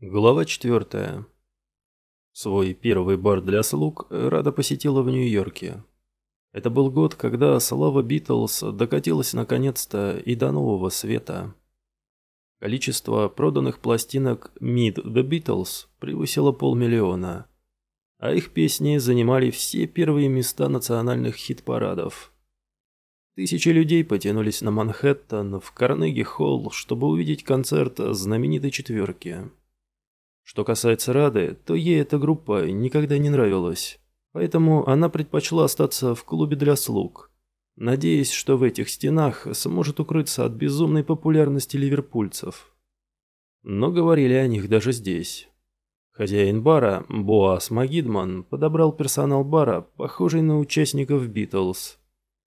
Глава 4. Свой первый бар для слуг Рада посетила в Нью-Йорке. Это был год, когда слава Битлз докатилась наконец-то и до нового света. Количество проданных пластинок Meet the Beatles превысило полмиллиона, а их песни занимали все первые места национальных хит-парадов. Тысячи людей потянулись на Манхэттен, в Карнеги-холл, чтобы увидеть концерт знаменитой четверки. Что касается Рады, то ей эта группа никогда не нравилась. Поэтому она предпочла остаться в клубе для слуг, надеясь, что в этих стенах сможет укрыться от безумной популярности ливерпульцев. Но говорили о них даже здесь. Хозяин бара, Боас Магидман, подобрал персонал бара, похожий на участников Битлз.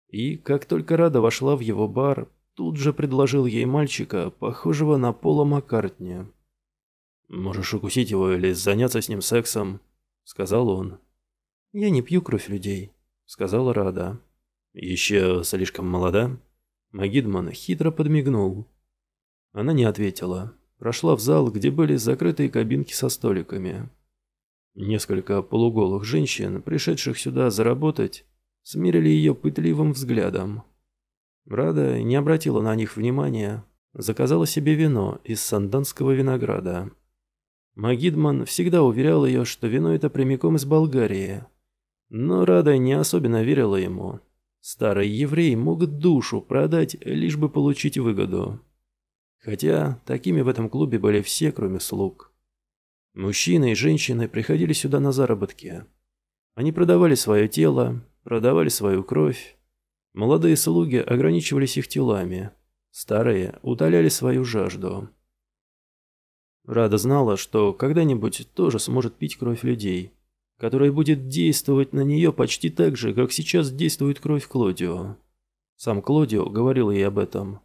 И как только Рада вошла в его бар, тут же предложил ей мальчика, похожего на Пола Маккартни. «Можешь укусить его или заняться с ним сексом», — сказал он. «Я не пью кровь людей», — сказала Рада. «Еще слишком молода?» Магидман хитро подмигнул. Она не ответила. Прошла в зал, где были закрытые кабинки со столиками. Несколько полуголых женщин, пришедших сюда заработать, смирили ее пытливым взглядом. Рада не обратила на них внимания, заказала себе вино из санданского винограда. Магидман всегда уверял ее, что вино это прямиком из Болгарии. Но Рада не особенно верила ему. Старый еврей мог душу продать, лишь бы получить выгоду. Хотя такими в этом клубе были все, кроме слуг. Мужчины и женщины приходили сюда на заработки. Они продавали свое тело, продавали свою кровь. Молодые слуги ограничивались их телами. Старые утоляли свою жажду. Рада знала, что когда-нибудь тоже сможет пить кровь людей, которая будет действовать на нее почти так же, как сейчас действует кровь Клодио. Сам Клодио говорил ей об этом.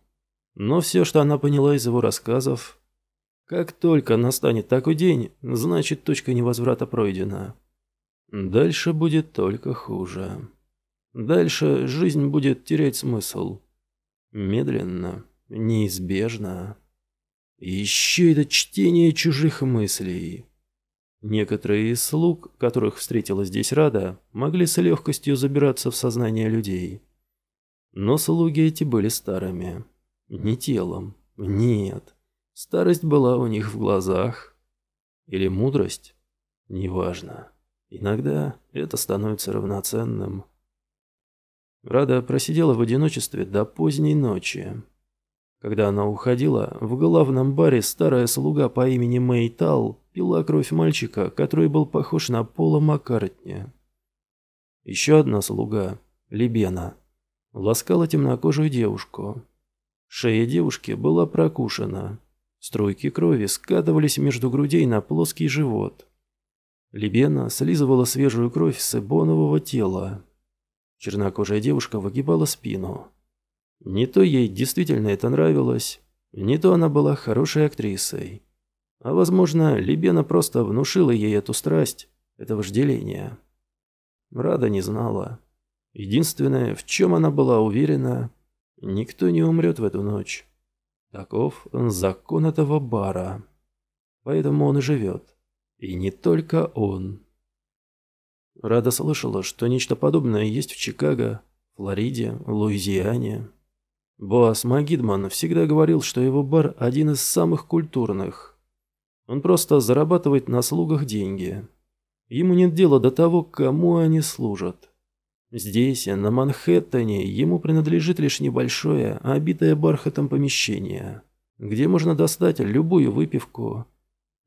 Но все, что она поняла из его рассказов, как только настанет такой день, значит точка невозврата пройдена. Дальше будет только хуже. Дальше жизнь будет терять смысл. Медленно, неизбежно. И еще это чтение чужих мыслей. Некоторые из слуг, которых встретила здесь Рада, могли с легкостью забираться в сознание людей. Но слуги эти были старыми. Не телом. Нет. Старость была у них в глазах. Или мудрость? Неважно. Иногда это становится равноценным. Рада просидела в одиночестве до поздней ночи. Когда она уходила, в главном баре старая слуга по имени Мэй Тал пила кровь мальчика, который был похож на Пола Маккартни. Еще одна слуга, Либена, ласкала темнокожую девушку. Шея девушки была прокушена. Струйки крови скатывались между грудей на плоский живот. Либена слизывала свежую кровь с эбонового тела. Чернокожая девушка выгибала спину. Не то ей действительно это нравилось, не то она была хорошей актрисой. А возможно, Либена просто внушила ей эту страсть, это вожделение. Рада не знала. Единственное, в чем она была уверена, никто не умрет в эту ночь. Таков закон этого бара. Поэтому он и живет. И не только он. Рада слышала, что нечто подобное есть в Чикаго, Флориде, Луизиане. Боас Магидман всегда говорил, что его бар один из самых культурных. Он просто зарабатывает на слугах деньги. Ему нет дела до того, кому они служат. Здесь, на Манхэттене, ему принадлежит лишь небольшое, обитое бархатом помещение, где можно достать любую выпивку,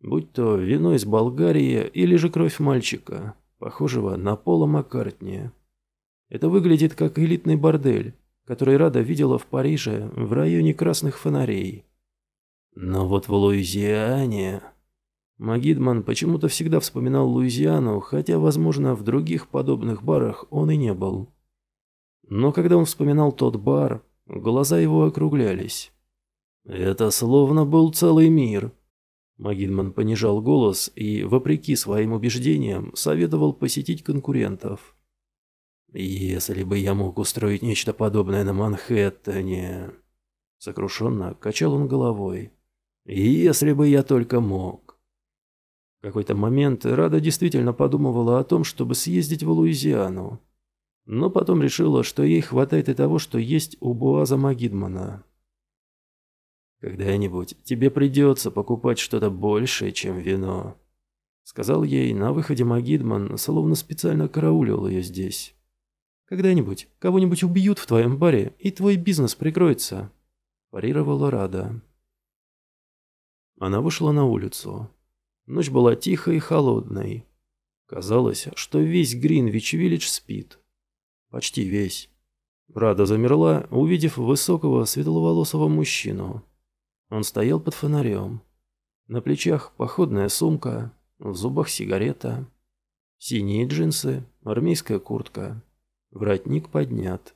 будь то вино из Болгарии или же кровь мальчика, похожего на Пола Маккартни. Это выглядит как элитный бордель, который Рада видела в Париже в районе красных фонарей. Но вот в Луизиане... Магидман почему-то всегда вспоминал Луизиану, хотя, возможно, в других подобных барах он и не был. Но когда он вспоминал тот бар, глаза его округлялись. Это словно был целый мир. Магидман понижал голос и, вопреки своим убеждениям, советовал посетить конкурентов. Если бы я мог устроить нечто подобное на Манхэттене... Сокрушенно качал он головой. Если бы я только мог. какой-то момент Рада действительно подумывала о том, чтобы съездить в Луизиану. Но потом решила, что ей хватает и того, что есть у Буаза Магидмана. «Когда-нибудь тебе придется покупать что-то большее, чем вино», — сказал ей на выходе Магидман, словно специально караулил ее здесь. «Когда-нибудь кого-нибудь убьют в твоем баре, и твой бизнес прикроется», – парировала Рада. Она вышла на улицу. Ночь была тихой и холодной. Казалось, что весь Гринвич-Виллидж спит. Почти весь. Рада замерла, увидев высокого светловолосого мужчину. Он стоял под фонарем. На плечах походная сумка, в зубах сигарета. Синие джинсы, армейская куртка. Воротник поднят.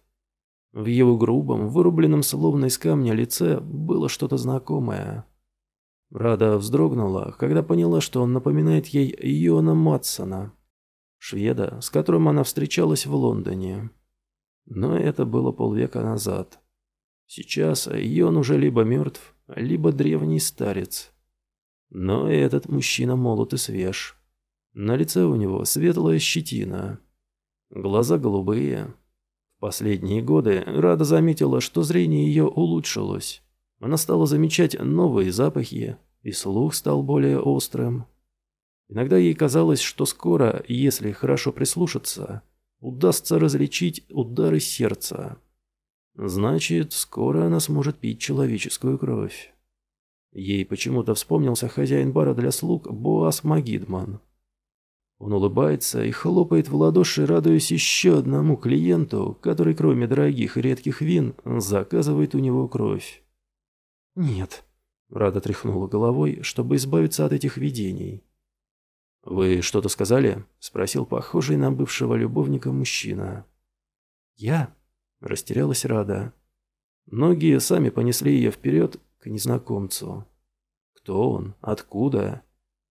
В его грубом, вырубленном словно из камня лице было что-то знакомое. Рада вздрогнула, когда поняла, что он напоминает ей Йона Матсона, шведа, с которым она встречалась в Лондоне. Но это было полвека назад. Сейчас Йон уже либо мертв, либо древний старец. Но этот мужчина молод и свеж. На лице у него светлая щетина. Глаза голубые. В последние годы Рада заметила, что зрение ее улучшилось. Она стала замечать новые запахи, и слух стал более острым. Иногда ей казалось, что скоро, если хорошо прислушаться, удастся различить удары сердца. Значит, скоро она сможет пить человеческую кровь. Ей почему-то вспомнился хозяин бара для слуг Боас Магидман. Он улыбается и хлопает в ладоши, радуясь еще одному клиенту, который, кроме дорогих и редких вин, заказывает у него кровь. «Нет», — Рада тряхнула головой, чтобы избавиться от этих видений. «Вы что-то сказали?» — спросил похожий на бывшего любовника мужчина. «Я?» — растерялась Рада. Ноги сами понесли ее вперед к незнакомцу. Кто он? Откуда?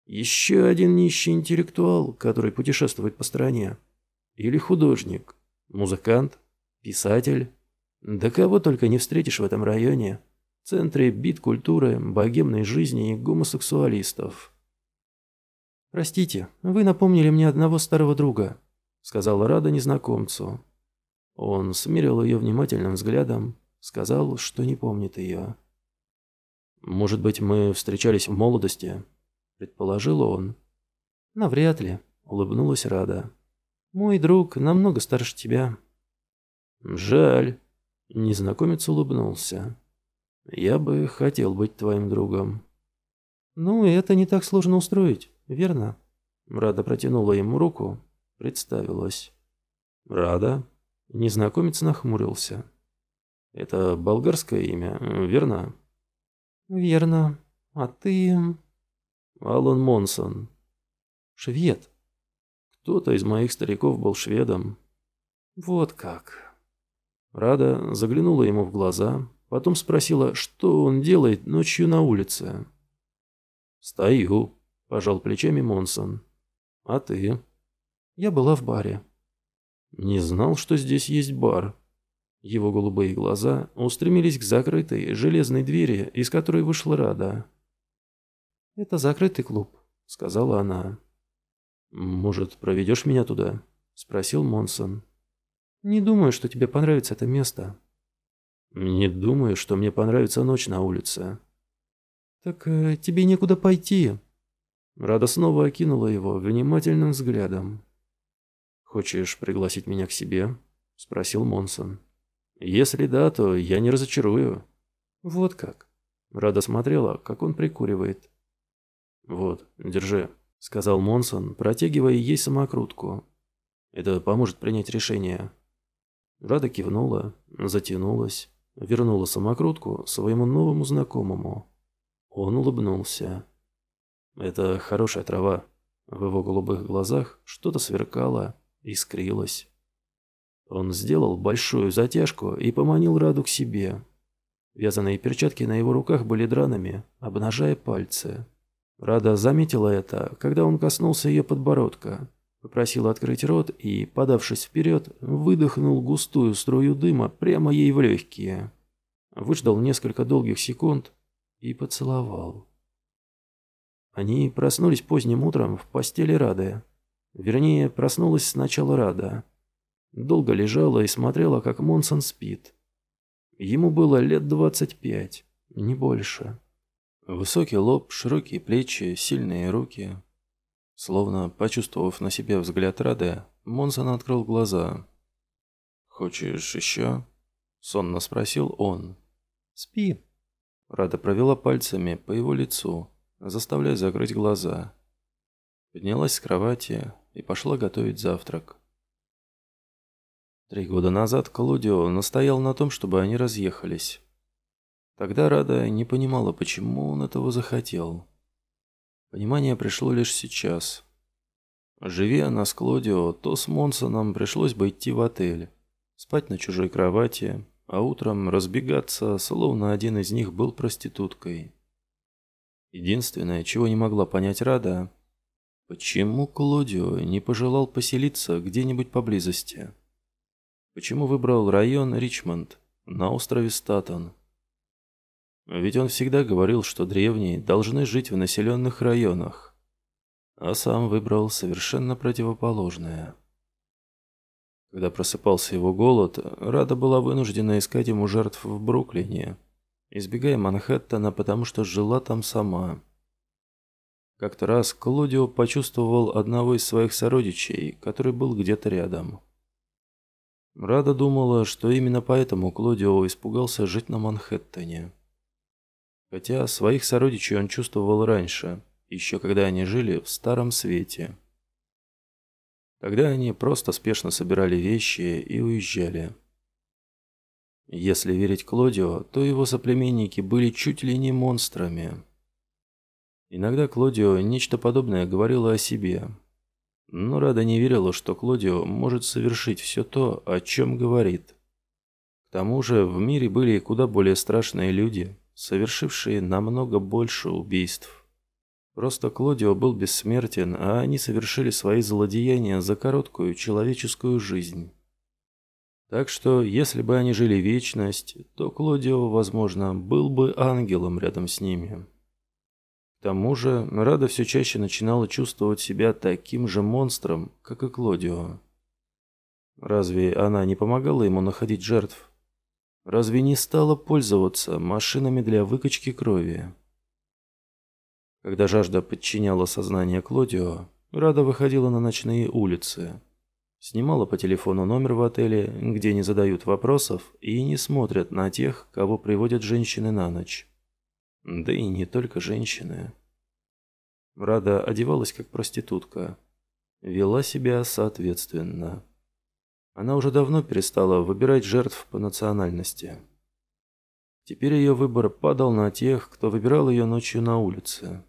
Еще один нищий интеллектуал, который путешествует по стране. Или художник, музыкант, писатель. Да кого только не встретишь в этом районе центре бит-культуры, богемной жизни и гомосексуалистов. «Простите, вы напомнили мне одного старого друга», — сказала Рада незнакомцу. Он смирил ее внимательным взглядом, сказал, что не помнит ее. «Может быть, мы встречались в молодости?» — предположил он. «Навряд ли», — улыбнулась Рада. «Мой друг намного старше тебя». «Жаль», — незнакомец улыбнулся. Я бы хотел быть твоим другом. Ну, это не так сложно устроить, верно? Рада протянула ему руку, представилась. Рада? Незнакомец нахмурился. Это болгарское имя, верно? Верно. А ты... Алан Монсон. Швед. Кто-то из моих стариков был шведом. Вот как. Рада заглянула ему в глаза, Потом спросила, что он делает ночью на улице. «Стою», – пожал плечами Монсон. «А ты?» «Я была в баре». «Не знал, что здесь есть бар». Его голубые глаза устремились к закрытой железной двери, из которой вышла Рада. «Это закрытый клуб», — сказала она. «Может, проведешь меня туда?» — спросил Монсон. «Не думаю, что тебе понравится это место», «Не думаю, что мне понравится ночь на улице». «Так э, тебе некуда пойти». Рада снова окинула его внимательным взглядом. «Хочешь пригласить меня к себе?» – спросил Монсон. «Если да, то я не разочарую». «Вот как». Рада смотрела, как он прикуривает. «Вот, держи», – сказал Монсон, протягивая ей самокрутку. «Это поможет принять решение». Рада кивнула, затянулась вернула самокрутку своему новому знакомому. Он улыбнулся. «Это хорошая трава». В его голубых глазах что-то сверкало, искрилось. Он сделал большую затяжку и поманил Раду к себе. Вязаные перчатки на его руках были драными, обнажая пальцы. Рада заметила это, когда он коснулся ее подбородка. Попросил открыть рот и, подавшись вперед, выдохнул густую струю дыма прямо ей в легкие. Выждал несколько долгих секунд и поцеловал. Они проснулись поздним утром в постели Рады. Вернее, проснулась сначала Рада. Долго лежала и смотрела, как Монсон спит. Ему было лет двадцать пять, не больше. Высокий лоб, широкие плечи, сильные руки. Словно почувствовав на себе взгляд Рады, Монсон открыл глаза. «Хочешь еще?» — сонно спросил он. «Спи». Рада провела пальцами по его лицу, заставляя закрыть глаза. Поднялась с кровати и пошла готовить завтрак. Три года назад Клодио настоял на том, чтобы они разъехались. Тогда Рада не понимала, почему он этого захотел. Понимание пришло лишь сейчас. Живи она с то с Монсоном пришлось бы идти в отель, спать на чужой кровати, а утром разбегаться, словно один из них был проституткой. Единственное, чего не могла понять Рада, почему Клодио не пожелал поселиться где-нибудь поблизости. Почему выбрал район Ричмонд на острове Статон? Ведь он всегда говорил, что древние должны жить в населенных районах, а сам выбрал совершенно противоположное. Когда просыпался его голод, Рада была вынуждена искать ему жертв в Бруклине, избегая Манхэттена, потому что жила там сама. Как-то раз Клодио почувствовал одного из своих сородичей, который был где-то рядом. Рада думала, что именно поэтому Клодио испугался жить на Манхэттене. Хотя своих сородичей он чувствовал раньше, еще когда они жили в Старом Свете. Тогда они просто спешно собирали вещи и уезжали. Если верить Клодио, то его соплеменники были чуть ли не монстрами. Иногда Клодио нечто подобное говорило о себе. Но Рада не верила, что Клодио может совершить все то, о чем говорит. К тому же в мире были куда более страшные люди, совершившие намного больше убийств. Просто Клодио был бессмертен, а они совершили свои злодеяния за короткую человеческую жизнь. Так что, если бы они жили вечность, то Клодио, возможно, был бы ангелом рядом с ними. К тому же, Рада все чаще начинала чувствовать себя таким же монстром, как и Клодио. Разве она не помогала ему находить жертв? Разве не стала пользоваться машинами для выкачки крови? Когда жажда подчиняла сознание Клодио, Рада выходила на ночные улицы. Снимала по телефону номер в отеле, где не задают вопросов и не смотрят на тех, кого приводят женщины на ночь. Да и не только женщины. Рада одевалась как проститутка. Вела себя соответственно. Она уже давно перестала выбирать жертв по национальности. Теперь ее выбор падал на тех, кто выбирал ее ночью на улице.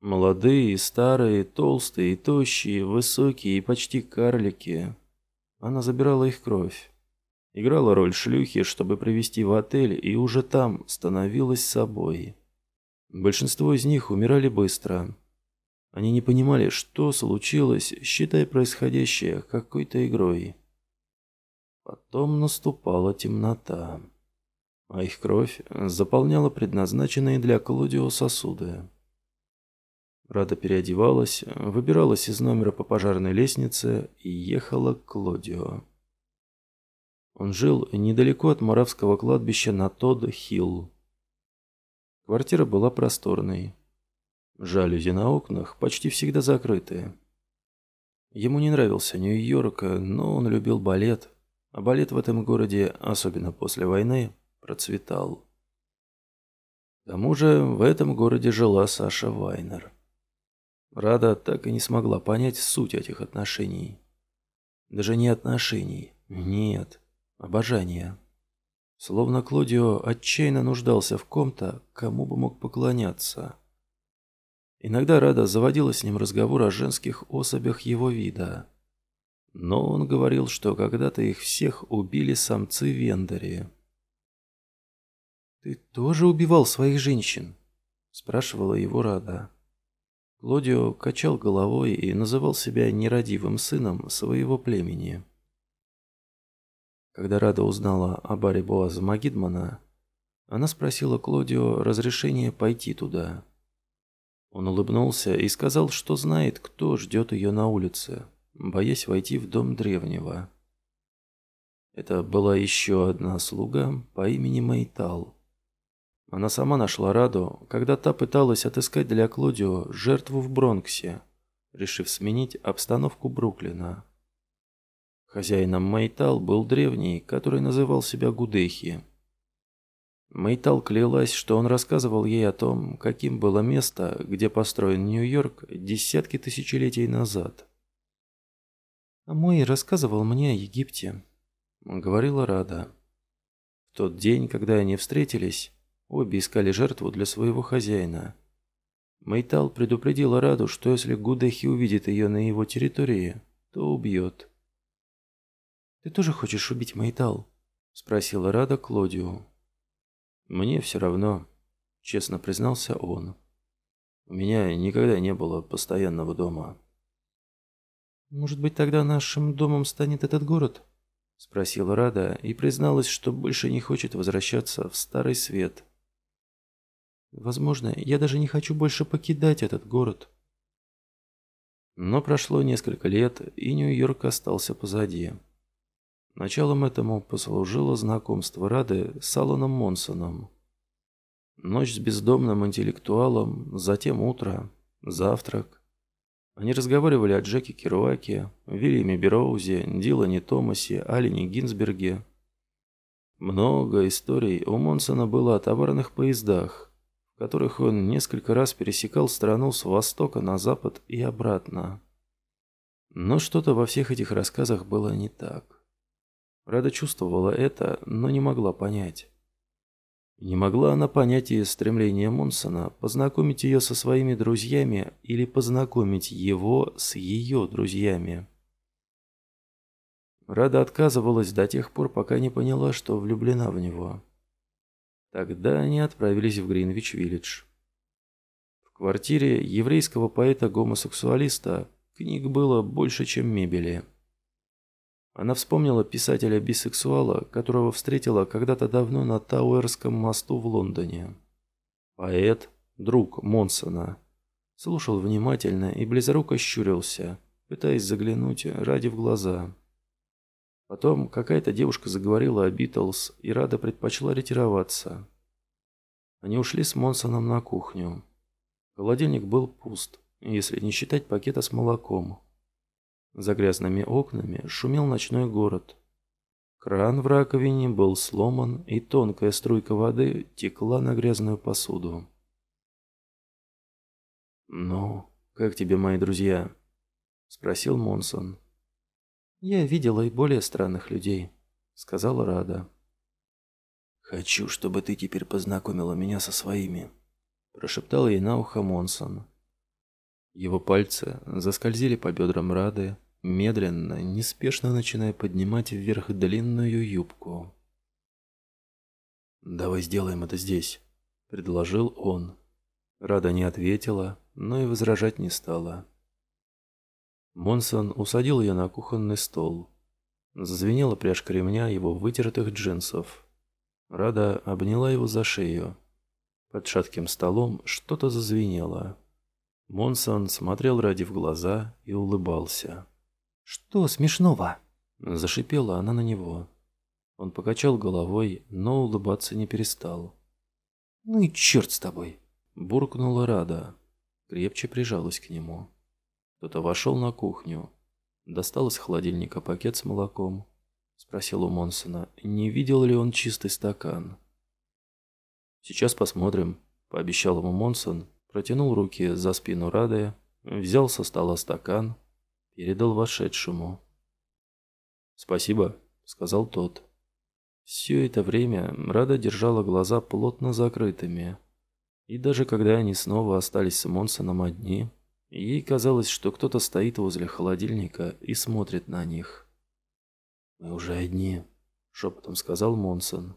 Молодые, старые, толстые, тощие, высокие и почти карлики. Она забирала их кровь. Играла роль шлюхи, чтобы привести в отель, и уже там становилась собой. Большинство из них умирали быстро. Они не понимали, что случилось, считая происходящее какой-то игрой. Потом наступала темнота, а их кровь заполняла предназначенные для Клодио сосуды. Рада переодевалась, выбиралась из номера по пожарной лестнице и ехала к Клодио. Он жил недалеко от Моравского кладбища на Тодд-Хилл. Квартира была просторной. Жалюзи на окнах почти всегда закрытые. Ему не нравился Нью-Йорк, но он любил балет, а балет в этом городе, особенно после войны, процветал. К тому же в этом городе жила Саша Вайнер. Рада так и не смогла понять суть этих отношений. Даже не отношений, нет, обожания. Словно Клодио отчаянно нуждался в ком-то, кому бы мог поклоняться. Иногда Рада заводила с ним разговор о женских особях его вида. Но он говорил, что когда-то их всех убили самцы Вендари. «Ты тоже убивал своих женщин?» – спрашивала его Рада. Лодио качал головой и называл себя нерадивым сыном своего племени. Когда Рада узнала о баре Боаза Магидмана, она спросила Клодио разрешения пойти туда. Он улыбнулся и сказал, что знает, кто ждет ее на улице, боясь войти в дом древнего. Это была еще одна слуга по имени Мейтал. Она сама нашла Раду, когда та пыталась отыскать для Клодио жертву в Бронксе, решив сменить обстановку Бруклина. Хозяином Мейтал был древний, который называл себя Гудехи. Мейтал клялась, что он рассказывал ей о том, каким было место, где построен Нью-Йорк десятки тысячелетий назад. «А мой рассказывал мне о Египте», — говорила Рада. В тот день, когда они встретились, обе искали жертву для своего хозяина. Мейтал предупредила Раду, что если Гудехи увидит ее на его территории, то убьет. «Ты тоже хочешь убить Мейтал?» — спросила Рада Клодио. «Мне все равно», — честно признался он. «У меня никогда не было постоянного дома». «Может быть, тогда нашим домом станет этот город?» — спросила Рада и призналась, что больше не хочет возвращаться в Старый Свет. «Возможно, я даже не хочу больше покидать этот город». Но прошло несколько лет, и Нью-Йорк остался позади. Началом этому послужило знакомство Рады с Алланом Монсоном. Ночь с бездомным интеллектуалом, затем утро, завтрак. Они разговаривали о Джеке Керуаке, Вильяме Бероузе, Дилане Томасе, Алине Гинзберге. Много историй у Монсона было о товарных поездах, в которых он несколько раз пересекал страну с востока на запад и обратно. Но что-то во всех этих рассказах было не так. Рада чувствовала это, но не могла понять. Не могла она понять и стремление Монсона познакомить ее со своими друзьями или познакомить его с ее друзьями. Рада отказывалась до тех пор, пока не поняла, что влюблена в него. Тогда они отправились в Гринвич-Виллидж. В квартире еврейского поэта-гомосексуалиста книг было больше, чем мебели. Она вспомнила писателя-бисексуала, которого встретила когда-то давно на Тауэрском мосту в Лондоне. Поэт, друг Монсона, слушал внимательно и близоруко щурился, пытаясь заглянуть ради в глаза. Потом какая-то девушка заговорила о Битлз, и Рада предпочла ретироваться. Они ушли с Монсоном на кухню. Холодильник был пуст, если не считать пакета с молоком. За грязными окнами шумел ночной город. Кран в раковине был сломан, и тонкая струйка воды текла на грязную посуду. «Ну, как тебе, мои друзья?» — спросил Монсон. «Я видела и более странных людей», — сказала Рада. «Хочу, чтобы ты теперь познакомила меня со своими», — прошептал ей на ухо Монсон. Его пальцы заскользили по бедрам Рады, медленно, неспешно начиная поднимать вверх длинную юбку. «Давай сделаем это здесь», — предложил он. Рада не ответила, но и возражать не стала. Монсон усадил ее на кухонный стол. Зазвенела пряжка ремня его вытертых джинсов. Рада обняла его за шею. Под шатким столом что-то зазвенело. Монсон смотрел Ради в глаза и улыбался. «Что смешного?» Зашипела она на него. Он покачал головой, но улыбаться не перестал. «Ну и черт с тобой!» Буркнула Рада. Крепче прижалась к нему. Кто-то вошел на кухню. Достал из холодильника пакет с молоком. Спросил у Монсона, не видел ли он чистый стакан. «Сейчас посмотрим», — пообещал ему Монсон, протянул руки за спину Рады, взял со стола стакан, передал вошедшему. «Спасибо», — сказал тот. Все это время Рада держала глаза плотно закрытыми. И даже когда они снова остались с Монсоном одни, ей казалось, что кто-то стоит возле холодильника и смотрит на них. «Мы уже одни», — шепотом сказал Монсон.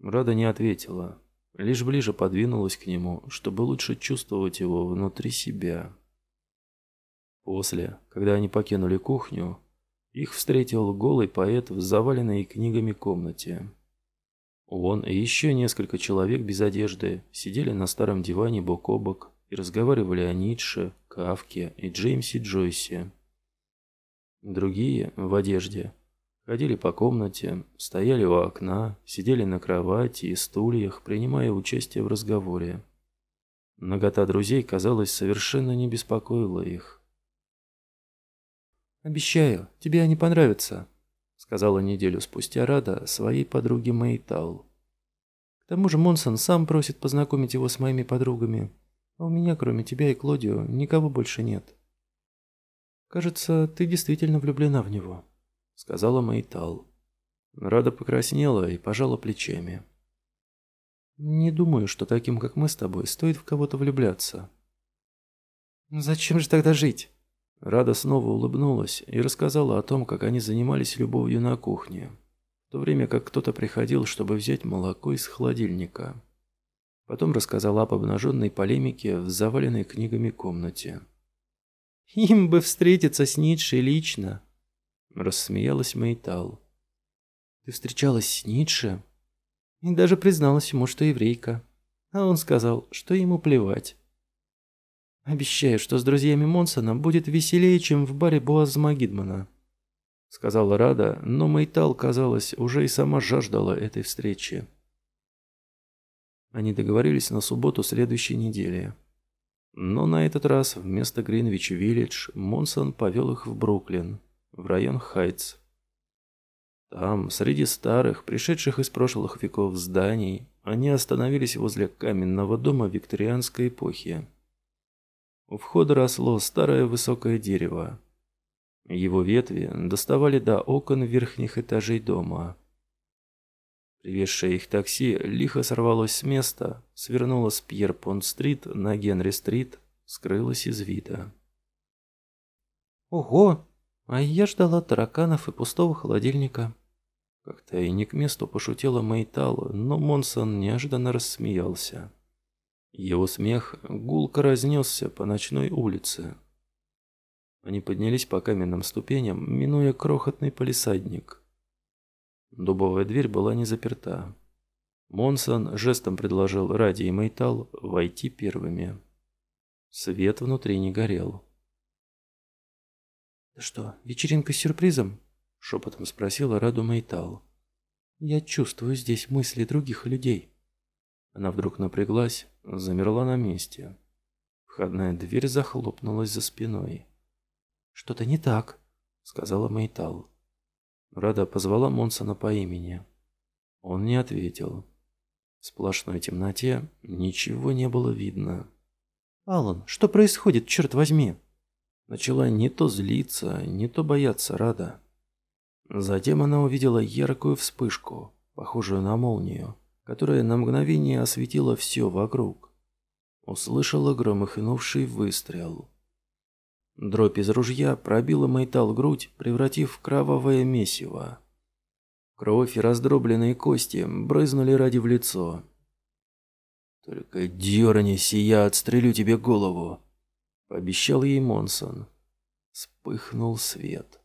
Рада не ответила, лишь ближе подвинулась к нему, чтобы лучше чувствовать его внутри себя. После, когда они покинули кухню, их встретил голый поэт в заваленной книгами комнате. Он и еще несколько человек без одежды сидели на старом диване бок о бок и разговаривали о Ницше, Кавке и Джеймсе Джойсе. Другие, в одежде, ходили по комнате, стояли у окна, сидели на кровати и стульях, принимая участие в разговоре. Нагота друзей, казалось, совершенно не беспокоила их. «Обещаю, тебе они понравятся», — сказала неделю спустя Рада своей подруге Мэйтал. «К тому же Монсон сам просит познакомить его с моими подругами, а у меня, кроме тебя и Клодио, никого больше нет». «Кажется, ты действительно влюблена в него», — сказала Мэйтал. Рада покраснела и пожала плечами. «Не думаю, что таким, как мы с тобой, стоит в кого-то влюбляться». «Зачем же тогда жить?» Рада снова улыбнулась и рассказала о том, как они занимались любовью на кухне, в то время как кто-то приходил, чтобы взять молоко из холодильника. Потом рассказала об обнаженной полемике в заваленной книгами комнате. «Им бы встретиться с Ницше лично!» Рассмеялась Мейтал. «Ты встречалась с Ницше?» И даже призналась ему, что еврейка. А он сказал, что ему плевать. Обещаю, что с друзьями Монсона будет веселее, чем в баре Боазма Гидмана. Сказала Рада, но Мейтал, казалось, уже и сама жаждала этой встречи. Они договорились на субботу следующей недели. Но на этот раз вместо Гринвич-Виллидж Монсон повел их в Бруклин, в район Хайтс. Там, среди старых, пришедших из прошлых веков зданий, они остановились возле каменного дома викторианской эпохи. У входа росло старое высокое дерево. Его ветви доставали до окон верхних этажей дома. Привезшее их такси лихо сорвалось с места, свернуло с Пьер-Понт-стрит на Генри-стрит, скрылось из вида. «Ого! А я ждала тараканов и пустого холодильника». Как-то и не к месту пошутила Мейтал, но Монсон неожиданно рассмеялся. Его смех гулко разнесся по ночной улице. Они поднялись по каменным ступеням, минуя крохотный полисадник. Дубовая дверь была не заперта. Монсон жестом предложил Ради и Мейтал войти первыми. Свет внутри не горел. «Да что, вечеринка с сюрпризом?» — шепотом спросила Раду Мейтал. «Я чувствую здесь мысли других людей». Она вдруг напряглась, замерла на месте. Входная дверь захлопнулась за спиной. «Что-то не так», — сказала Мейтал. Рада позвала Монсона по имени. Он не ответил. В сплошной темноте ничего не было видно. «Алан, что происходит, черт возьми?» Начала не то злиться, не то бояться Рада. Затем она увидела яркую вспышку, похожую на молнию, которая на мгновение осветила все вокруг. Услышала громыхнувший выстрел. Дробь из ружья пробила Мейтал грудь, превратив в кровавое месиво. Кровь и раздробленные кости брызнули ради в лицо. «Только дернись, и я отстрелю тебе голову», — пообещал ей Монсон. Вспыхнул свет.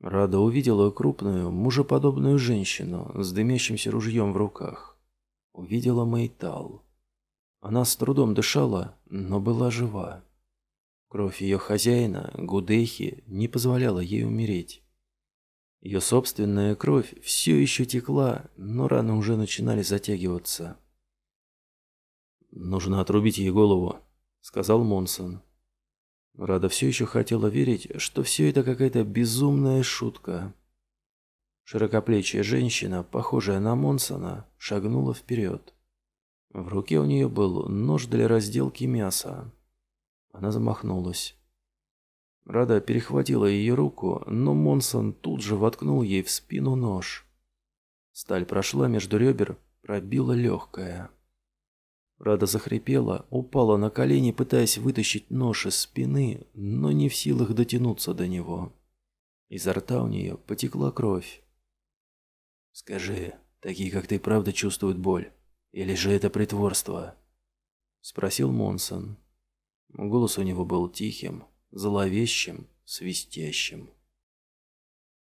Рада увидела крупную, мужеподобную женщину с дымящимся ружьем в руках. Увидела Мейтал. Она с трудом дышала, но была жива. Кровь ее хозяина, Гудехи, не позволяла ей умереть. Ее собственная кровь все еще текла, но раны уже начинали затягиваться. «Нужно отрубить ей голову», — сказал Монсон. Рада все еще хотела верить, что все это какая-то безумная шутка. Широкоплечья женщина, похожая на Монсона, шагнула вперед. В руке у нее был нож для разделки мяса. Она замахнулась. Рада перехватила ее руку, но Монсон тут же воткнул ей в спину нож. Сталь прошла между ребер, пробила легкое. Рада захрипела, упала на колени, пытаясь вытащить нож из спины, но не в силах дотянуться до него. Изо рта у нее потекла кровь. «Скажи, такие, как ты, правда чувствуют боль? Или же это притворство?» Спросил Монсон. Голос у него был тихим, зловещим, свистящим.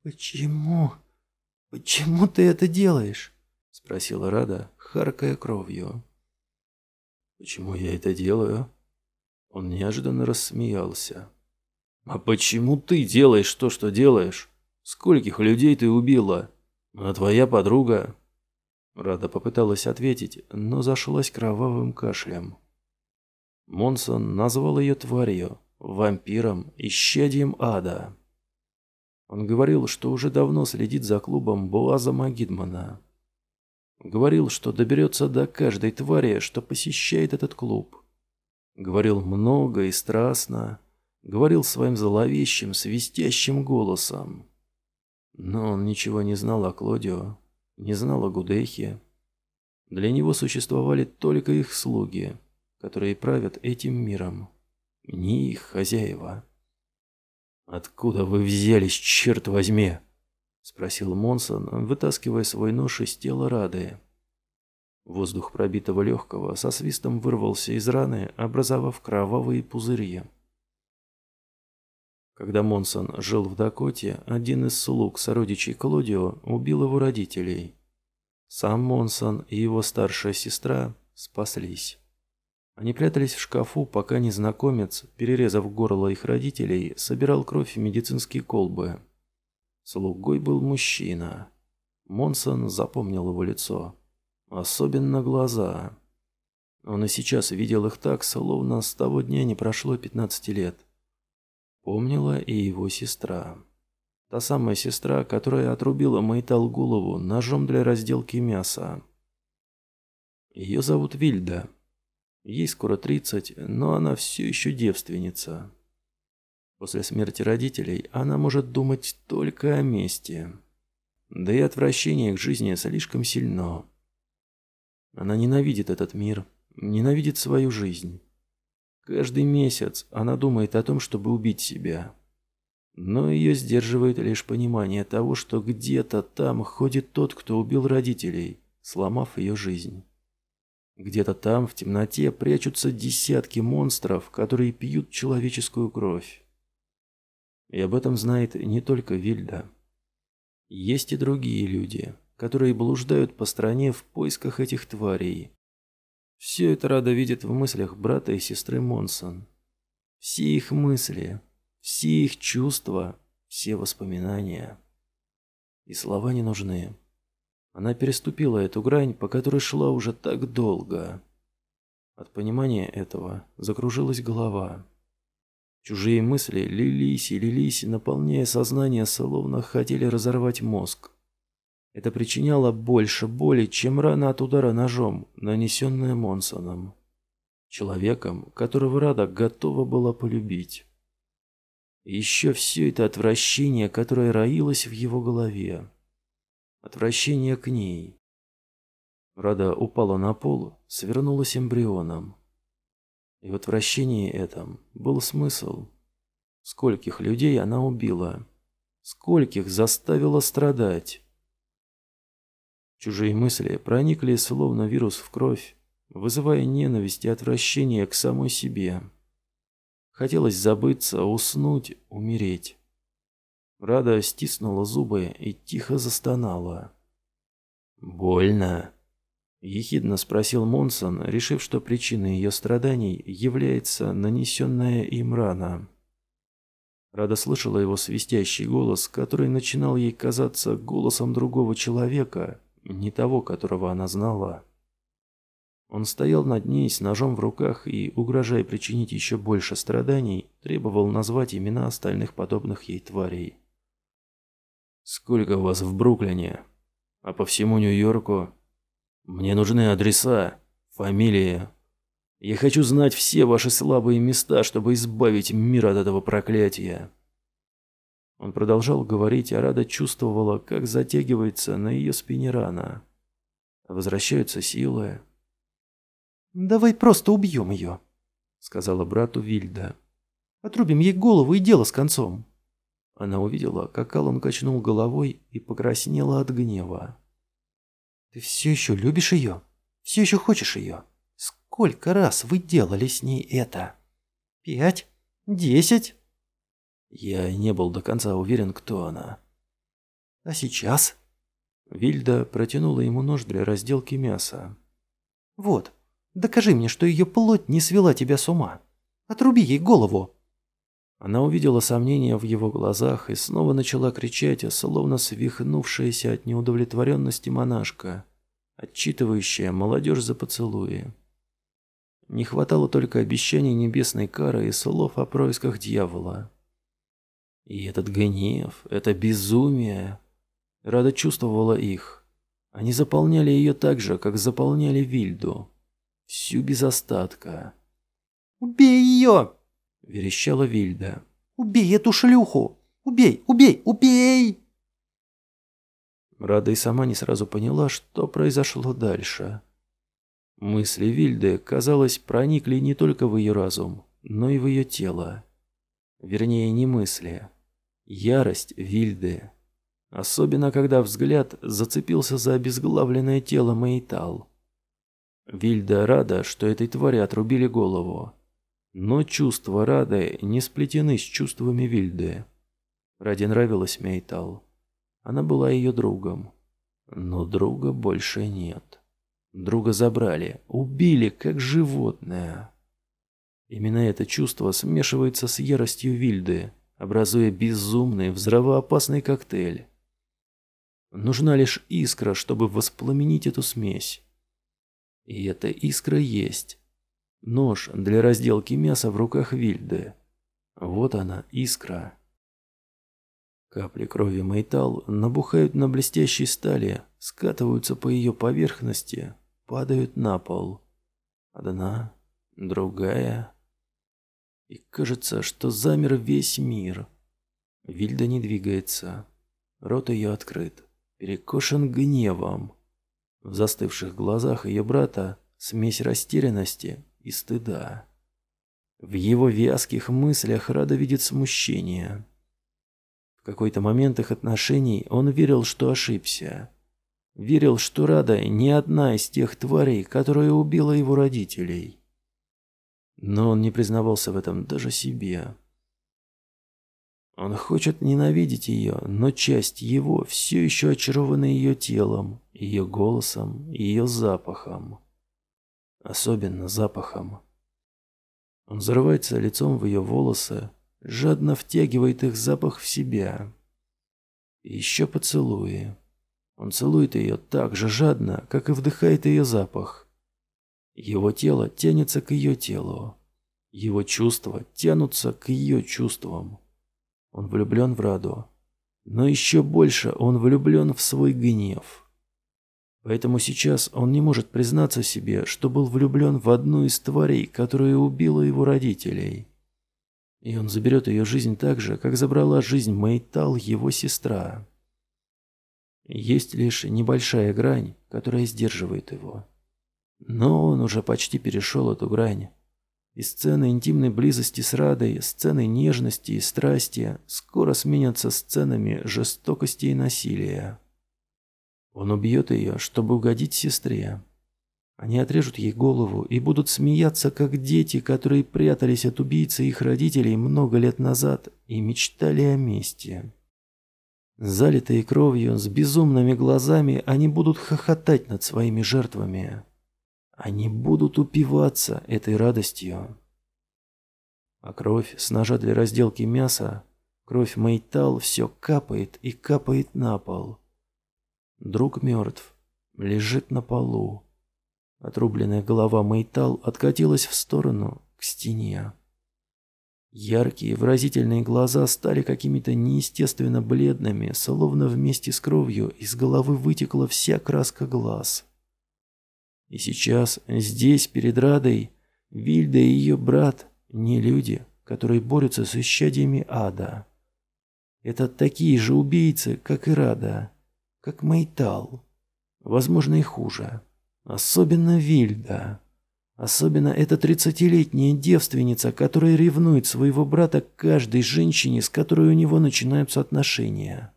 «Почему? Почему ты это делаешь?» — спросила Рада, харкая кровью. «Почему я это делаю?» Он неожиданно рассмеялся. «А почему ты делаешь то, что делаешь? Скольких людей ты убила? А твоя подруга?» Рада попыталась ответить, но зашлась кровавым кашлем. Монсон назвал ее тварью, вампиром, исчадием ада. Он говорил, что уже давно следит за клубом Боаза Магидмана. Говорил, что доберется до каждой твари, что посещает этот клуб. Говорил много и страстно. Говорил своим зловещим, свистящим голосом. Но он ничего не знал о Клодио, не знал о Гудехе. Для него существовали только их слуги, которые правят этим миром, не их хозяева. «Откуда вы взялись, черт возьми?» — спросил Монсон, вытаскивая свой нож из тела Рады. Воздух пробитого легкого со свистом вырвался из раны, образовав кровавые пузыри. Когда Монсон жил в Дакоте, один из слуг сородичей Клодио убил его родителей. Сам Монсон и его старшая сестра спаслись. Они прятались в шкафу, пока незнакомец, перерезав горло их родителей, собирал кровь в медицинские колбы. Слугой был мужчина. Монсон запомнил его лицо. Особенно глаза. Он и сейчас видел их так, словно с того дня не прошло 15 лет. Помнила и его сестра. Та самая сестра, которая отрубила Майтал голову ножом для разделки мяса. Ее зовут Вильда. Ей скоро 30, но она все еще девственница. После смерти родителей она может думать только о мести. Да и отвращение к жизни слишком сильно. Она ненавидит этот мир, ненавидит свою жизнь. Каждый месяц она думает о том, чтобы убить себя. Но ее сдерживает лишь понимание того, что где-то там ходит тот, кто убил родителей, сломав ее жизнь. Где-то там, в темноте, прячутся десятки монстров, которые пьют человеческую кровь. И об этом знает не только Вильда. Есть и другие люди, которые блуждают по стране в поисках этих тварей. Все это Рада видит в мыслях брата и сестры Монсон. Все их мысли, все их чувства, все воспоминания. И слова не нужны. Она переступила эту грань, по которой шла уже так долго. От понимания этого закружилась голова. Чужие мысли лились и лились, наполняя сознание, словно хотели разорвать мозг. Это причиняло больше боли, чем рана от удара ножом, нанесенная Монсоном. Человеком, которого Рада готова была полюбить. Еще все это отвращение, которое роилось в его голове. Отвращение к ней. Рада упала на пол, свернулась эмбрионом. И в отвращении этом был смысл. Скольких людей она убила? Скольких заставила страдать? Чужие мысли проникли словно вирус в кровь, вызывая ненависть и отвращение к самой себе. Хотелось забыться, уснуть, умереть. Рада стиснула зубы и тихо застонала. «Больно?» – ехидно спросил Монсон, решив, что причиной ее страданий является нанесенная им рана. Рада слышала его свистящий голос, который начинал ей казаться голосом другого человека, не того, которого она знала. Он стоял над ней с ножом в руках и, угрожая причинить еще больше страданий, требовал назвать имена остальных подобных ей тварей. «Сколько вас в Бруклине? А по всему Нью-Йорку? Мне нужны адреса, фамилии. Я хочу знать все ваши слабые места, чтобы избавить мир от этого проклятия». Он продолжал говорить, а Рада чувствовала, как затягивается на ее спине рана. Возвращаются силы. «Давай просто убьем ее», — сказала брату Вильда. «Отрубим ей голову и дело с концом». Она увидела, как Аллан качнул головой и покраснела от гнева. «Ты все еще любишь ее? Все еще хочешь ее? Сколько раз вы делали с ней это? Пять? Десять?» Я не был до конца уверен, кто она. «А сейчас?» Вильда протянула ему нож для разделки мяса. «Вот, докажи мне, что ее плоть не свела тебя с ума. Отруби ей голову!» Она увидела сомнения в его глазах и снова начала кричать, словно свихнувшаяся от неудовлетворенности монашка, отчитывающая молодежь за поцелуи. Не хватало только обещаний небесной кары и слов о происках дьявола. И этот гнев, это безумие. Рада чувствовала их. Они заполняли ее так же, как заполняли Вильду. Всю без остатка. «Убей ее!» – верещала Вильда. «Убей эту шлюху! Убей, убей, убей!» Рада и сама не сразу поняла, что произошло дальше. Мысли Вильды, казалось, проникли не только в ее разум, но и в ее тело. Вернее, не мысли. Ярость Вильды. Особенно, когда взгляд зацепился за обезглавленное тело Мейтал. Вильда рада, что этой твари отрубили голову. Но чувства Рады не сплетены с чувствами Вильды. Раде нравилась Мейтал. Она была ее другом. Но друга больше нет. Друга забрали, убили, как животное. Именно это чувство смешивается с яростью Вильды, образуя безумный, взрывоопасный коктейль. Нужна лишь искра, чтобы воспламенить эту смесь. И эта искра есть. Нож для разделки мяса в руках Вильды. Вот она, искра. Капли крови Мейтал набухают на блестящей стали, скатываются по ее поверхности, падают на пол. Одна, другая. И кажется, что замер весь мир. Вильда не двигается. Рот ее открыт, перекошен гневом. В застывших глазах ее брата смесь растерянности и стыда. В его вязких мыслях Рада видит смущение. В какой-то момент их отношений он верил, что ошибся. Верил, что Рада не одна из тех тварей, которая убила его родителей. Но он не признавался в этом даже себе. Он хочет ненавидеть ее, но часть его все еще очарована ее телом, ее голосом, ее запахом. Особенно запахом. Он зарывается лицом в ее волосы, жадно втягивает их запах в себя. И еще поцелуи. Он целует ее так же жадно, как и вдыхает ее запах. Его тело тянется к ее телу. Его чувства тянутся к ее чувствам. Он влюблен в Раду. Но еще больше он влюблен в свой гнев. Поэтому сейчас он не может признаться себе, что был влюблен в одну из тварей, которая убила его родителей. И он заберет ее жизнь так же, как забрала жизнь Мейтал, его сестра. Есть лишь небольшая грань, которая сдерживает его. Но он уже почти перешел эту грань. И сцены интимной близости с Радой, сцены нежности и страсти скоро сменятся сценами жестокости и насилия. Он убьет ее, чтобы угодить сестре. Они отрежут ей голову и будут смеяться, как дети, которые прятались от убийцы их родителей много лет назад и мечтали о мести. Залитые кровью, с безумными глазами, они будут хохотать над своими жертвами. Они будут упиваться этой радостью. А кровь с ножа для разделки мяса, кровь Мейтал все капает и капает на пол. Друг мертв, лежит на полу. Отрубленная голова Мейтал откатилась в сторону, к стене. Яркие выразительные глаза стали какими-то неестественно бледными, словно вместе с кровью из головы вытекла вся краска глаз. И сейчас, здесь, перед Радой, Вильда и ее брат не люди, которые борются с исчадиями ада. Это такие же убийцы, как и Рада, как Мейтал, возможно и хуже. Особенно Вильда. Особенно эта тридцатилетняя девственница, которая ревнует своего брата к каждой женщине, с которой у него начинаются отношения.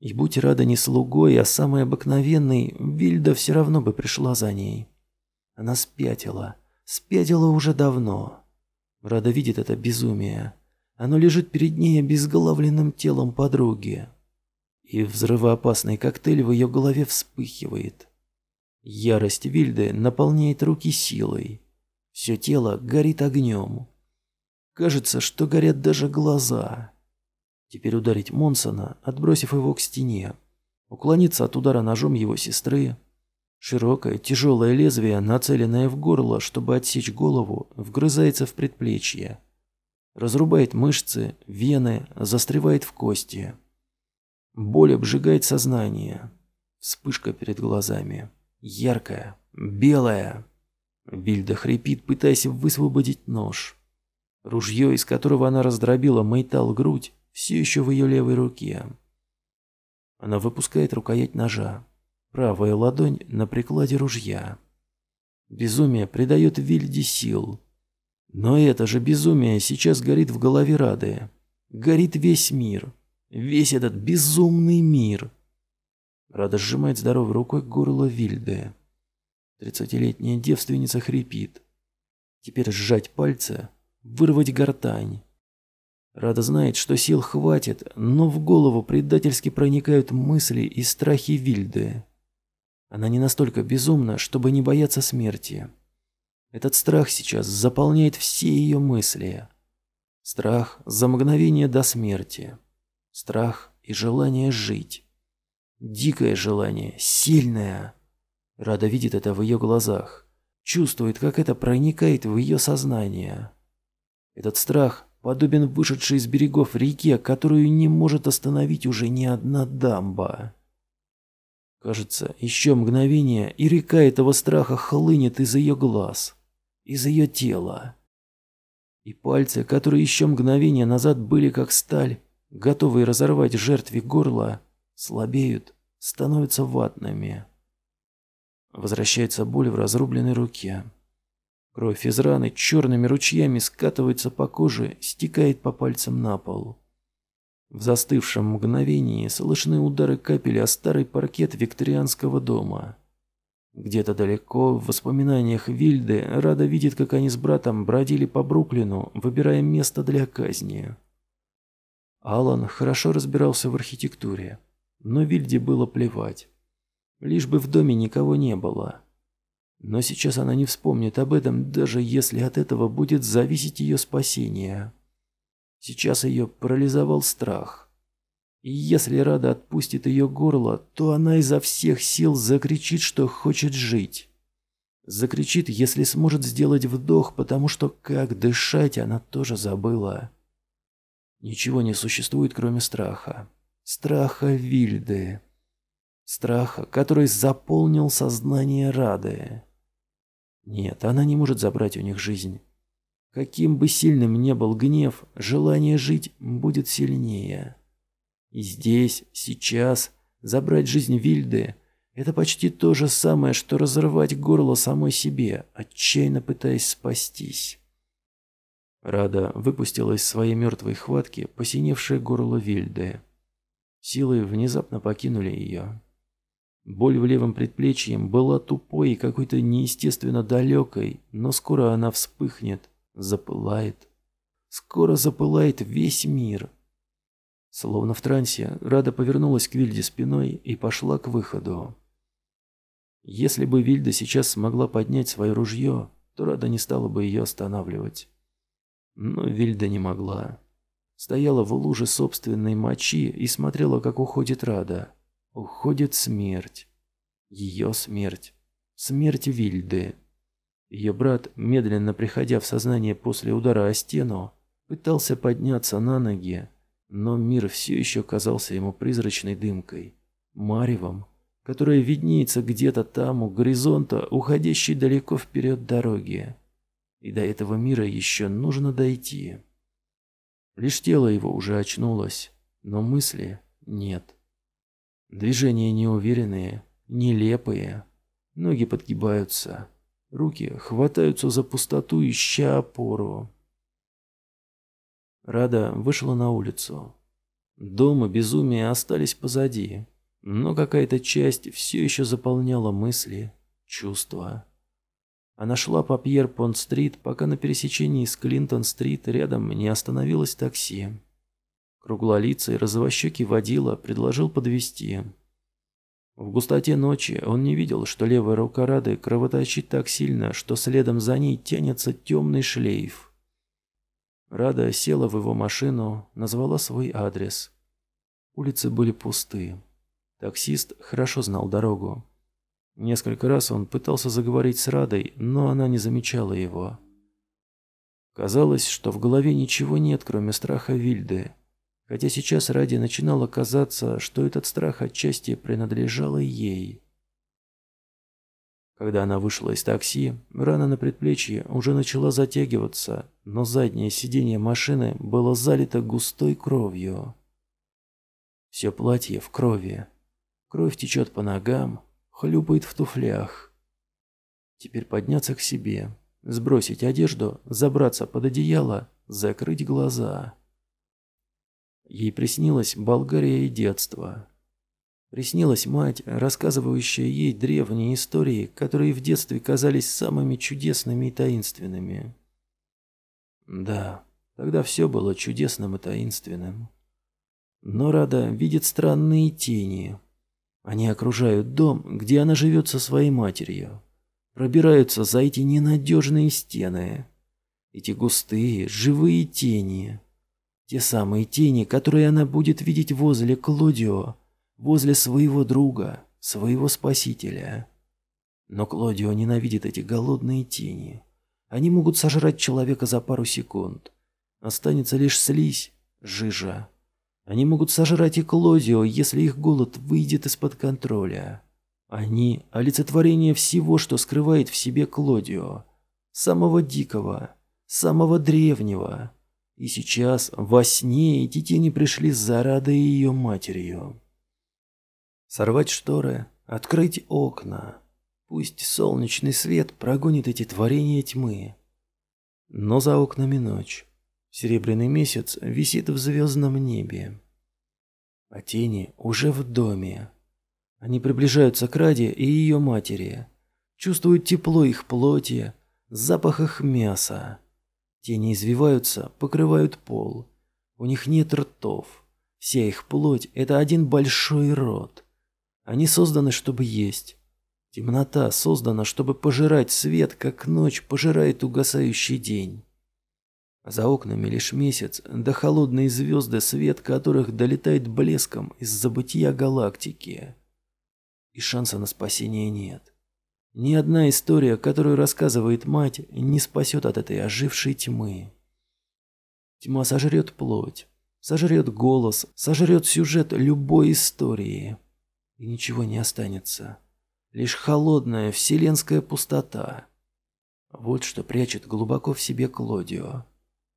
И будь Рада не слугой, а самой обыкновенной, Вильда все равно бы пришла за ней. Она спятила. Спятила уже давно. Рада видит это безумие. Оно лежит перед ней обезглавленным телом подруги. И взрывоопасный коктейль в ее голове вспыхивает. Ярость Вильды наполняет руки силой. Все тело горит огнем. Кажется, что горят даже глаза. Теперь ударить Монсона, отбросив его к стене. Уклониться от удара ножом его сестры. Широкое, тяжелое лезвие, нацеленное в горло, чтобы отсечь голову, вгрызается в предплечье. Разрубает мышцы, вены, застревает в кости. Боль обжигает сознание. Вспышка перед глазами. Яркая, белая. Вильда хрипит, пытаясь высвободить нож. Ружье, из которого она раздробила Мейтал грудь, все еще в ее левой руке. Она выпускает рукоять ножа. Правая ладонь на прикладе ружья. Безумие придает Вильде сил. Но это же безумие сейчас горит в голове Рады. Горит весь мир. Весь этот безумный мир. Рада сжимает здоровой рукой горло Вильды. Тридцатилетняя девственница хрипит. Теперь сжать пальцы, вырвать гортань. Рада знает, что сил хватит, но в голову предательски проникают мысли и страхи Вильды. Она не настолько безумна, чтобы не бояться смерти. Этот страх сейчас заполняет все ее мысли. Страх за мгновение до смерти. Страх и желание жить. Дикое желание, сильное. Рада видит это в ее глазах. Чувствует, как это проникает в ее сознание. Этот страх подобен вышедшей из берегов реке, которую не может остановить уже ни одна дамба. Кажется, еще мгновение, и река этого страха хлынет из ее глаз, из ее тела. И пальцы, которые еще мгновение назад были как сталь, готовые разорвать жертве горло, слабеют, становятся ватными. Возвращается боль в разрубленной руке. Кровь из раны черными ручьями скатывается по коже, стекает по пальцам на пол. В застывшем мгновении слышны удары капель о старый паркет викторианского дома. Где-то далеко, в воспоминаниях Вильды, Рада видит, как они с братом бродили по Бруклину, выбирая место для казни. Алан хорошо разбирался в архитектуре, но Вильде было плевать. Лишь бы в доме никого не было. Но сейчас она не вспомнит об этом, даже если от этого будет зависеть ее спасение. Сейчас ее парализовал страх. И если Рада отпустит ее горло, то она изо всех сил закричит, что хочет жить. Закричит, если сможет сделать вдох, потому что как дышать она тоже забыла. Ничего не существует, кроме страха. Страха Вильды. Страха, который заполнил сознание Рады. Нет, она не может забрать у них жизнь. Каким бы сильным ни был гнев, желание жить будет сильнее. И здесь, сейчас, забрать жизнь Вильды – это почти то же самое, что разрывать горло самой себе, отчаянно пытаясь спастись. Рада выпустила из своей мертвой хватки посиневшее горло Вильды. Силы внезапно покинули ее. Боль в левом предплечье была тупой и какой-то неестественно далекой, но скоро она вспыхнет, запылает. Скоро запылает весь мир. Словно в трансе, Рада повернулась к Вильде спиной и пошла к выходу. Если бы Вильда сейчас смогла поднять свое ружье, то Рада не стала бы ее останавливать. Но Вильда не могла. Стояла в луже собственной мочи и смотрела, как уходит Рада. Уходит смерть. Ее смерть. Смерть Вильды. Ее брат, медленно приходя в сознание после удара о стену, пытался подняться на ноги, но мир все еще казался ему призрачной дымкой, маревом, которое виднеется где-то там у горизонта, уходящей далеко вперед дороги. И до этого мира еще нужно дойти. Лишь тело его уже очнулось, но мысли нет. Движения неуверенные, нелепые, ноги подгибаются. Руки хватаются за пустоту, ища опору. Рада вышла на улицу. Дом и безумие остались позади, но какая-то часть все еще заполняла мысли, чувства. Она шла по Пьер-Понт-стрит, пока на пересечении с Клинтон-стрит рядом не остановилось такси. Круглолицый розовощекий водила предложил подвезти. В густоте ночи он не видел, что левая рука Рады кровоточит так сильно, что следом за ней тянется темный шлейф. Рада села в его машину, назвала свой адрес. Улицы были пусты. Таксист хорошо знал дорогу. Несколько раз он пытался заговорить с Радой, но она не замечала его. Казалось, что в голове ничего нет, кроме страха Вильды. Хотя сейчас Раде начинало казаться, что этот страх отчасти принадлежал ей. Когда она вышла из такси, рана на предплечье уже начала затягиваться, но заднее сиденье машины было залито густой кровью. Все платье в крови. Кровь течет по ногам, хлюпает в туфлях. Теперь подняться к себе, сбросить одежду, забраться под одеяло, закрыть глаза. Ей приснилась Болгария и детство. Приснилась мать, рассказывающая ей древние истории, которые в детстве казались самыми чудесными и таинственными. Да, тогда все было чудесным и таинственным. Но Рада видит странные тени. Они окружают дом, где она живет со своей матерью. Пробираются за эти ненадежные стены. Эти густые, живые тени. Те самые тени, которые она будет видеть возле Клодио, возле своего друга, своего спасителя. Но Клодио ненавидит эти голодные тени. Они могут сожрать человека за пару секунд. Останется лишь слизь, жижа. Они могут сожрать и Клодио, если их голод выйдет из-под контроля. Они – олицетворение всего, что скрывает в себе Клодио. Самого дикого, самого древнего. И сейчас, во сне, эти тени пришли за Радой ее матерью. Сорвать шторы, открыть окна. Пусть солнечный свет прогонит эти творения тьмы. Но за окнами ночь. Серебряный месяц висит в звездном небе. А тени уже в доме. Они приближаются к Раде и ее матери. Чувствуют тепло их плоти, запах их мяса. Тени извиваются, покрывают пол. У них нет ртов. Вся их плоть – это один большой рот. Они созданы, чтобы есть. Темнота создана, чтобы пожирать свет, как ночь пожирает угасающий день. За окнами лишь месяц, да холодные звезды, свет которых долетает блеском из забытия галактики. И шанса на спасение нет. Ни одна история, которую рассказывает мать, не спасет от этой ожившей тьмы. Тьма сожрет плоть, сожрет голос, сожрет сюжет любой истории и ничего не останется. Лишь холодная вселенская пустота. Вот что прячет глубоко в себе Клодио.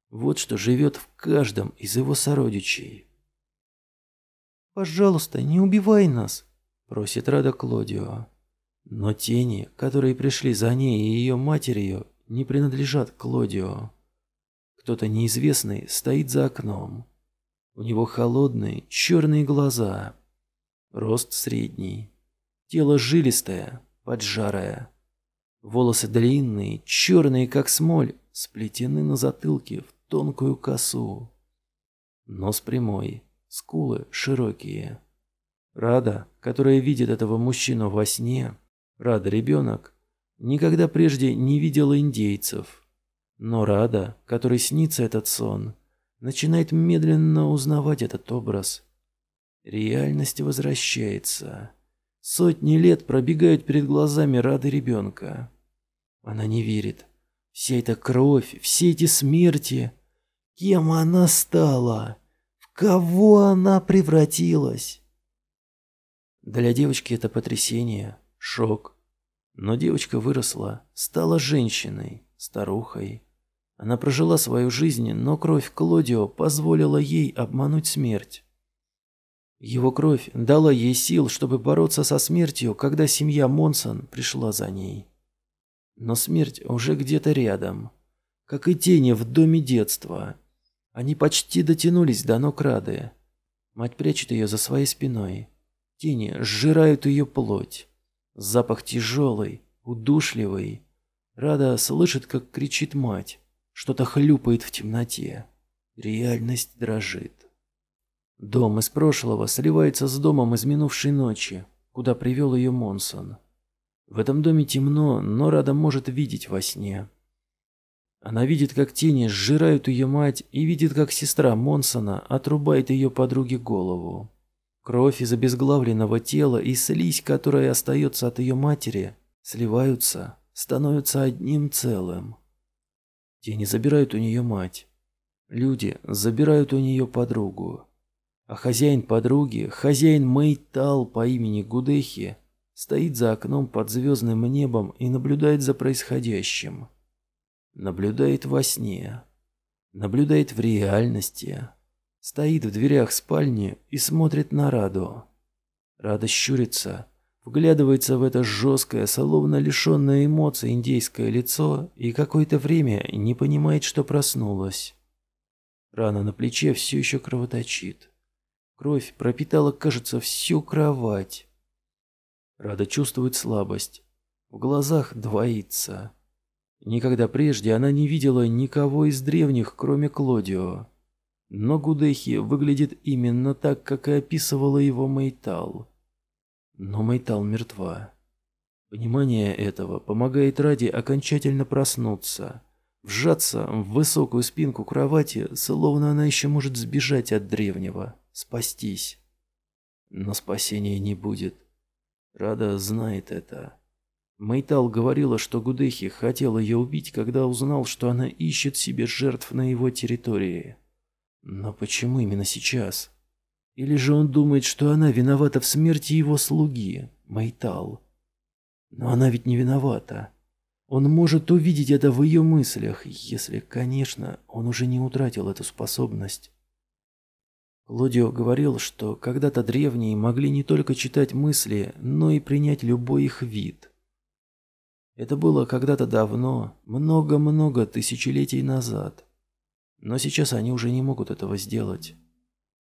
Вот что живет в каждом из его сородичей. «Пожалуйста, не убивай нас!» – просит Рада Клодио. Но тени, которые пришли за ней и ее матерью, не принадлежат Клодио. Кто-то неизвестный стоит за окном. У него холодные, черные глаза – Рост средний. Тело жилистое, поджарое. Волосы длинные, черные, как смоль, сплетены на затылке в тонкую косу. Нос прямой, скулы широкие. Рада, которая видит этого мужчину во сне, Рада ребенок, никогда прежде не видела индейцев. Но Рада, которой снится этот сон, начинает медленно узнавать этот образ – Реальность возвращается. Сотни лет пробегают перед глазами Рады ребенка. Она не верит. Вся эта кровь, все эти смерти. Кем она стала? В кого она превратилась? Для девочки это потрясение, шок. Но девочка выросла, стала женщиной, старухой. Она прожила свою жизнь, но кровь Клодио позволила ей обмануть смерть. Его кровь дала ей сил, чтобы бороться со смертью, когда семья Монсон пришла за ней. Но смерть уже где-то рядом, как и тени в доме детства. Они почти дотянулись до ног Рады. Мать прячет ее за своей спиной. Тени сжирают ее плоть. Запах тяжелый, удушливый. Рада слышит, как кричит мать. Что-то хлюпает в темноте. Реальность дрожит. Дом из прошлого сливается с домом из минувшей ночи, куда привел ее Монсон. В этом доме темно, но Рада может видеть во сне. Она видит, как тени сжирают ее мать, и видит, как сестра Монсона отрубает ее подруге голову. Кровь из обезглавленного тела и слизь, которая остается от ее матери, сливаются, становятся одним целым. Тени забирают у нее мать. Люди забирают у нее подругу. А хозяин подруги, хозяин Мэйтал по имени Гудехи, стоит за окном под звездным небом и наблюдает за происходящим. Наблюдает во сне. Наблюдает в реальности. Стоит в дверях спальни и смотрит на Раду. Рада щурится, вглядывается в это жесткое, словно лишенное эмоций индейское лицо и какое-то время не понимает, что проснулась. Рана на плече все еще кровоточит. Кровь пропитала, кажется, всю кровать. Рада чувствует слабость. В глазах двоится. Никогда прежде она не видела никого из древних, кроме Клодио. Но Гудехи выглядит именно так, как и описывала его Мейтал. Но Мейтал мертва. Понимание этого помогает Ради окончательно проснуться, вжаться в высокую спинку кровати, словно она еще может сбежать от древнего спастись. Но спасения не будет. Рада знает это. Мейтал говорила, что Гудехи хотел ее убить, когда узнал, что она ищет себе жертв на его территории. Но почему именно сейчас? Или же он думает, что она виновата в смерти его слуги, Мейтал? Но она ведь не виновата. Он может увидеть это в ее мыслях, если, конечно, он уже не утратил эту способность. Лодио говорил, что когда-то древние могли не только читать мысли, но и принять любой их вид. Это было когда-то давно, много-много тысячелетий назад. Но сейчас они уже не могут этого сделать.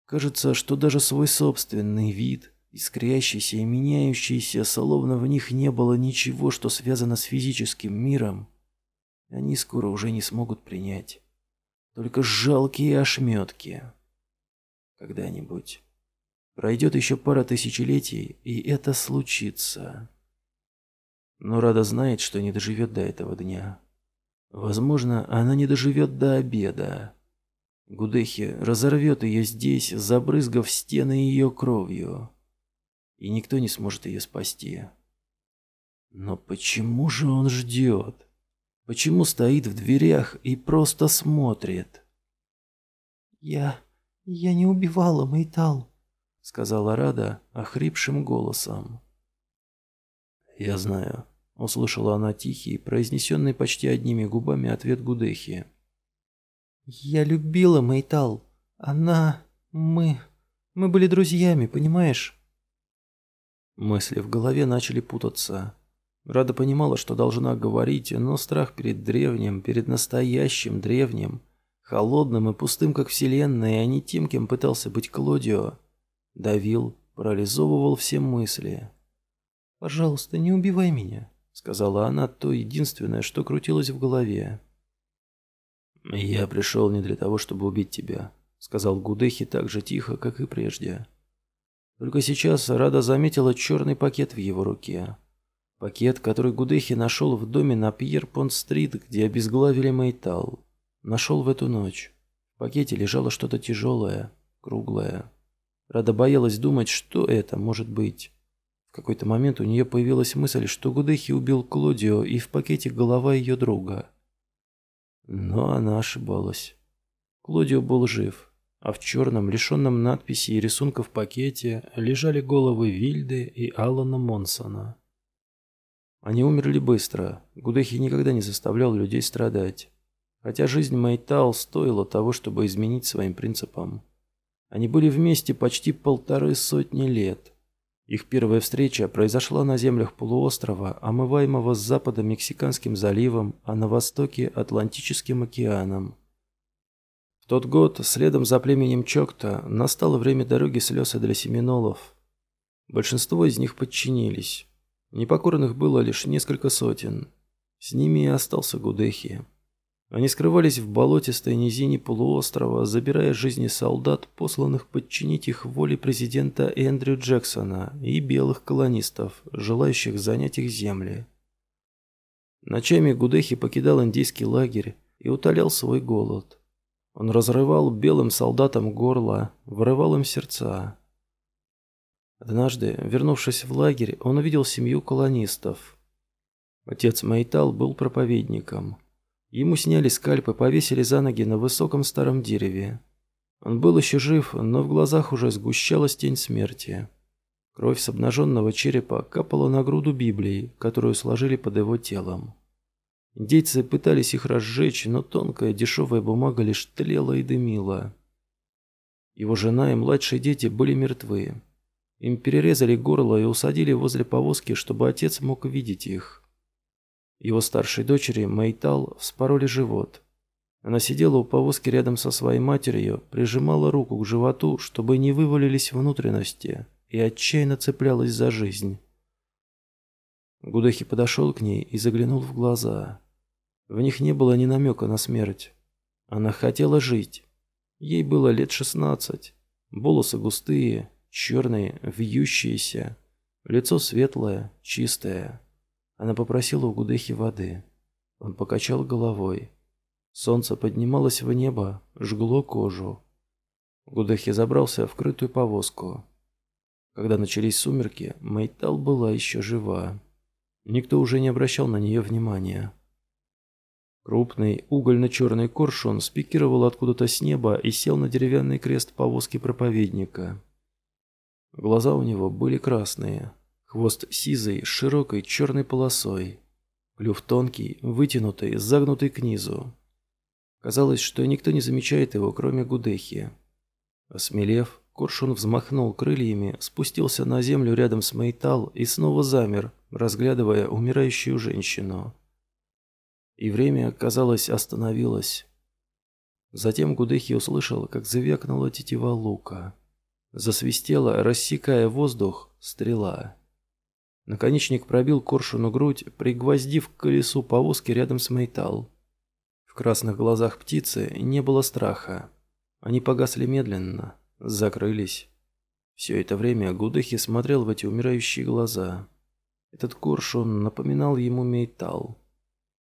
Кажется, что даже свой собственный вид, искрящийся и меняющийся, словно в них не было ничего, что связано с физическим миром, они скоро уже не смогут принять. Только жалкие ошметки. Когда-нибудь. Пройдет еще пара тысячелетий, и это случится. Но Рада знает, что не доживет до этого дня. Возможно, она не доживет до обеда. Гудехи разорвет ее здесь, забрызгав стены ее кровью. И никто не сможет ее спасти. Но почему же он ждет? Почему стоит в дверях и просто смотрит? «Я «Я не убивала Мейтал», — сказала Рада охрипшим голосом. «Я знаю», — услышала она тихий, произнесенный почти одними губами ответ Гудехи. «Я любила Мейтал. Она... мы... мы были друзьями, понимаешь?» Мысли в голове начали путаться. Рада понимала, что должна говорить, но страх перед древним, перед настоящим древним — холодным и пустым, как вселенная, а не тем, кем пытался быть Клодио, давил, парализовывал все мысли. «Пожалуйста, не убивай меня», — сказала она, то единственное, что крутилось в голове. «Я пришел не для того, чтобы убить тебя», — сказал Гудехи так же тихо, как и прежде. Только сейчас Рада заметила черный пакет в его руке. Пакет, который Гудехи нашел в доме на Пьер-Понт-стрит, где обезглавили Мейтал. Нашел в эту ночь. В пакете лежало что-то тяжелое, круглое. Рада боялась думать, что это может быть. Какой-то момент у нее появилась мысль, что Гудехи убил Клодио и в пакете голова ее друга. Но она ошибалась. Клодио был жив, а в черном, лишенном надписи и рисунков пакете лежали головы Вильды и Алана Монсона. Они умерли быстро. Гудехи никогда не заставлял людей страдать. Хотя жизнь Мэйтал стоила того, чтобы изменить своим принципам. Они были вместе почти полторы сотни лет. Их первая встреча произошла на землях полуострова, омываемого с запада Мексиканским заливом, а на востоке – Атлантическим океаном. В тот год, следом за племенем Чокта, настало время дороги слез для семинолов. Большинство из них подчинились. Непокорных было лишь несколько сотен. С ними и остался Гудехи. Они скрывались в болотистой низине полуострова, забирая жизни солдат, посланных подчинить их воле президента Эндрю Джексона и белых колонистов, желающих занять их земли. Ночами Гудехи покидал индийский лагерь, и утолял свой голод. Он разрывал белым солдатам горло, вырывал им сердца. Однажды, вернувшись в лагерь, он увидел семью колонистов. Отец Майтал был проповедником. Ему сняли скальп и повесили за ноги на высоком старом дереве. Он был еще жив, но в глазах уже сгущалась тень смерти. Кровь с обнаженного черепа капала на груду Библии, которую сложили под его телом. Индейцы пытались их разжечь, но тонкая дешевая бумага лишь тлела и дымила. Его жена и младшие дети были мертвы. Им перерезали горло и усадили возле повозки, чтобы отец мог видеть их. Его старшей дочери, Мейтал, вспороли живот. Она сидела у повозки рядом со своей матерью, прижимала руку к животу, чтобы не вывалились внутренности, и отчаянно цеплялась за жизнь. Гудехи подошел к ней и заглянул в глаза. В них не было ни намека на смерть. Она хотела жить. Ей было лет шестнадцать. Волосы густые, черные, вьющиеся. Лицо светлое, чистое. Она попросила у Гудехи воды. Он покачал головой. Солнце поднималось в небо, жгло кожу. Гудехи забрался в крытую повозку. Когда начались сумерки, Мейтал была еще жива. Никто уже не обращал на нее внимания. Крупный угольно-черный коршун спикировал откуда-то с неба и сел на деревянный крест повозки проповедника. Глаза у него были красные, хвост сизый с широкой черной полосой, клюв тонкий, вытянутый, загнутый к низу. Казалось, что никто не замечает его, кроме Гудехи. Осмелев, коршун взмахнул крыльями, спустился на землю рядом с Мейтал и снова замер, разглядывая умирающую женщину. И время, казалось, остановилось. Затем Гудехи услышал, как завякнула тетива лука. Засвистела, рассекая воздух, стрела. Наконечник пробил коршуну грудь, пригвоздив к колесу повозки рядом с Мейтал. В красных глазах птицы не было страха. Они погасли медленно, закрылись. Все это время Гудехи смотрел в эти умирающие глаза. Этот коршун напоминал ему Мейтал.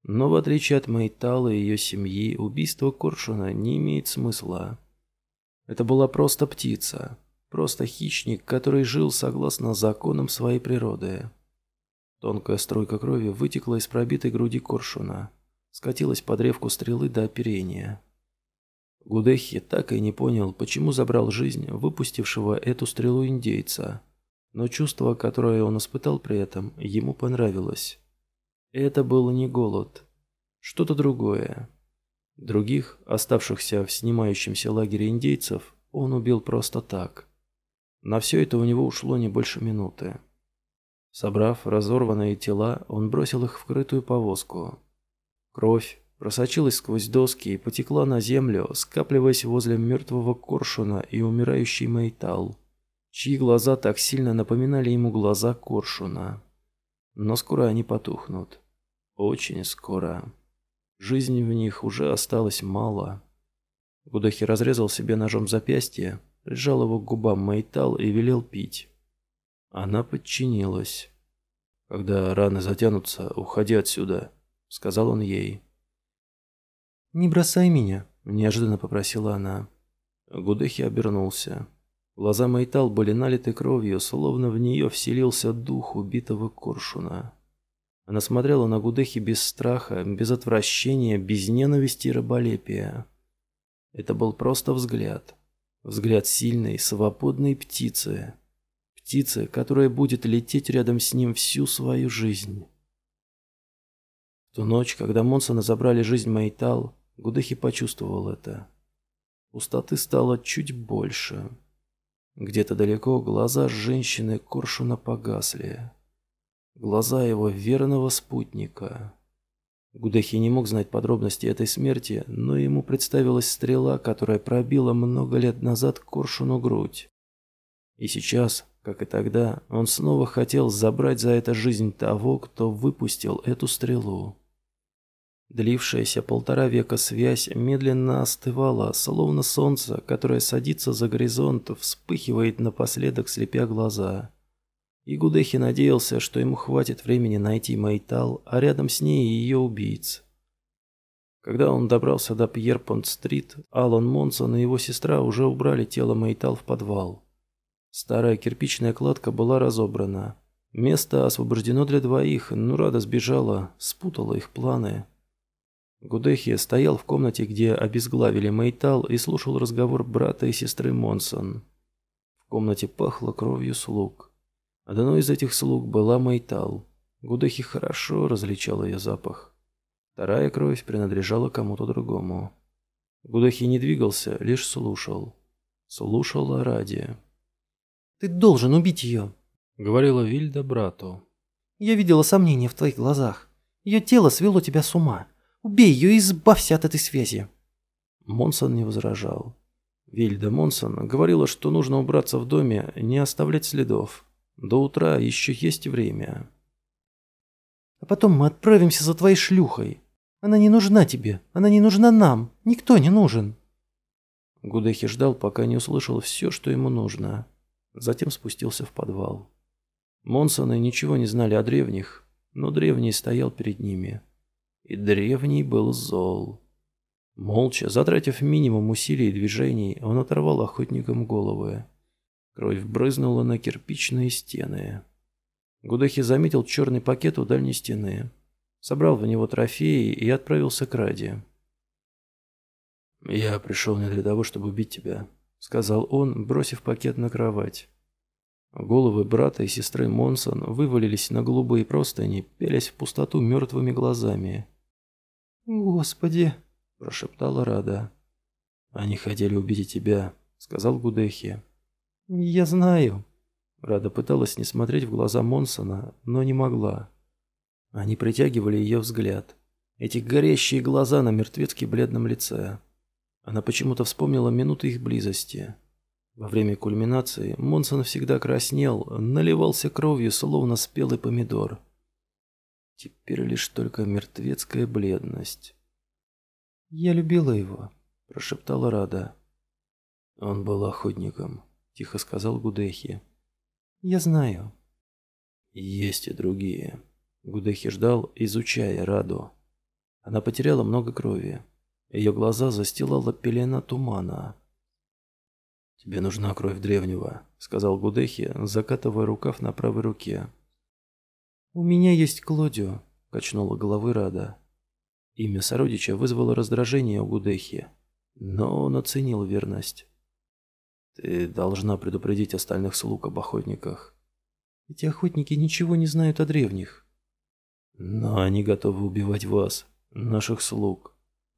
Но в отличие от Мейтала и ее семьи, убийство Коршуна не имеет смысла. Это была просто птица, просто хищник, который жил согласно законам своей природы. Тонкая струйка крови вытекла из пробитой груди Коршуна, скатилась по древку стрелы до оперения. Гудехи так и не понял, почему забрал жизнь выпустившего эту стрелу индейца, но чувство, которое он испытал при этом, ему понравилось. Это был не голод. Что-то другое. Других, оставшихся в снимающемся лагере индейцев, он убил просто так. На все это у него ушло не больше минуты. Собрав разорванные тела, он бросил их в крытую повозку. Кровь просочилась сквозь доски и потекла на землю, скапливаясь возле мертвого коршуна и умирающий Мейтал, чьи глаза так сильно напоминали ему глаза коршуна. Но скоро они потухнут. Очень скоро. Жизни в них уже осталось мало. Гудахи разрезал себе ножом запястье, прижал его к губам Майтал и велел пить. Она подчинилась. «Когда раны затянутся, уходи отсюда», — сказал он ей. «Не бросай меня», — неожиданно попросила она. Гудехи обернулся. Глаза Майтал были налиты кровью, словно в нее вселился дух убитого коршуна. Она смотрела на Гудехи без страха, без отвращения, без ненависти и раболепия. Это был просто взгляд. Взгляд сильной, свободной птицы. Птицы, которая будет лететь рядом с ним всю свою жизнь. В ту ночь, когда Монсона забрали жизнь Майтал, Гудехи почувствовал это. Пустоты стало чуть больше. Где-то далеко глаза женщины Коршуна погасли. Глаза его верного спутника. Гудахи не мог знать подробности этой смерти, но ему представилась стрела, которая пробила много лет назад Коршуну грудь. И сейчас, как и тогда, он снова хотел забрать за это жизнь того, кто выпустил эту стрелу. Длившаяся полтора века связь медленно остывала, словно солнце, которое садится за горизонт, вспыхивает напоследок, слепя глаза. И Гудехи надеялся, что ему хватит времени найти Майтал, а рядом с ней и ее убийц. Когда он добрался до Пьерпонт-стрит, Алан Монсон и его сестра уже убрали тело Мейтал в подвал. Старая кирпичная кладка была разобрана. Место освобождено для двоих, но Рада сбежала, спутала их планы. Гудехи стоял в комнате, где обезглавили Мейтал, и слушал разговор брата и сестры Монсон. В комнате пахло кровью слуг. Одной из этих слуг была Мейтал. Гудехи хорошо различал ее запах. Вторая кровь принадлежала кому-то другому. Гудахи не двигался, лишь слушал. Слушала ради. «Ты должен убить ее», — говорила Вильда брату. «Я видела сомнения в твоих глазах. Ее тело свело тебя с ума. Убей ее и избавься от этой связи». Монсон не возражал. Вильда Монсон говорила, что нужно убраться в доме, не оставлять следов. До утра еще есть время. «А потом мы отправимся за твоей шлюхой», она не нужна тебе, она не нужна нам, никто не нужен. Гудехи ждал, пока не услышал все, что ему нужно. Затем спустился в подвал. Монсоны ничего не знали о древних, но древний стоял перед ними. И древний был зол. Молча, затратив минимум усилий и движений, он оторвал охотникам головы. Кровь брызнула на кирпичные стены. Гудехи заметил черный пакет у дальней стены собрал в него трофеи и отправился к Раде. «Я пришел не для того, чтобы убить тебя», — сказал он, бросив пакет на кровать. Головы брата и сестры Монсон вывалились на голубые простыни, пелясь в пустоту мертвыми глазами. «Господи!» – прошептала Рада. «Они хотели убить тебя», – сказал Гудехи. «Я знаю». Рада пыталась не смотреть в глаза Монсона, но не могла. Они притягивали ее взгляд. Эти горящие глаза на мертвецки бледном лице. Она почему-то вспомнила минуты их близости. Во время кульминации Монсон всегда краснел, наливался кровью, словно спелый помидор. Теперь лишь только мертвецкая бледность. «Я любила его», – прошептала Рада. «Он был охотником», – тихо сказал Гудехи. «Я знаю». «Есть и другие». Гудехи ждал, изучая Раду. Она потеряла много крови. Ее глаза застилала пелена тумана. «Тебе нужна кровь древнего», — сказал Гудехи, закатывая рукав на правой руке. «У меня есть Клодио», — качнула головой Рада. Имя сородича вызвало раздражение у Гудехи, но он оценил верность. «Ты должна предупредить остальных слуг об охотниках». «Эти охотники ничего не знают о древних», но они готовы убивать вас, наших слуг.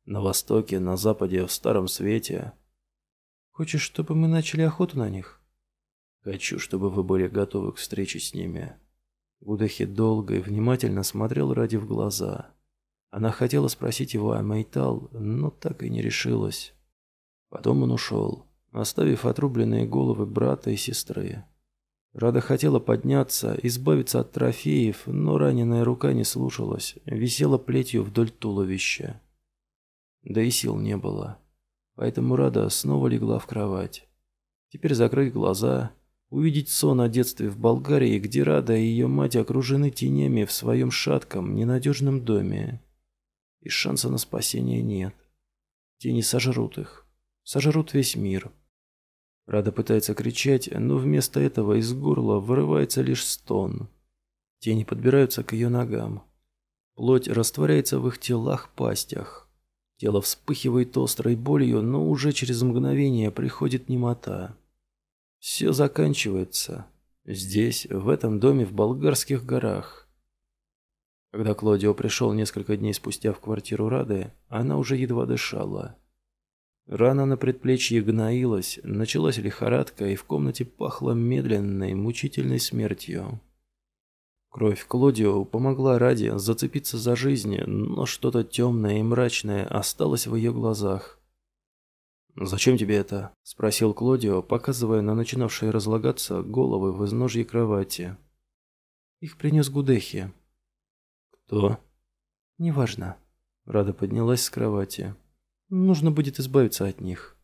На востоке, на западе, в Старом Свете. Хочешь, чтобы мы начали охоту на них? Хочу, чтобы вы были готовы к встрече с ними. Гудахи долго и внимательно смотрел ради в глаза. Она хотела спросить его о Мейтал, но так и не решилась. Потом он ушел, оставив отрубленные головы брата и сестры. Рада хотела подняться, избавиться от трофеев, но раненая рука не слушалась, висела плетью вдоль туловища. Да и сил не было. Поэтому Рада снова легла в кровать. Теперь закрыть глаза, увидеть сон о детстве в Болгарии, где Рада и ее мать окружены тенями в своем шатком, ненадежном доме. И шанса на спасение нет. Тени сожрут их. Сожрут весь мир. Рада пытается кричать, но вместо этого из горла вырывается лишь стон. Тени подбираются к ее ногам. Плоть растворяется в их телах-пастях. Тело вспыхивает острой болью, но уже через мгновение приходит немота. Все заканчивается. Здесь, в этом доме в болгарских горах. Когда Клодио пришел несколько дней спустя в квартиру Рады, она уже едва дышала. Рана на предплечье гноилась, началась лихорадка, и в комнате пахло медленной, мучительной смертью. Кровь Клодио помогла Ради зацепиться за жизнь, но что-то темное и мрачное осталось в ее глазах. «Зачем тебе это?» – спросил Клодио, показывая на начинавшие разлагаться головы в изножье кровати. «Их принес Гудехи». «Кто?» «Неважно». Рада поднялась с кровати. Нужно будет избавиться от них.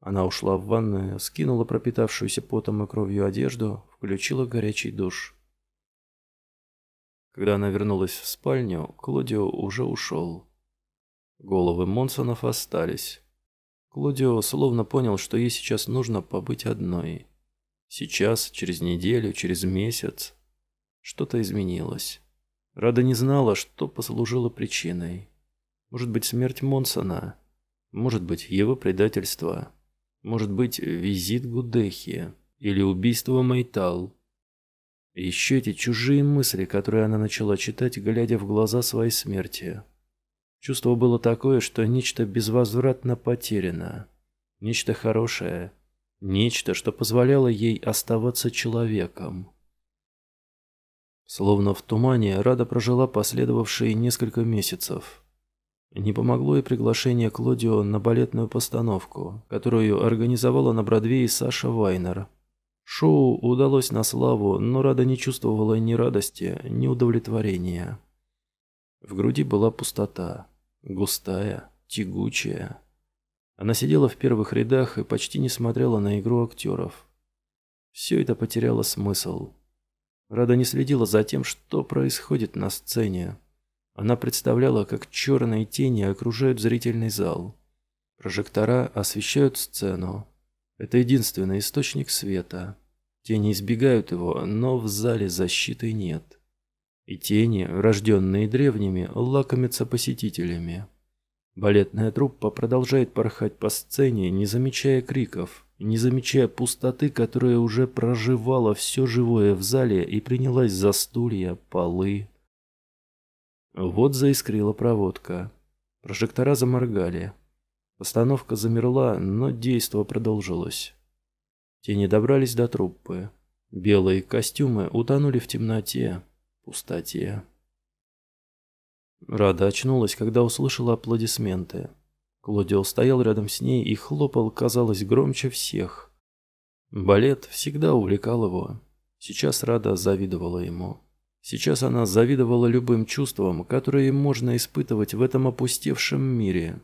Она ушла в ванную, скинула пропитавшуюся потом и кровью одежду, включила горячий душ. Когда она вернулась в спальню, Клодио уже ушел. Головы Монсонов остались. Клодио словно понял, что ей сейчас нужно побыть одной. Сейчас, через неделю, через месяц. Что-то изменилось. Рада не знала, что послужило причиной. Может быть, смерть Монсона. Может быть, его предательство. Может быть, визит Гудехи. Или убийство Майтал. Еще эти чужие мысли, которые она начала читать, глядя в глаза своей смерти. Чувство было такое, что нечто безвозвратно потеряно. Нечто хорошее. Нечто, что позволяло ей оставаться человеком. Словно в тумане, Рада прожила последовавшие несколько месяцев. Не помогло и приглашение Клодио на балетную постановку, которую организовала на Бродвее Саша Вайнер. Шоу удалось на славу, но Рада не чувствовала ни радости, ни удовлетворения. В груди была пустота. Густая, тягучая. Она сидела в первых рядах и почти не смотрела на игру актеров. Все это потеряло смысл. Рада не следила за тем, что происходит на сцене. Она представляла, как черные тени окружают зрительный зал. Прожектора освещают сцену. Это единственный источник света. Тени избегают его, но в зале защиты нет. И тени, рожденные древними, лакомятся посетителями. Балетная труппа продолжает порхать по сцене, не замечая криков, не замечая пустоты, которая уже проживала все живое в зале и принялась за стулья, полы. Вот заискрила проводка. Прожектора заморгали. Постановка замерла, но действо продолжилось. Тени добрались до труппы. Белые костюмы утонули в темноте, пустоте. Рада очнулась, когда услышала аплодисменты. Клодио стоял рядом с ней и хлопал, казалось, громче всех. Балет всегда увлекал его. Сейчас Рада завидовала ему. Сейчас она завидовала любым чувствам, которые можно испытывать в этом опустевшем мире.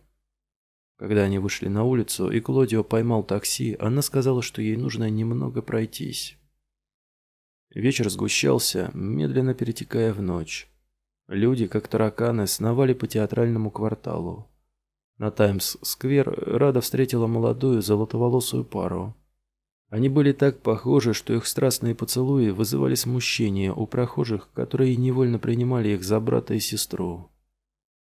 Когда они вышли на улицу, и Клодио поймал такси, она сказала, что ей нужно немного пройтись. Вечер сгущался, медленно перетекая в ночь. Люди, как тараканы, сновали по театральному кварталу. На Таймс-сквер Рада встретила молодую золотоволосую пару. Они были так похожи, что их страстные поцелуи вызывали смущение у прохожих, которые невольно принимали их за брата и сестру.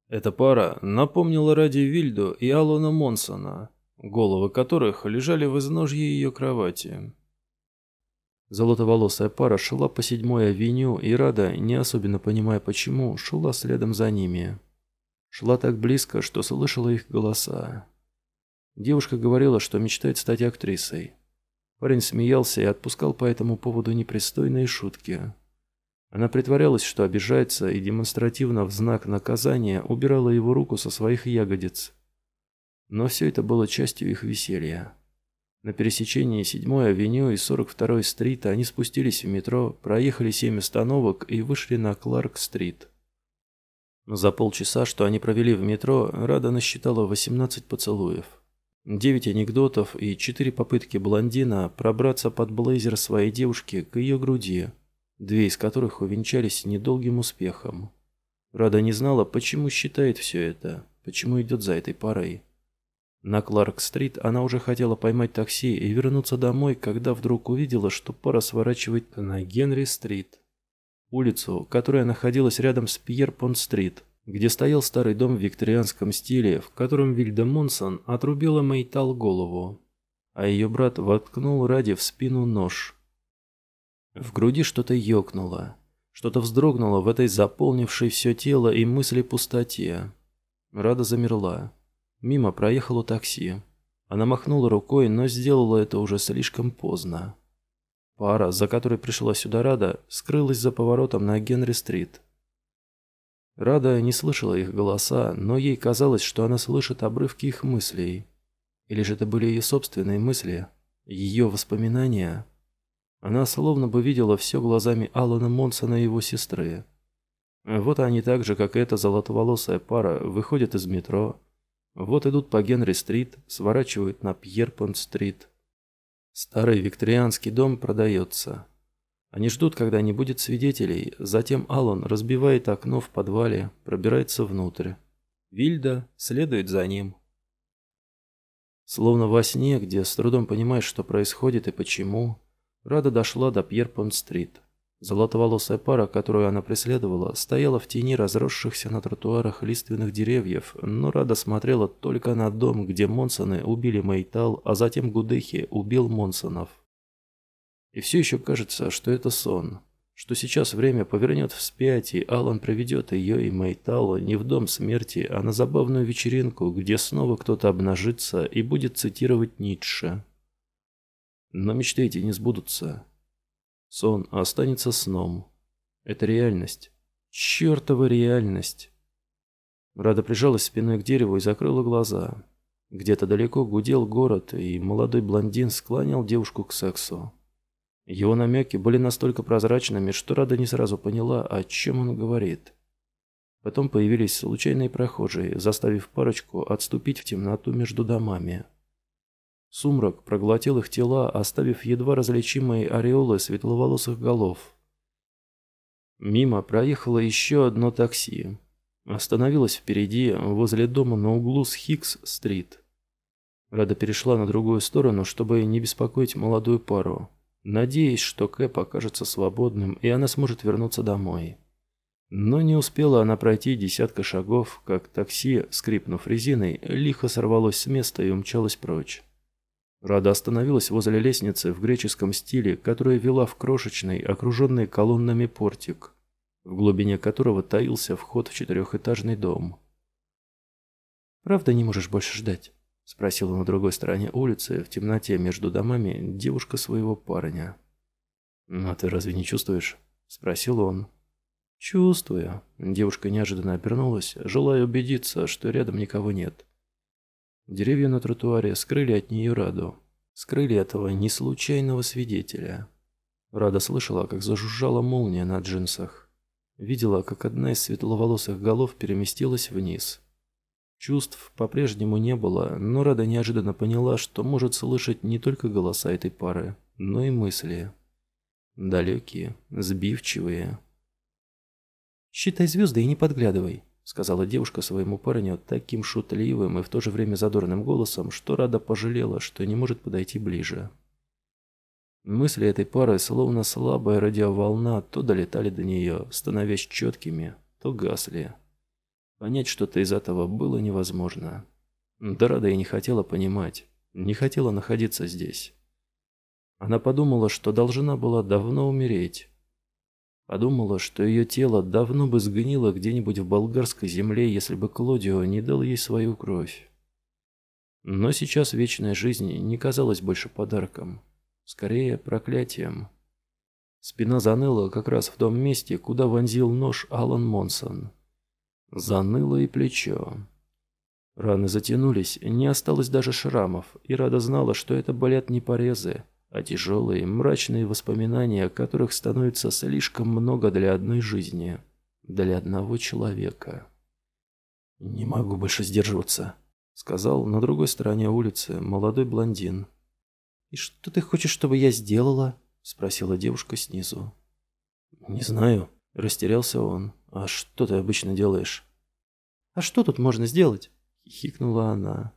Эта пара напомнила Ради Вильду и Алона Монсона, головы которых лежали в изножье ее кровати. Золотоволосая пара шла по седьмой авеню, и Рада, не особенно понимая почему, шла следом за ними. Шла так близко, что слышала их голоса. Девушка говорила, что мечтает стать актрисой. Парень смеялся и отпускал по этому поводу непристойные шутки. Она притворялась, что обижается, и демонстративно в знак наказания убирала его руку со своих ягодиц. Но все это было частью их веселья. На пересечении 7-й авеню и 42-й стрита они спустились в метро, проехали 7 остановок и вышли на Кларк-стрит. За полчаса, что они провели в метро, Рада насчитала 18 поцелуев. 9 анекдотов и 4 попытки блондина пробраться под блейзер своей девушки к ее груди, две из которых увенчались недолгим успехом. Рада не знала, почему считает все это, почему идет за этой парой. На Кларк-стрит она уже хотела поймать такси и вернуться домой, когда вдруг увидела, что пара сворачивает на Генри-стрит. Улицу, которая находилась рядом с Пьер-Понт-стрит, где стоял старый дом в викторианском стиле, в котором Вильда Монсон отрубила Мейтал голову, а ее брат воткнул ради в спину нож. В груди что-то ёкнуло, что-то вздрогнуло в этой заполнившей все тело и мысли пустоте. Рада замерла. Мимо проехало такси. Она махнула рукой, но сделала это уже слишком поздно. Пара, за которой пришла сюда Рада, скрылась за поворотом на Генри-стрит. Рада не слышала их голоса, но ей казалось, что она слышит обрывки их мыслей. Или же это были ее собственные мысли, ее воспоминания. Она словно бы видела все глазами Алана Монсона и его сестры. Вот они так же, как эта золотоволосая пара, выходят из метро, вот идут по Генри-стрит, сворачивают на Пьерпонт-стрит. Старый викторианский дом продается. Они ждут, когда не будет свидетелей, затем Аллан разбивает окно в подвале, пробирается внутрь. Вильда следует за ним. Словно во сне, где с трудом понимаешь, что происходит и почему, Рада дошла до Пьерпонт-стрит. Золотоволосая пара, которую она преследовала, стояла в тени разросшихся на тротуарах лиственных деревьев, но Рада смотрела только на дом, где Монсоны убили Мейтал, а затем Гудехи убил Монсонов. И все еще кажется, что это сон что сейчас время повернет вспять, и Алан приведет ее и Мейтала не в дом смерти, а на забавную вечеринку, где снова кто-то обнажится и будет цитировать Ницше. Но мечты эти не сбудутся. Сон останется сном. Это реальность. Чертова реальность. Рада прижалась спиной к дереву и закрыла глаза. Где-то далеко гудел город, и молодой блондин склонял девушку к сексу. Его намеки были настолько прозрачными, что Рада не сразу поняла, о чем он говорит. Потом появились случайные прохожие, заставив парочку отступить в темноту между домами. Сумрак проглотил их тела, оставив едва различимые ореолы светловолосых голов. Мимо проехало еще одно такси. Остановилось впереди, возле дома на углу с Хикс-стрит. Рада перешла на другую сторону, чтобы не беспокоить молодую пару надеясь, что Кэп окажется свободным, и она сможет вернуться домой. Но не успела она пройти десятка шагов, как такси, скрипнув резиной, лихо сорвалось с места и умчалось прочь. Рада остановилась возле лестницы в греческом стиле, которая вела в крошечный, окруженный колоннами портик, в глубине которого таился вход в четырехэтажный дом. «Правда не можешь больше ждать?» Спросила на другой стороне улицы, в темноте между домами, девушка своего парня. «А ты разве не чувствуешь?» Спросил он. «Чувствую». Девушка неожиданно обернулась, желая убедиться, что рядом никого нет. Деревья на тротуаре скрыли от нее Раду. Скрыли этого неслучайного свидетеля. Рада слышала, как зажужжала молния на джинсах. Видела, как одна из светловолосых голов переместилась вниз. Чувств по-прежнему не было, но Рада неожиданно поняла, что может слышать не только голоса этой пары, но и мысли. Далекие, сбивчивые. «Считай звезды и не подглядывай», — сказала девушка своему парню таким шутливым и в то же время задорным голосом, что Рада пожалела, что не может подойти ближе. Мысли этой пары, словно слабая радиоволна, то долетали до нее, становясь четкими, то гасли. Понять что-то из этого было невозможно. Дорада и не хотела понимать, не хотела находиться здесь. Она подумала, что должна была давно умереть. Подумала, что ее тело давно бы сгнило где-нибудь в болгарской земле, если бы Клодио не дал ей свою кровь. Но сейчас вечная жизнь не казалась больше подарком, скорее проклятием. Спина заныла как раз в том месте, куда вонзил нож Алан Монсон. Заныло и плечо. Раны затянулись, не осталось даже шрамов, и Рада знала, что это болят не порезы, а тяжелые, мрачные воспоминания, которых становится слишком много для одной жизни, для одного человека. «Не могу больше сдерживаться», — сказал на другой стороне улицы молодой блондин. «И что ты хочешь, чтобы я сделала?» — спросила девушка снизу. «Не знаю», — растерялся он. «А что ты обычно делаешь?» «А что тут можно сделать?» — хихикнула она.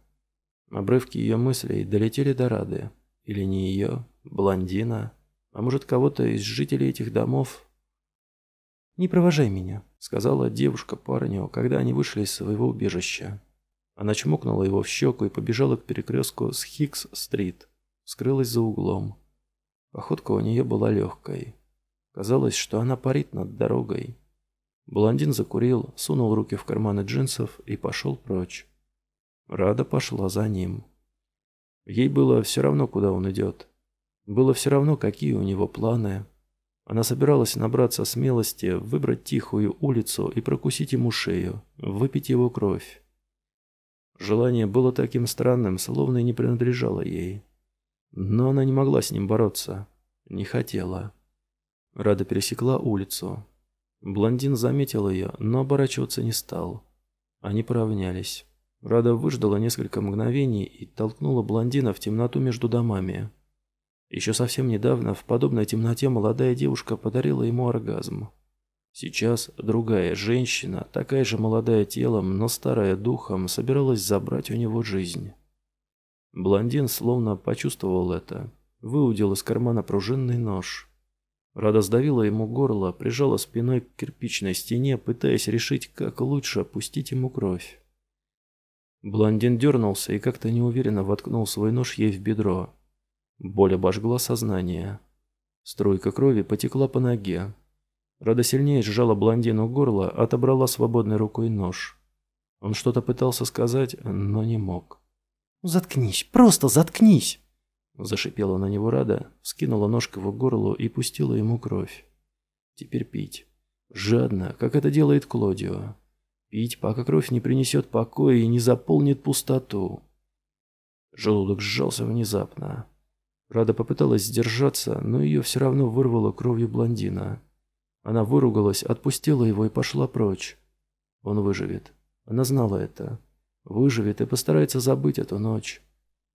Обрывки ее мыслей долетели до Рады. Или не ее, блондина, а может кого-то из жителей этих домов. «Не провожай меня», — сказала девушка парню, когда они вышли из своего убежища. Она чмокнула его в щеку и побежала к перекрестку с Хикс-стрит. Скрылась за углом. Походка у нее была легкой. Казалось, что она парит над дорогой. Блондин закурил, сунул руки в карманы джинсов и пошел прочь. Рада пошла за ним. Ей было все равно, куда он идет. Было все равно, какие у него планы. Она собиралась набраться смелости, выбрать тихую улицу и прокусить ему шею, выпить его кровь. Желание было таким странным, словно и не принадлежало ей. Но она не могла с ним бороться. Не хотела. Рада пересекла улицу. Блондин заметил ее, но оборачиваться не стал. Они поравнялись. Рада выждала несколько мгновений и толкнула блондина в темноту между домами. Еще совсем недавно в подобной темноте молодая девушка подарила ему оргазм. Сейчас другая женщина, такая же молодая телом, но старая духом, собиралась забрать у него жизнь. Блондин словно почувствовал это, выудил из кармана пружинный нож. Рада сдавила ему горло, прижала спиной к кирпичной стене, пытаясь решить, как лучше опустить ему кровь. Блондин дернулся и как-то неуверенно воткнул свой нож ей в бедро. Боль обожгла сознание. Струйка крови потекла по ноге. Рада сильнее сжала блондину горло, отобрала свободной рукой нож. Он что-то пытался сказать, но не мог. «Заткнись, просто заткнись!» Зашипела на него Рада, скинула нож к его горлу и пустила ему кровь. Теперь пить. Жадно, как это делает Клодио. Пить, пока кровь не принесет покоя и не заполнит пустоту. Желудок сжался внезапно. Рада попыталась сдержаться, но ее все равно вырвало кровью блондина. Она выругалась, отпустила его и пошла прочь. Он выживет. Она знала это. Выживет и постарается забыть эту ночь.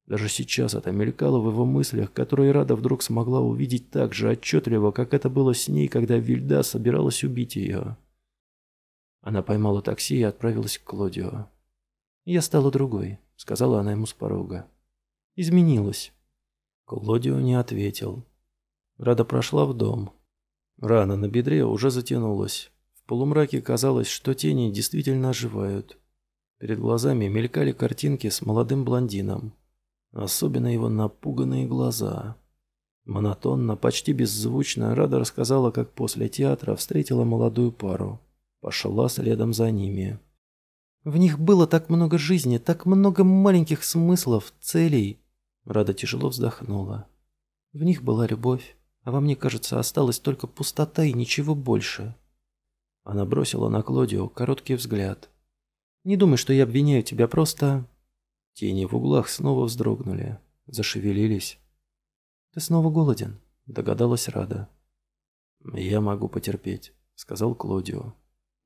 Даже сейчас это мелькало в его мыслях, которые Рада вдруг смогла увидеть так же отчетливо, как это было с ней, когда Вильда собиралась убить ее. Она поймала такси и отправилась к Клодио. «Я стала другой», — сказала она ему с порога. «Изменилась». Клодио не ответил. Рада прошла в дом. Рана на бедре уже затянулась. В полумраке казалось, что тени действительно оживают. Перед глазами мелькали картинки с молодым блондином. Особенно его напуганные глаза. Монотонно, почти беззвучно, Рада рассказала, как после театра встретила молодую пару. Пошла следом за ними. В них было так много жизни, так много маленьких смыслов, целей. Рада тяжело вздохнула. В них была любовь. А во мне, кажется, осталась только пустота и ничего больше. Она бросила на Клодио короткий взгляд. «Не думай, что я обвиняю тебя, просто...» Тени в углах снова вздрогнули, зашевелились. «Ты снова голоден», — догадалась Рада. «Я могу потерпеть», — сказал Клодио.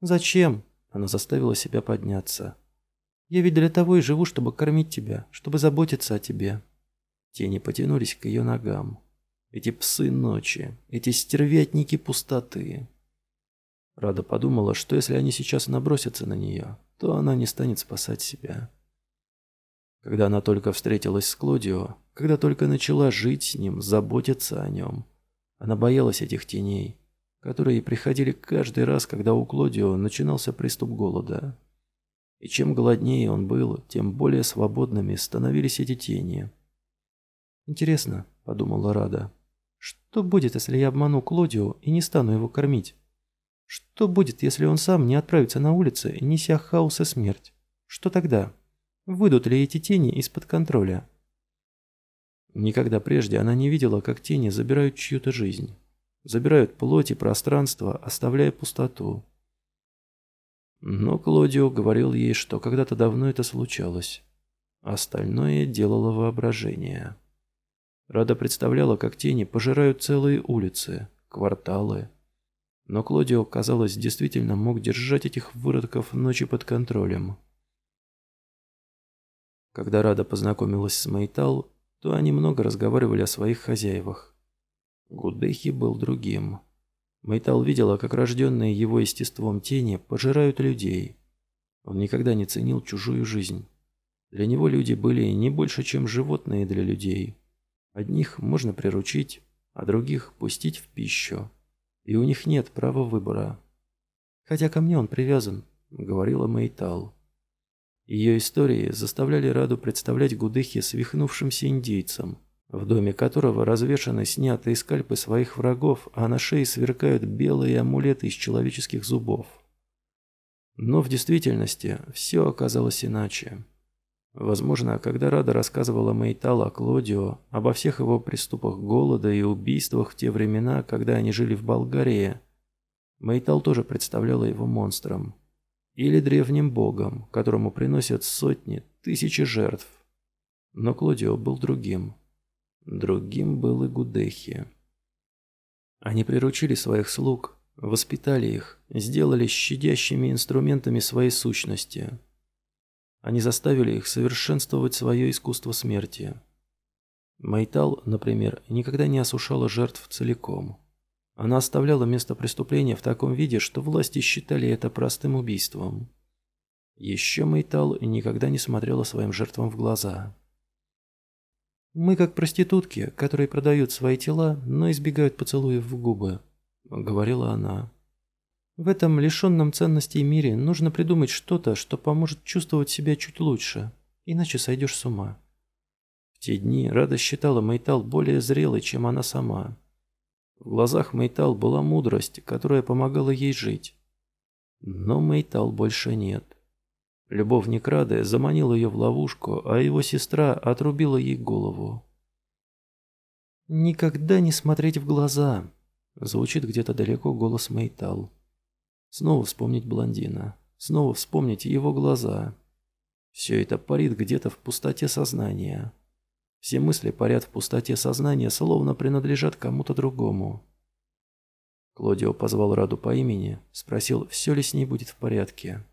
«Зачем?» — она заставила себя подняться. «Я ведь для того и живу, чтобы кормить тебя, чтобы заботиться о тебе». Тени потянулись к ее ногам. Эти псы ночи, эти стервятники пустоты. Рада подумала, что если они сейчас набросятся на нее, то она не станет спасать себя. Когда она только встретилась с Клодио, когда только начала жить с ним, заботиться о нем, она боялась этих теней, которые приходили каждый раз, когда у Клодио начинался приступ голода. И чем голоднее он был, тем более свободными становились эти тени. «Интересно», — подумала Рада, что будет, если я обману Клодио и не стану его кормить? Что будет, если он сам не отправится на улицы, неся хаос и смерть? Что тогда? Выйдут ли эти тени из-под контроля? Никогда прежде она не видела, как тени забирают чью-то жизнь. Забирают плоть и пространство, оставляя пустоту. Но Клодио говорил ей, что когда-то давно это случалось. Остальное делало воображение. Рада представляла, как тени пожирают целые улицы, кварталы. Но Клодио, казалось, действительно мог держать этих выродков ночи под контролем. Когда Рада познакомилась с Мейтал, то они много разговаривали о своих хозяевах. Гудехи был другим. Мейтал видела, как рожденные его естеством тени пожирают людей. Он никогда не ценил чужую жизнь. Для него люди были не больше, чем животные для людей. Одних можно приручить, а других пустить в пищу. И у них нет права выбора. «Хотя ко мне он привязан», — говорила Мейтал. Ее истории заставляли Раду представлять Гудыхи свихнувшимся индейцем, в доме которого развешаны снятые скальпы своих врагов, а на шее сверкают белые амулеты из человеческих зубов. Но в действительности все оказалось иначе. Возможно, когда Рада рассказывала Мейтал Клодио, обо всех его приступах голода и убийствах в те времена, когда они жили в Болгарии, Мейтал тоже представляла его монстром. Или древним богом, которому приносят сотни, тысячи жертв. Но Клодио был другим. Другим был и Гудехи. Они приручили своих слуг, воспитали их, сделали щадящими инструментами своей сущности – они заставили их совершенствовать свое искусство смерти. Майтал, например, никогда не осушала жертв целиком. Она оставляла место преступления в таком виде, что власти считали это простым убийством. Еще Мейтал никогда не смотрела своим жертвам в глаза. «Мы как проститутки, которые продают свои тела, но избегают поцелуев в губы», — говорила она. «В этом лишенном ценностей мире нужно придумать что-то, что поможет чувствовать себя чуть лучше, иначе сойдешь с ума». В те дни Рада считала Мейтал более зрелой, чем она сама. В глазах Мейтал была мудрость, которая помогала ей жить. Но Мейтал больше нет. Любовник Рады заманил ее в ловушку, а его сестра отрубила ей голову. «Никогда не смотреть в глаза!» Звучит где-то далеко голос Мейтал. Снова вспомнить блондина. Снова вспомнить его глаза. Все это парит где-то в пустоте сознания. Все мысли парят в пустоте сознания, словно принадлежат кому-то другому. Клодио позвал Раду по имени, спросил, все ли с ней будет в порядке.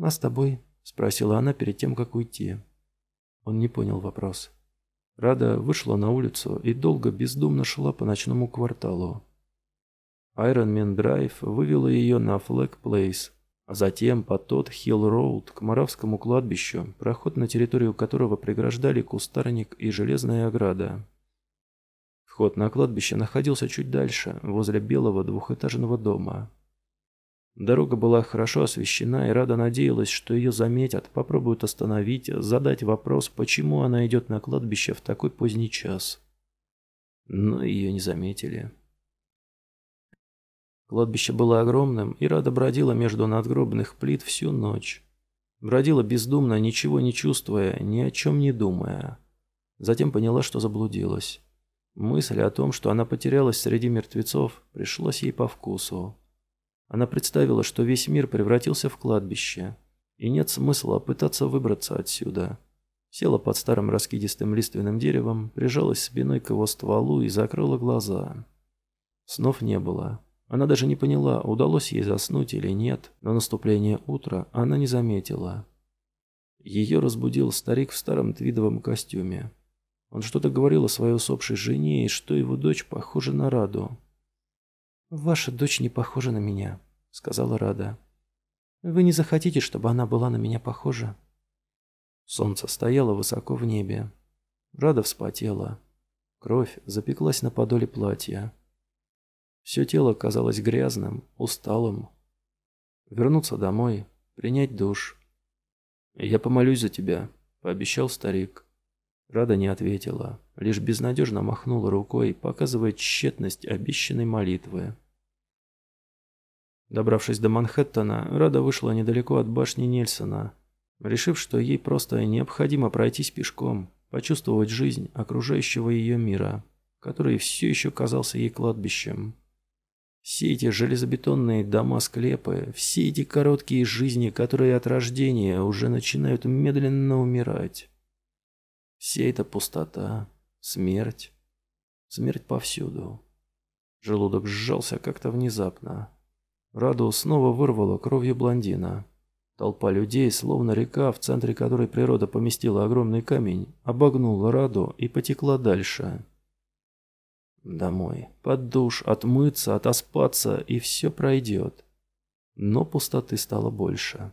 «А с тобой?» – спросила она перед тем, как уйти. Он не понял вопрос. Рада вышла на улицу и долго бездумно шла по ночному кварталу. Ironman Драйв вывела ее на Флэг Плейс, а затем по тот Хилл Роуд к Моравскому кладбищу, проход на территорию которого преграждали кустарник и железная ограда. Вход на кладбище находился чуть дальше, возле белого двухэтажного дома. Дорога была хорошо освещена, и Рада надеялась, что ее заметят, попробуют остановить, задать вопрос, почему она идет на кладбище в такой поздний час. Но ее не заметили. Кладбище было огромным, и Рада бродила между надгробных плит всю ночь. Бродила бездумно, ничего не чувствуя, ни о чем не думая. Затем поняла, что заблудилась. Мысль о том, что она потерялась среди мертвецов, пришлась ей по вкусу. Она представила, что весь мир превратился в кладбище, и нет смысла пытаться выбраться отсюда. Села под старым раскидистым лиственным деревом, прижалась спиной к его стволу и закрыла глаза. Снов не было. Она даже не поняла, удалось ей заснуть или нет, но наступление утра она не заметила. Ее разбудил старик в старом твидовом костюме. Он что-то говорил о своей усопшей жене и что его дочь похожа на Раду. «Ваша дочь не похожа на меня», — сказала Рада. «Вы не захотите, чтобы она была на меня похожа?» Солнце стояло высоко в небе. Рада вспотела. Кровь запеклась на подоле платья. Все тело казалось грязным, усталым. Вернуться домой, принять душ. «Я помолюсь за тебя», — пообещал старик. Рада не ответила лишь безнадежно махнула рукой, показывая тщетность обещанной молитвы. Добравшись до Манхэттена, Рада вышла недалеко от башни Нельсона, решив, что ей просто необходимо пройтись пешком, почувствовать жизнь окружающего ее мира, который все еще казался ей кладбищем. Все эти железобетонные дома-склепы, все эти короткие жизни, которые от рождения уже начинают медленно умирать. Вся эта пустота, Смерть. Смерть повсюду. Желудок сжался как-то внезапно. Раду снова вырвало кровью блондина. Толпа людей, словно река, в центре которой природа поместила огромный камень, обогнула Раду и потекла дальше. Домой. Под душ, отмыться, отоспаться, и все пройдет. Но пустоты стало больше.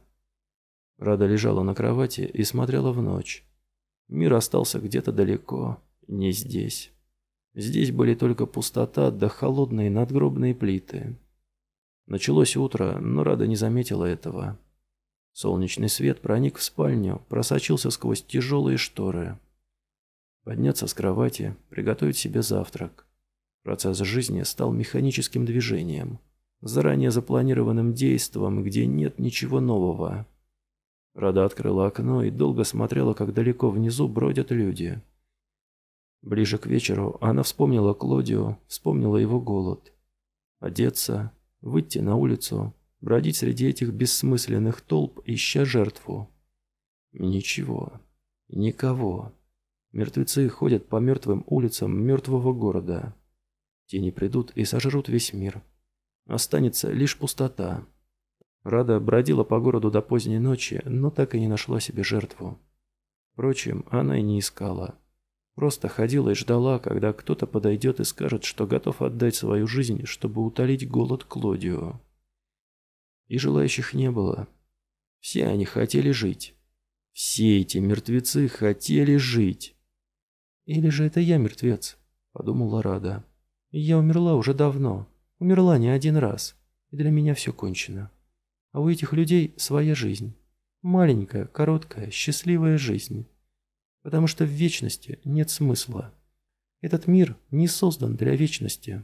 Рада лежала на кровати и смотрела в ночь. Мир остался где-то далеко, не здесь. Здесь были только пустота да холодные надгробные плиты. Началось утро, но Рада не заметила этого. Солнечный свет проник в спальню, просочился сквозь тяжелые шторы. Подняться с кровати, приготовить себе завтрак. Процесс жизни стал механическим движением, заранее запланированным действом, где нет ничего нового. Рада открыла окно и долго смотрела, как далеко внизу бродят люди. Ближе к вечеру она вспомнила Клодио, вспомнила его голод. Одеться, выйти на улицу, бродить среди этих бессмысленных толп, ища жертву. Ничего. Никого. Мертвецы ходят по мертвым улицам мертвого города. Тени придут и сожрут весь мир. Останется лишь пустота. Рада бродила по городу до поздней ночи, но так и не нашла себе жертву. Впрочем, она и не искала. Просто ходила и ждала, когда кто-то подойдет и скажет, что готов отдать свою жизнь, чтобы утолить голод Клодио. И желающих не было. Все они хотели жить. Все эти мертвецы хотели жить. «Или же это я мертвец?» – подумала Рада. «Я умерла уже давно. Умерла не один раз. И для меня все кончено. А у этих людей своя жизнь. Маленькая, короткая, счастливая жизнь. Потому что в вечности нет смысла. Этот мир не создан для вечности».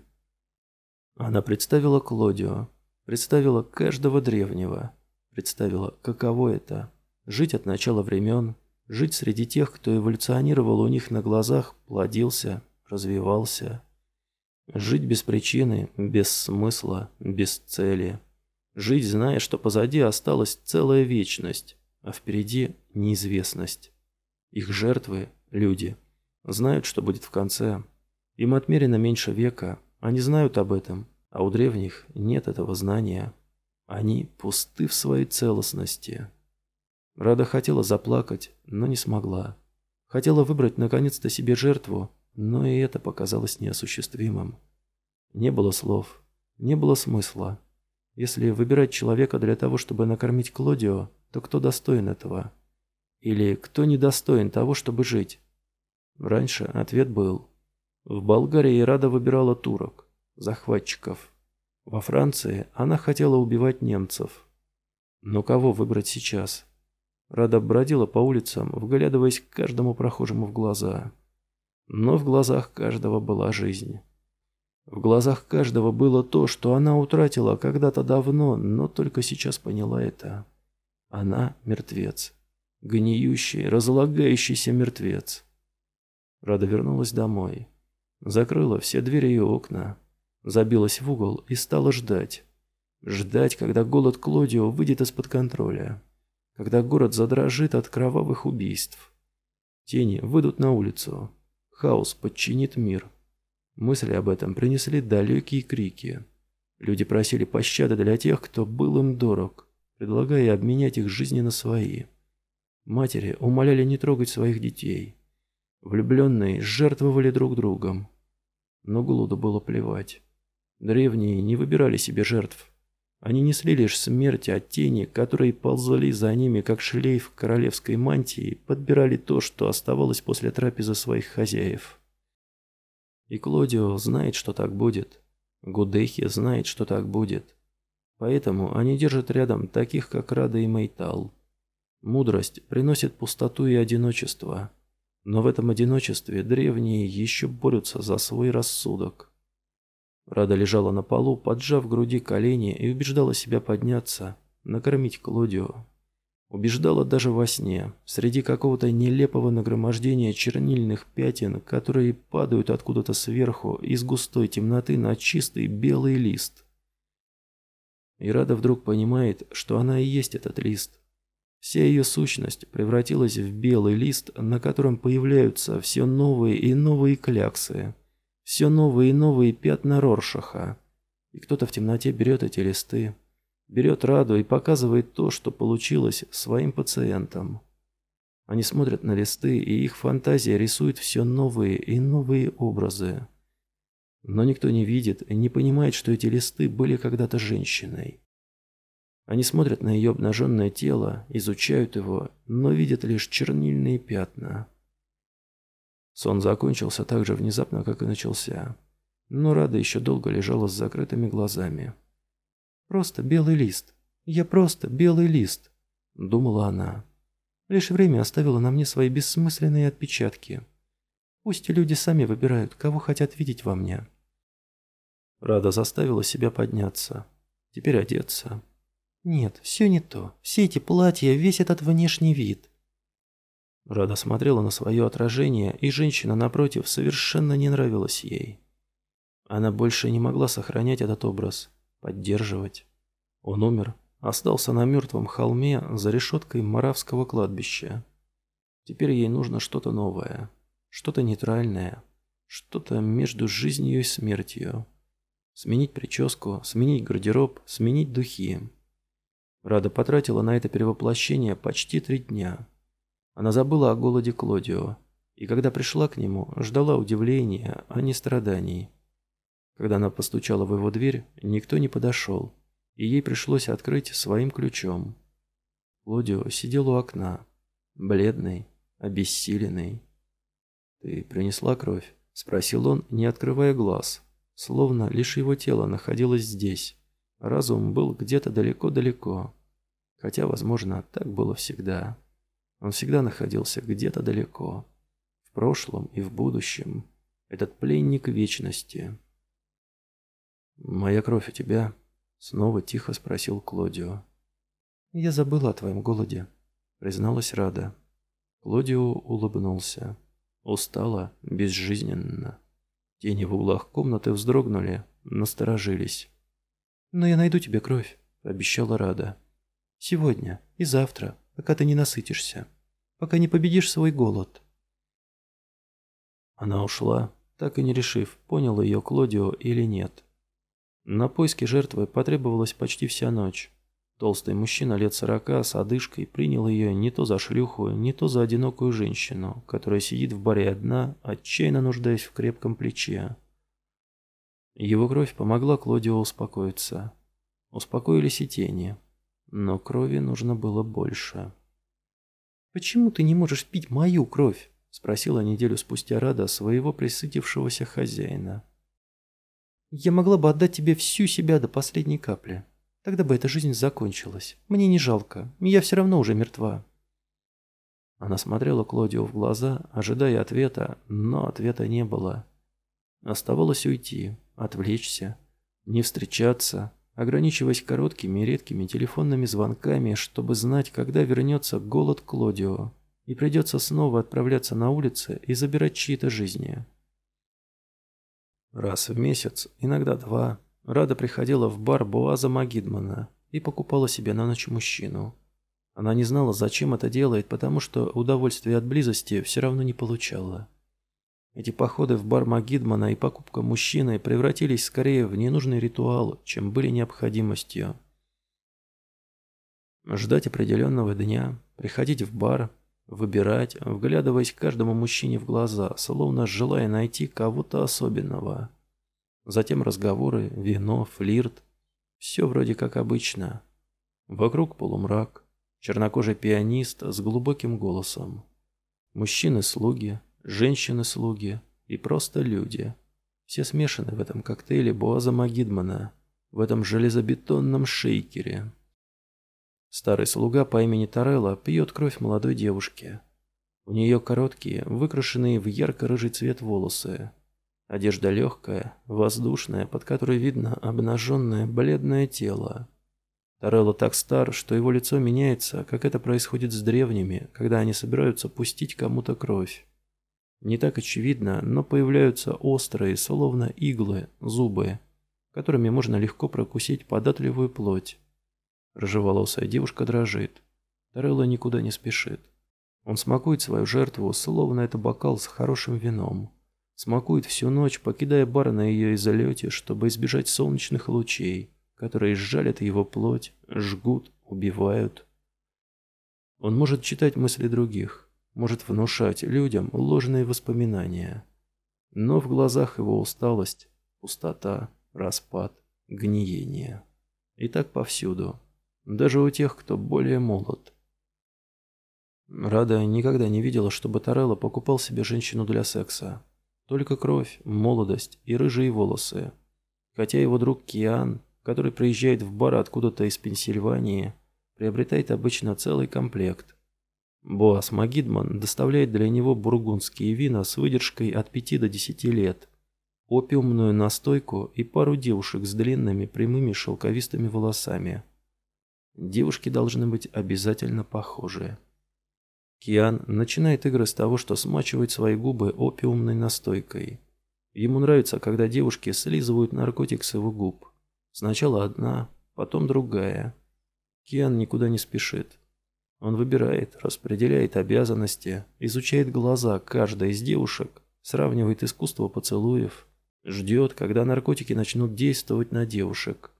Она представила Клодио, представила каждого древнего, представила, каково это – жить от начала времен – Жить среди тех, кто эволюционировал у них на глазах, плодился, развивался. Жить без причины, без смысла, без цели. Жить, зная, что позади осталась целая вечность, а впереди неизвестность. Их жертвы – люди. Знают, что будет в конце. Им отмерено меньше века. Они знают об этом, а у древних нет этого знания. Они пусты в своей целостности. Рада хотела заплакать, но не смогла. Хотела выбрать наконец-то себе жертву, но и это показалось неосуществимым. Не было слов, не было смысла. Если выбирать человека для того, чтобы накормить Клодио, то кто достоин этого? Или кто недостоин того, чтобы жить? Раньше ответ был. В Болгарии Рада выбирала турок, захватчиков. Во Франции она хотела убивать немцев. Но кого выбрать сейчас? Рада бродила по улицам, вглядываясь каждому прохожему в глаза. Но в глазах каждого была жизнь. В глазах каждого было то, что она утратила когда-то давно, но только сейчас поняла это. Она мертвец. Гниющий, разлагающийся мертвец. Рада вернулась домой. Закрыла все двери и окна. Забилась в угол и стала ждать. Ждать, когда голод Клодио выйдет из-под контроля когда город задрожит от кровавых убийств. Тени выйдут на улицу. Хаос подчинит мир. Мысли об этом принесли далекие крики. Люди просили пощады для тех, кто был им дорог, предлагая обменять их жизни на свои. Матери умоляли не трогать своих детей. Влюбленные жертвовали друг другом. Но Голоду было плевать. Древние не выбирали себе жертв. Они несли лишь смерть, а тени, которые ползали за ними, как шлейф королевской мантии, подбирали то, что оставалось после трапезы своих хозяев. И Клодио знает, что так будет. Гудехи знает, что так будет. Поэтому они держат рядом таких, как Рада и Мейтал. Мудрость приносит пустоту и одиночество. Но в этом одиночестве древние еще борются за свой рассудок. Рада лежала на полу, поджав груди колени и убеждала себя подняться, накормить Клодио. Убеждала даже во сне, среди какого-то нелепого нагромождения чернильных пятен, которые падают откуда-то сверху из густой темноты на чистый белый лист. И Рада вдруг понимает, что она и есть этот лист. Вся ее сущность превратилась в белый лист, на котором появляются все новые и новые кляксы все новые и новые пятна Роршаха. И кто-то в темноте берет эти листы, берет Раду и показывает то, что получилось своим пациентам. Они смотрят на листы, и их фантазия рисует все новые и новые образы. Но никто не видит и не понимает, что эти листы были когда-то женщиной. Они смотрят на ее обнаженное тело, изучают его, но видят лишь чернильные пятна. Сон закончился так же внезапно, как и начался. Но Рада еще долго лежала с закрытыми глазами. «Просто белый лист. Я просто белый лист», — думала она. «Лишь время оставило на мне свои бессмысленные отпечатки. Пусть люди сами выбирают, кого хотят видеть во мне». Рада заставила себя подняться. Теперь одеться. «Нет, все не то. Все эти платья, весь этот внешний вид. Рада смотрела на свое отражение, и женщина напротив совершенно не нравилась ей. Она больше не могла сохранять этот образ, поддерживать. Он умер, остался на мертвом холме за решеткой Моравского кладбища. Теперь ей нужно что-то новое, что-то нейтральное, что-то между жизнью и смертью. Сменить прическу, сменить гардероб, сменить духи. Рада потратила на это перевоплощение почти три дня – она забыла о голоде Клодио И когда пришла к нему, ждала удивления, а не страданий. Когда она постучала в его дверь, никто не подошел, и ей пришлось открыть своим ключом. Клодио сидел у окна, бледный, обессиленный. «Ты принесла кровь?» – спросил он, не открывая глаз, словно лишь его тело находилось здесь. Разум был где-то далеко-далеко. Хотя, возможно, так было всегда. Он всегда находился где-то далеко. В прошлом и в будущем. Этот пленник вечности. «Моя кровь у тебя?» — снова тихо спросил Клодио. «Я забыла о твоем голоде», — призналась Рада. Клодио улыбнулся. Устало, безжизненно. Тени в углах комнаты вздрогнули, насторожились. «Но я найду тебе кровь», — обещала Рада. «Сегодня и завтра, пока ты не насытишься, пока не победишь свой голод». Она ушла, так и не решив, понял ее Клодио или нет. На поиски жертвы потребовалась почти вся ночь. Толстый мужчина лет сорока с одышкой принял ее не то за шлюху, не то за одинокую женщину, которая сидит в баре одна, отчаянно нуждаясь в крепком плече. Его кровь помогла Клодио успокоиться. Успокоились и тени, но крови нужно было больше. «Почему ты не можешь пить мою кровь?» — спросила неделю спустя Рада своего присытившегося хозяина. Я могла бы отдать тебе всю себя до последней капли. Тогда бы эта жизнь закончилась. Мне не жалко. Я все равно уже мертва. Она смотрела Клодио в глаза, ожидая ответа, но ответа не было. Оставалось уйти, отвлечься, не встречаться, ограничиваясь короткими и редкими телефонными звонками, чтобы знать, когда вернется голод Клодио, и придется снова отправляться на улицы и забирать чьи-то жизни. Раз в месяц, иногда два, Рада приходила в бар Боаза Магидмана и покупала себе на ночь мужчину. Она не знала, зачем это делает, потому что удовольствия от близости все равно не получала. Эти походы в бар Магидмана и покупка мужчины превратились скорее в ненужный ритуал, чем были необходимостью. Ждать определенного дня, приходить в бар, Выбирать, вглядываясь каждому мужчине в глаза, словно желая найти кого-то особенного. Затем разговоры, вино, флирт. Все вроде как обычно. Вокруг полумрак. Чернокожий пианист с глубоким голосом. Мужчины-слуги, женщины-слуги и просто люди. Все смешаны в этом коктейле Боаза Магидмана, в этом железобетонном шейкере. Старый слуга по имени Тарелла пьет кровь молодой девушки. У нее короткие, выкрашенные в ярко-рыжий цвет волосы. Одежда легкая, воздушная, под которой видно обнаженное бледное тело. Тарелла так стар, что его лицо меняется, как это происходит с древними, когда они собираются пустить кому-то кровь. Не так очевидно, но появляются острые, словно иглы, зубы, которыми можно легко прокусить податливую плоть. Рыжеволосая девушка дрожит. Тарелла никуда не спешит. Он смакует свою жертву, словно это бокал с хорошим вином. Смакует всю ночь, покидая бар на ее изолете, чтобы избежать солнечных лучей, которые сжалят его плоть, жгут, убивают. Он может читать мысли других, может внушать людям ложные воспоминания. Но в глазах его усталость, пустота, распад, гниение. И так повсюду даже у тех, кто более молод. Рада никогда не видела, чтобы Тарелло покупал себе женщину для секса. Только кровь, молодость и рыжие волосы. Хотя его друг Киан, который приезжает в бар откуда-то из Пенсильвании, приобретает обычно целый комплект. Боас Магидман доставляет для него бургундские вина с выдержкой от 5 до 10 лет, опиумную настойку и пару девушек с длинными прямыми шелковистыми волосами – Девушки должны быть обязательно похожие. Киан начинает игры с того, что смачивает свои губы опиумной настойкой. Ему нравится, когда девушки слизывают наркотик с его губ. Сначала одна, потом другая. Киан никуда не спешит. Он выбирает, распределяет обязанности, изучает глаза каждой из девушек, сравнивает искусство поцелуев, ждет, когда наркотики начнут действовать на девушек.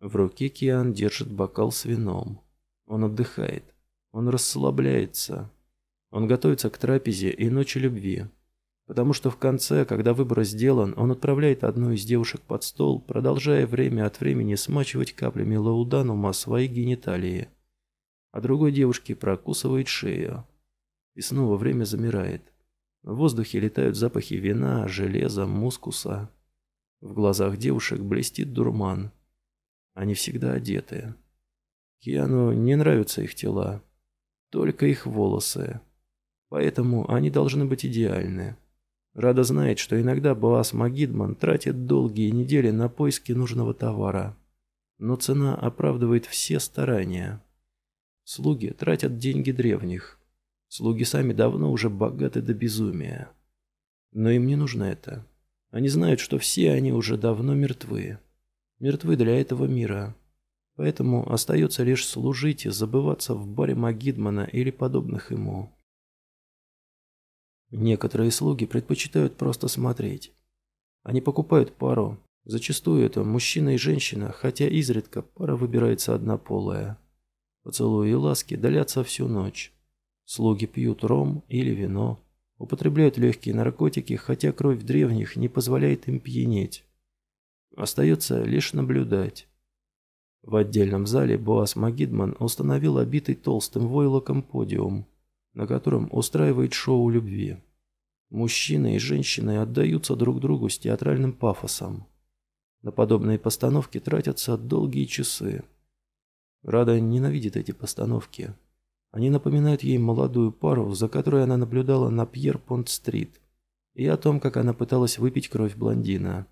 В руке Киан держит бокал с вином. Он отдыхает. Он расслабляется. Он готовится к трапезе и ночи любви. Потому что в конце, когда выбор сделан, он отправляет одну из девушек под стол, продолжая время от времени смачивать каплями лауданума свои гениталии. А другой девушке прокусывает шею. И снова время замирает. В воздухе летают запахи вина, железа, мускуса. В глазах девушек блестит дурман. Они всегда одеты. Киану не нравятся их тела, только их волосы. Поэтому они должны быть идеальны. Рада знает, что иногда Боас Магидман тратит долгие недели на поиски нужного товара. Но цена оправдывает все старания. Слуги тратят деньги древних. Слуги сами давно уже богаты до безумия. Но им не нужно это. Они знают, что все они уже давно мертвы. Мертвы для этого мира. Поэтому остается лишь служить и забываться в баре Магидмана или подобных ему. Некоторые слуги предпочитают просто смотреть. Они покупают пару. Зачастую это мужчина и женщина, хотя изредка пара выбирается однополая. Поцелуи и ласки длятся всю ночь. Слуги пьют ром или вино, употребляют легкие наркотики, хотя кровь древних не позволяет им пьянеть. Остается лишь наблюдать. В отдельном зале Боас Магидман установил обитый толстым войлоком подиум, на котором устраивает шоу любви. Мужчины и женщины отдаются друг другу с театральным пафосом. На подобные постановки тратятся долгие часы. Рада ненавидит эти постановки. Они напоминают ей молодую пару, за которой она наблюдала на Пьер-Понт-стрит, и о том, как она пыталась выпить кровь блондина.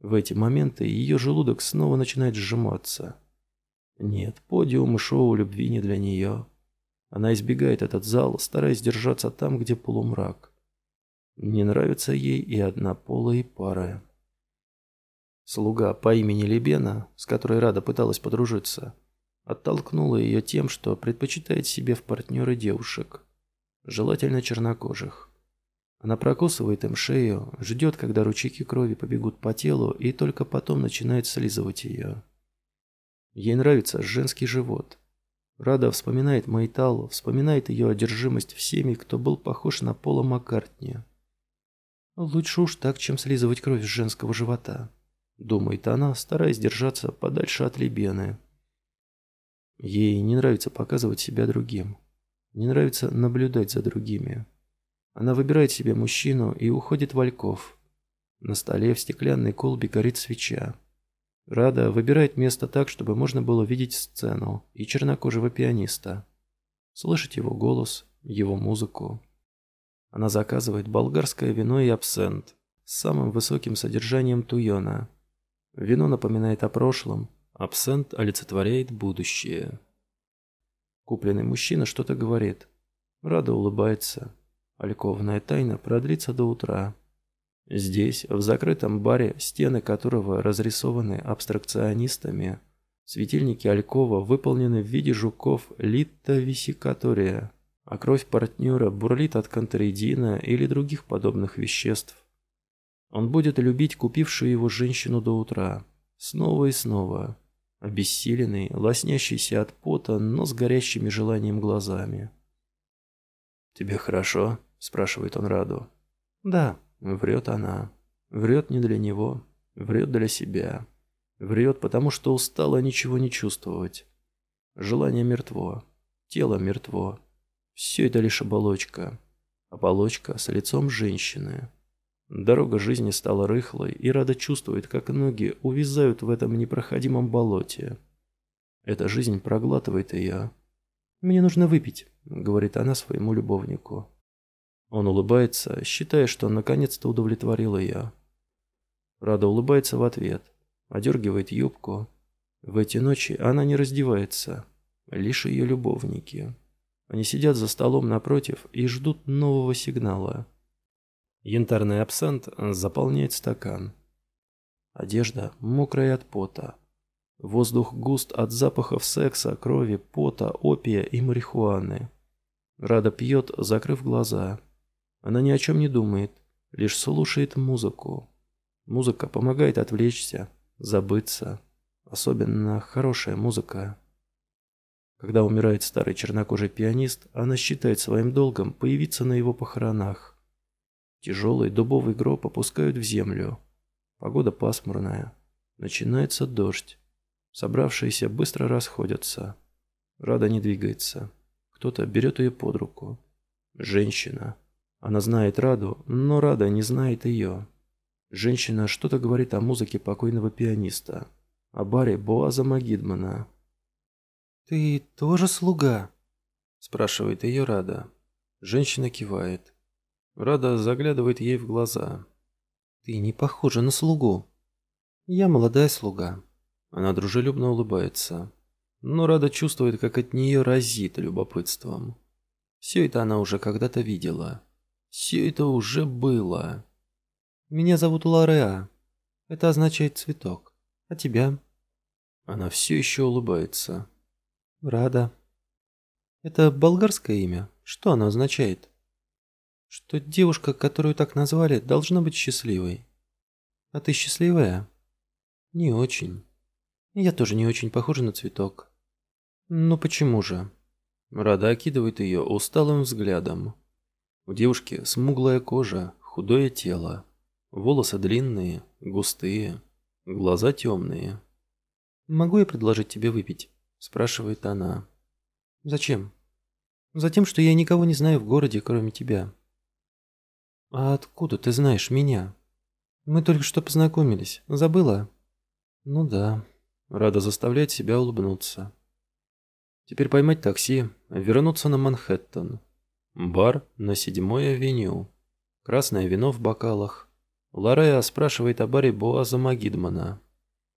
В эти моменты ее желудок снова начинает сжиматься. Нет, подиум и шоу любви не для нее. Она избегает этот зал, стараясь держаться там, где полумрак. Не нравится ей и однополые пары. Слуга по имени Лебена, с которой Рада пыталась подружиться, оттолкнула ее тем, что предпочитает себе в партнеры девушек, желательно чернокожих. Она прокусывает им шею, ждет, когда ручейки крови побегут по телу, и только потом начинает слизывать ее. Ей нравится женский живот. Рада вспоминает Майталу, вспоминает ее одержимость всеми, кто был похож на Пола Маккартни. «Лучше уж так, чем слизывать кровь с женского живота», — думает она, стараясь держаться подальше от Лебены. Ей не нравится показывать себя другим. Не нравится наблюдать за другими. Она выбирает себе мужчину и уходит в Ольков. На столе в стеклянной колбе горит свеча. Рада выбирает место так, чтобы можно было видеть сцену и чернокожего пианиста. Слышать его голос, его музыку. Она заказывает болгарское вино и абсент с самым высоким содержанием туйона. Вино напоминает о прошлом, абсент олицетворяет будущее. Купленный мужчина что-то говорит. Рада улыбается. Альковная тайна продлится до утра. Здесь, в закрытом баре, стены которого разрисованы абстракционистами, светильники Алькова выполнены в виде жуков Литта висикатория, а кровь партнера бурлит от кантеридина или других подобных веществ. Он будет любить купившую его женщину до утра, снова и снова, обессиленный, лоснящийся от пота, но с горящими желанием глазами. «Тебе хорошо?» спрашивает он Раду. Да, врет она. Врет не для него, врет для себя. Врет, потому что устала ничего не чувствовать. Желание мертво, тело мертво. Все это лишь оболочка. Оболочка с лицом женщины. Дорога жизни стала рыхлой, и Рада чувствует, как ноги увязают в этом непроходимом болоте. Эта жизнь проглатывает ее. «Мне нужно выпить», — говорит она своему любовнику. Он улыбается, считая, что наконец-то удовлетворил ее. Рада улыбается в ответ, одергивает юбку. В эти ночи она не раздевается, лишь ее любовники. Они сидят за столом напротив и ждут нового сигнала. Янтарный абсент заполняет стакан. Одежда мокрая от пота. Воздух густ от запахов секса, крови, пота, опия и марихуаны. Рада пьет, закрыв глаза. Она ни о чем не думает, лишь слушает музыку. Музыка помогает отвлечься, забыться. Особенно хорошая музыка. Когда умирает старый чернокожий пианист, она считает своим долгом появиться на его похоронах. Тяжелый дубовый гроб опускают в землю. Погода пасмурная. Начинается дождь. Собравшиеся быстро расходятся. Рада не двигается. Кто-то берет ее под руку. Женщина. Она знает Раду, но Рада не знает ее. Женщина что-то говорит о музыке покойного пианиста. О баре Боаза Магидмана. «Ты тоже слуга?» Спрашивает ее Рада. Женщина кивает. Рада заглядывает ей в глаза. «Ты не похожа на слугу. Я молодая слуга». Она дружелюбно улыбается. Но Рада чувствует, как от нее разит любопытством. Все это она уже когда-то видела. Все это уже было. Меня зовут Лореа. Это означает цветок. А тебя? Она все еще улыбается. Рада. Это болгарское имя. Что оно означает? Что девушка, которую так назвали, должна быть счастливой. А ты счастливая? Не очень. Я тоже не очень похожа на цветок. Ну почему же? Рада окидывает ее усталым взглядом. У девушки смуглая кожа, худое тело. Волосы длинные, густые, глаза темные. «Могу я предложить тебе выпить?» – спрашивает она. «Зачем?» «Затем, что я никого не знаю в городе, кроме тебя». «А откуда ты знаешь меня?» «Мы только что познакомились. Забыла?» «Ну да». Рада заставлять себя улыбнуться. Теперь поймать такси, вернуться на Манхэттен. Бар на седьмой авеню. Красное вино в бокалах. Ларея спрашивает о баре Боаза Магидмана.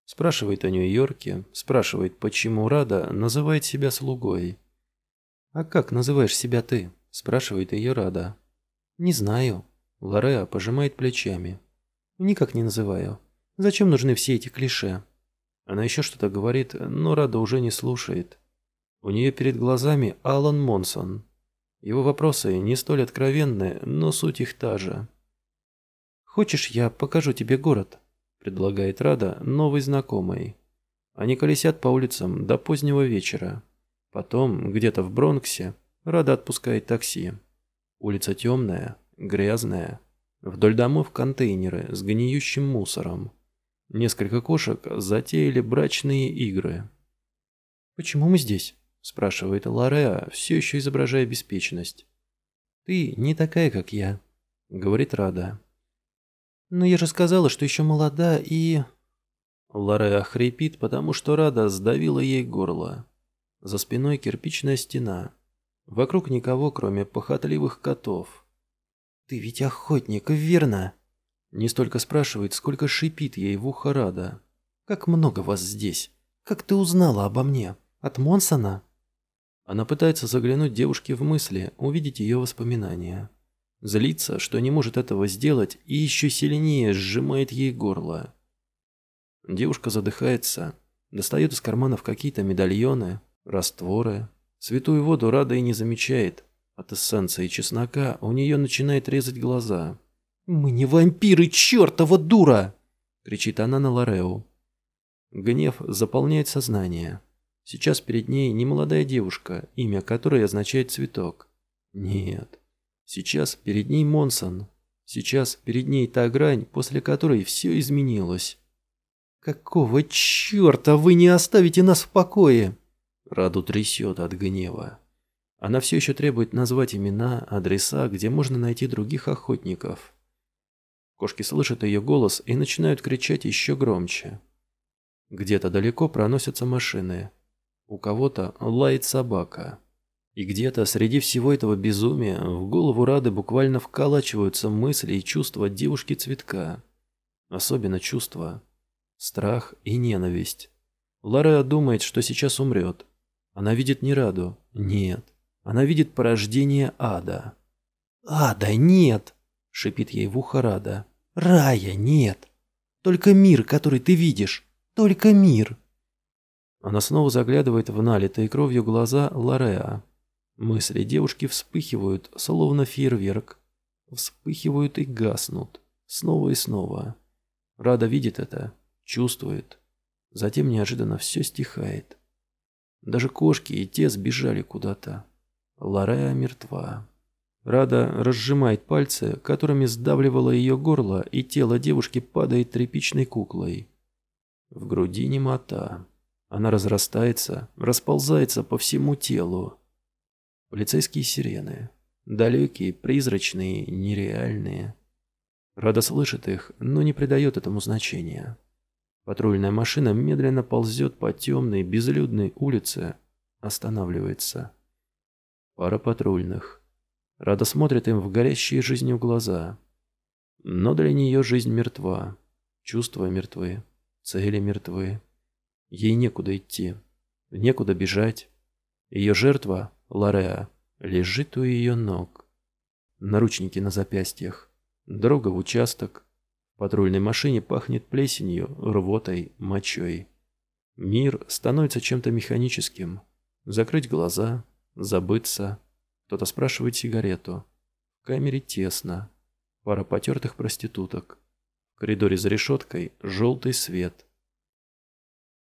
Спрашивает о Нью-Йорке, спрашивает, почему Рада называет себя слугой. «А как называешь себя ты?» – спрашивает ее Рада. «Не знаю». Лареа пожимает плечами. «Никак не называю. Зачем нужны все эти клише?» Она еще что-то говорит, но Рада уже не слушает. У нее перед глазами Алан Монсон. Его вопросы не столь откровенны, но суть их та же. «Хочешь, я покажу тебе город?» – предлагает Рада новый знакомый. Они колесят по улицам до позднего вечера. Потом, где-то в Бронксе, Рада отпускает такси. Улица темная, грязная. Вдоль домов контейнеры с гниющим мусором. Несколько кошек затеяли брачные игры. «Почему мы здесь?» – спрашивает Лореа, все еще изображая беспечность. «Ты не такая, как я», – говорит Рада. Но я же сказала, что еще молода и...» Лареа хрипит, потому что Рада сдавила ей горло. За спиной кирпичная стена. Вокруг никого, кроме похотливых котов. «Ты ведь охотник, верно?» Не столько спрашивает, сколько шипит ей в ухо Рада. «Как много вас здесь? Как ты узнала обо мне? От Монсона?» Она пытается заглянуть девушке в мысли, увидеть ее воспоминания. Злится, что не может этого сделать, и еще сильнее сжимает ей горло. Девушка задыхается, достает из карманов какие-то медальоны, растворы. Святую воду Рада и не замечает. От эссенции чеснока у нее начинает резать глаза. «Мы не вампиры, чертова дура!» — кричит она на Лореу. Гнев заполняет сознание. Сейчас перед ней не молодая девушка, имя которой означает цветок. Нет, Сейчас перед ней Монсон. Сейчас перед ней та грань, после которой все изменилось. «Какого черта вы не оставите нас в покое?» Раду трясет от гнева. Она все еще требует назвать имена, адреса, где можно найти других охотников. Кошки слышат ее голос и начинают кричать еще громче. Где-то далеко проносятся машины. У кого-то лает собака. И где-то среди всего этого безумия в голову Рады буквально вколачиваются мысли и чувства девушки-цветка. Особенно чувства. Страх и ненависть. Лара думает, что сейчас умрет. Она видит не Раду. Нет. Она видит порождение ада. «Ада нет!» – шипит ей в ухо Рада. «Рая нет! Только мир, который ты видишь! Только мир!» Она снова заглядывает в налитые кровью глаза Лареа. Мысли девушки вспыхивают, словно фейерверк. Вспыхивают и гаснут. Снова и снова. Рада видит это, чувствует. Затем неожиданно все стихает. Даже кошки и те сбежали куда-то. Лорея мертва. Рада разжимает пальцы, которыми сдавливало ее горло, и тело девушки падает тряпичной куклой. В груди немота. Она разрастается, расползается по всему телу. Полицейские сирены. Далекие, призрачные, нереальные. Рада слышит их, но не придает этому значения. Патрульная машина медленно ползет по темной, безлюдной улице, останавливается. Пара патрульных. Рада смотрит им в горящие жизнью глаза. Но для нее жизнь мертва. Чувства мертвы. Цели мертвы. Ей некуда идти. Некуда бежать. Ее жертва, Лореа, лежит у ее ног. Наручники на запястьях. Дорога в участок. В патрульной машине пахнет плесенью, рвотой, мочой. Мир становится чем-то механическим. Закрыть глаза, забыться. Кто-то спрашивает сигарету. В камере тесно. Пара потертых проституток. В коридоре за решеткой желтый свет.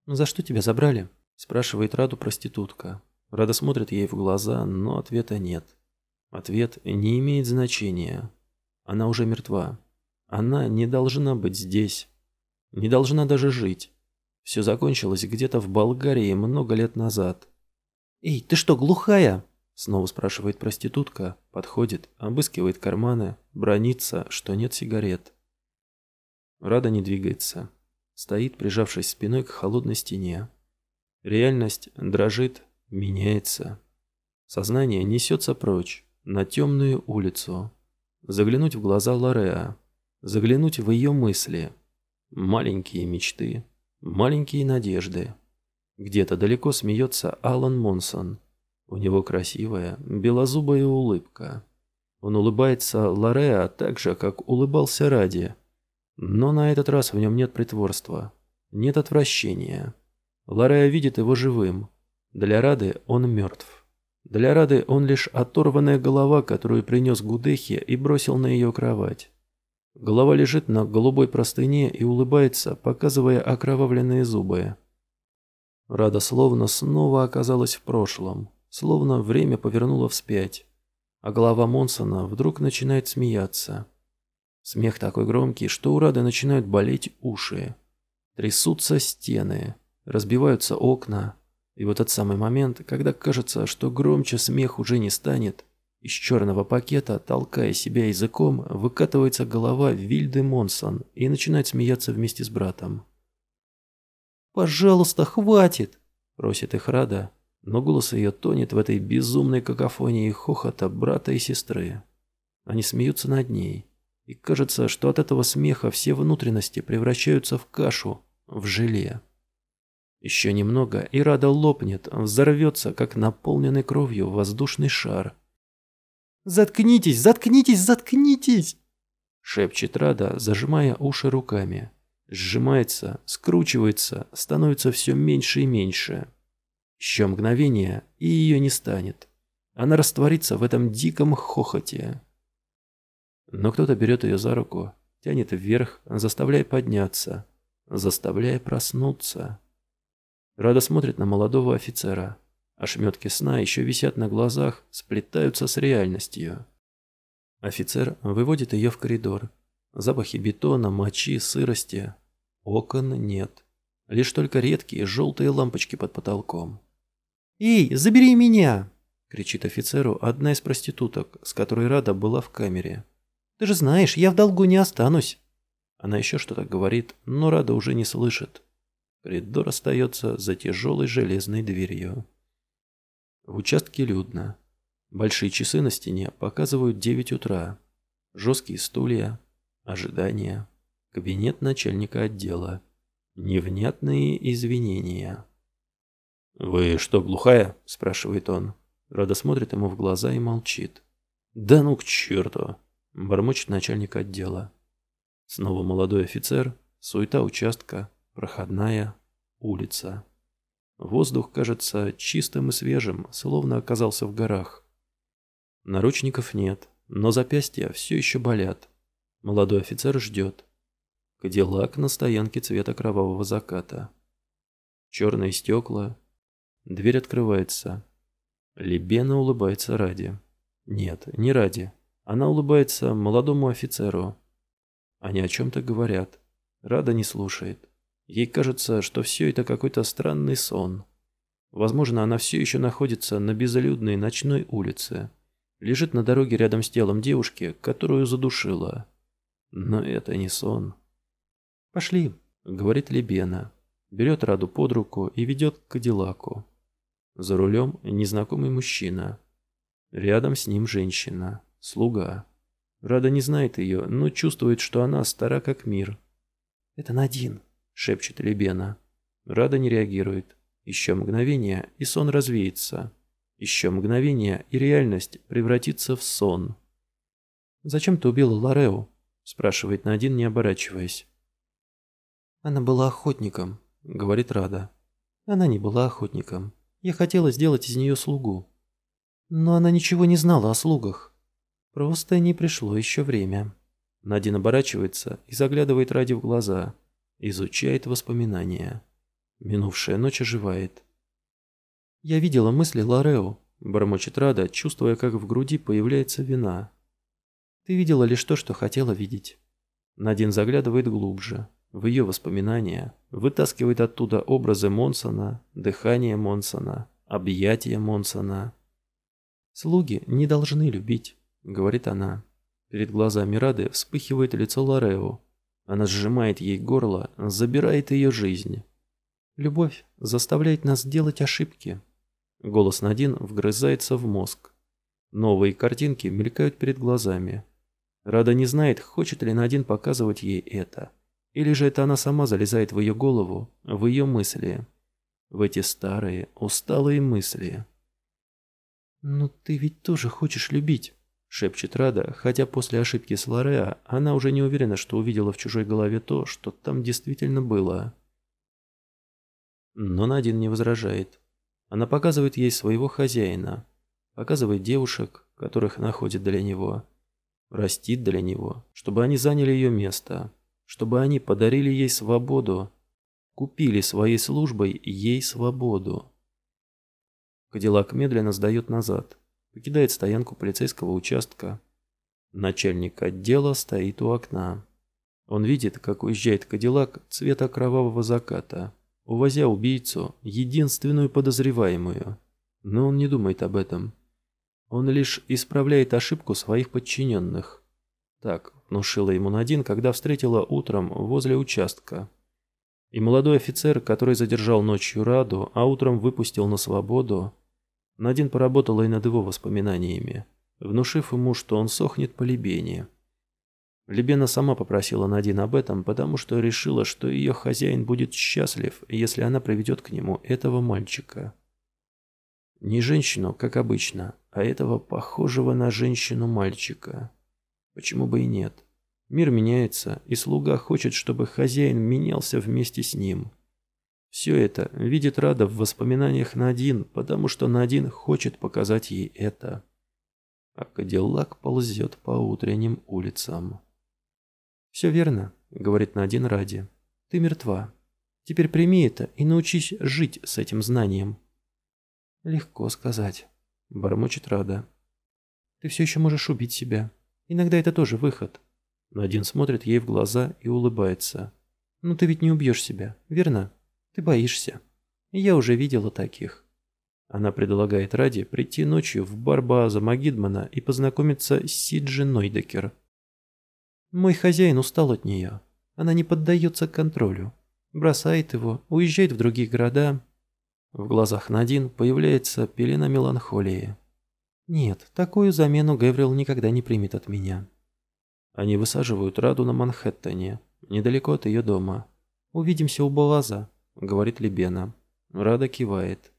«Ну за что тебя забрали?» Спрашивает Раду проститутка. Рада смотрит ей в глаза, но ответа нет. Ответ не имеет значения. Она уже мертва. Она не должна быть здесь. Не должна даже жить. Все закончилось где-то в Болгарии много лет назад. «Эй, ты что, глухая?» Снова спрашивает проститутка, подходит, обыскивает карманы, бронится, что нет сигарет. Рада не двигается. Стоит, прижавшись спиной к холодной стене. Реальность дрожит, меняется. Сознание несется прочь, на темную улицу, заглянуть в глаза Лореа, заглянуть в ее мысли. Маленькие мечты, маленькие надежды. Где-то далеко смеется Алан Монсон. У него красивая, белозубая улыбка. Он улыбается Лореа так же, как улыбался Ради. Но на этот раз в нем нет притворства, нет отвращения. Лореа видит его живым. Для Рады он мертв. Для Рады он лишь оторванная голова, которую принес Гудехи и бросил на ее кровать. Голова лежит на голубой простыне и улыбается, показывая окровавленные зубы. Рада словно снова оказалась в прошлом, словно время повернуло вспять, а голова Монсона вдруг начинает смеяться. Смех такой громкий, что у Рады начинают болеть уши. Трясутся стены, разбиваются окна, и в этот самый момент, когда кажется, что громче смех уже не станет, из черного пакета, толкая себя языком, выкатывается голова Вильды Монсон и начинает смеяться вместе с братом. «Пожалуйста, хватит!» – просит их Рада, но голос ее тонет в этой безумной какофонии хохота брата и сестры. Они смеются над ней, и кажется, что от этого смеха все внутренности превращаются в кашу, в желе. Еще немного, и Рада лопнет, взорвется, как наполненный кровью воздушный шар. «Заткнитесь, заткнитесь, заткнитесь!» Шепчет Рада, зажимая уши руками. Сжимается, скручивается, становится все меньше и меньше. Еще мгновение, и ее не станет. Она растворится в этом диком хохоте. Но кто-то берет ее за руку, тянет вверх, заставляя подняться, заставляя проснуться. Рада смотрит на молодого офицера. Ошметки сна еще висят на глазах, сплетаются с реальностью. Офицер выводит ее в коридор. Запахи бетона, мочи, сырости. Окон нет. Лишь только редкие желтые лампочки под потолком. «Эй, забери меня!» — кричит офицеру одна из проституток, с которой Рада была в камере. «Ты же знаешь, я в долгу не останусь!» Она еще что-то говорит, но Рада уже не слышит. Коридор остается за тяжелой железной дверью. В участке людно. Большие часы на стене показывают 9 утра. Жесткие стулья. Ожидание. Кабинет начальника отдела. Невнятные извинения. «Вы что, глухая?» – спрашивает он. Рада смотрит ему в глаза и молчит. «Да ну к черту!» – бормочет начальник отдела. Снова молодой офицер, суета участка, Проходная улица. Воздух кажется чистым и свежим, словно оказался в горах. Наручников нет, но запястья все еще болят. Молодой офицер ждет. Кадиллак на стоянке цвета кровавого заката. Черные стекла, Дверь открывается. Лебена улыбается ради. Нет, не ради. Она улыбается молодому офицеру. Они о чем-то говорят. Рада не слушает. Ей кажется, что все это какой-то странный сон. Возможно, она все еще находится на безлюдной ночной улице. Лежит на дороге рядом с телом девушки, которую задушила. Но это не сон. «Пошли», — говорит Лебена. Берет Раду под руку и ведет к Кадиллаку. За рулем незнакомый мужчина. Рядом с ним женщина, слуга. Рада не знает ее, но чувствует, что она стара как мир. «Это Надин», — шепчет Лебена. Рада не реагирует. Еще мгновение, и сон развеется. Еще мгновение, и реальность превратится в сон. «Зачем ты убила Ларео?» – спрашивает Надин, не оборачиваясь. «Она была охотником», – говорит Рада. «Она не была охотником. Я хотела сделать из нее слугу. Но она ничего не знала о слугах. Просто не пришло еще время». Надин оборачивается и заглядывает Ради в глаза, изучает воспоминания. Минувшая ночь оживает. «Я видела мысли Лорео», – бормочет Рада, чувствуя, как в груди появляется вина. «Ты видела лишь то, что хотела видеть». Надин заглядывает глубже, в ее воспоминания, вытаскивает оттуда образы Монсона, дыхание Монсона, объятия Монсона. «Слуги не должны любить», — говорит она. Перед глазами Рады вспыхивает лицо Лорео. Она сжимает ей горло, забирает ее жизнь. Любовь заставляет нас делать ошибки. Голос Надин вгрызается в мозг. Новые картинки мелькают перед глазами. Рада не знает, хочет ли Надин показывать ей это. Или же это она сама залезает в ее голову, в ее мысли. В эти старые, усталые мысли. «Но ты ведь тоже хочешь любить», — шепчет Рада, хотя после ошибки с Лореа она уже не уверена, что увидела в чужой голове то, что там действительно было. Но Надин не возражает. Она показывает ей своего хозяина, показывает девушек, которых находит для него, растит для него, чтобы они заняли ее место, чтобы они подарили ей свободу, купили своей службой ей свободу. Кадиллак медленно сдает назад, покидает стоянку полицейского участка. Начальник отдела стоит у окна. Он видит, как уезжает Кадиллак цвета кровавого заката увозя убийцу, единственную подозреваемую. Но он не думает об этом. Он лишь исправляет ошибку своих подчиненных. Так внушила ему Надин, когда встретила утром возле участка. И молодой офицер, который задержал ночью Раду, а утром выпустил на свободу, Надин поработала и над его воспоминаниями, внушив ему, что он сохнет по лебении. Лебена сама попросила Надин об этом, потому что решила, что ее хозяин будет счастлив, если она приведет к нему этого мальчика. Не женщину, как обычно, а этого похожего на женщину мальчика. Почему бы и нет? Мир меняется, и слуга хочет, чтобы хозяин менялся вместе с ним. Все это видит Рада в воспоминаниях Надин, потому что Надин хочет показать ей это. А Кадиллак ползет по утренним улицам. «Все верно», — говорит Надин ради. «Ты мертва. Теперь прими это и научись жить с этим знанием». «Легко сказать», — бормочет Рада. «Ты все еще можешь убить себя. Иногда это тоже выход». Надин смотрит ей в глаза и улыбается. «Но ты ведь не убьешь себя, верно? Ты боишься. Я уже видела таких». Она предлагает Раде прийти ночью в бар Бааза Магидмана и познакомиться с Сиджи Нойдекер. Мой хозяин устал от нее. Она не поддается контролю. Бросает его, уезжает в другие города. В глазах Надин появляется пелена меланхолии. Нет, такую замену Геврил никогда не примет от меня. Они высаживают Раду на Манхэттене, недалеко от ее дома. «Увидимся у Балаза», — говорит Лебена. Рада кивает.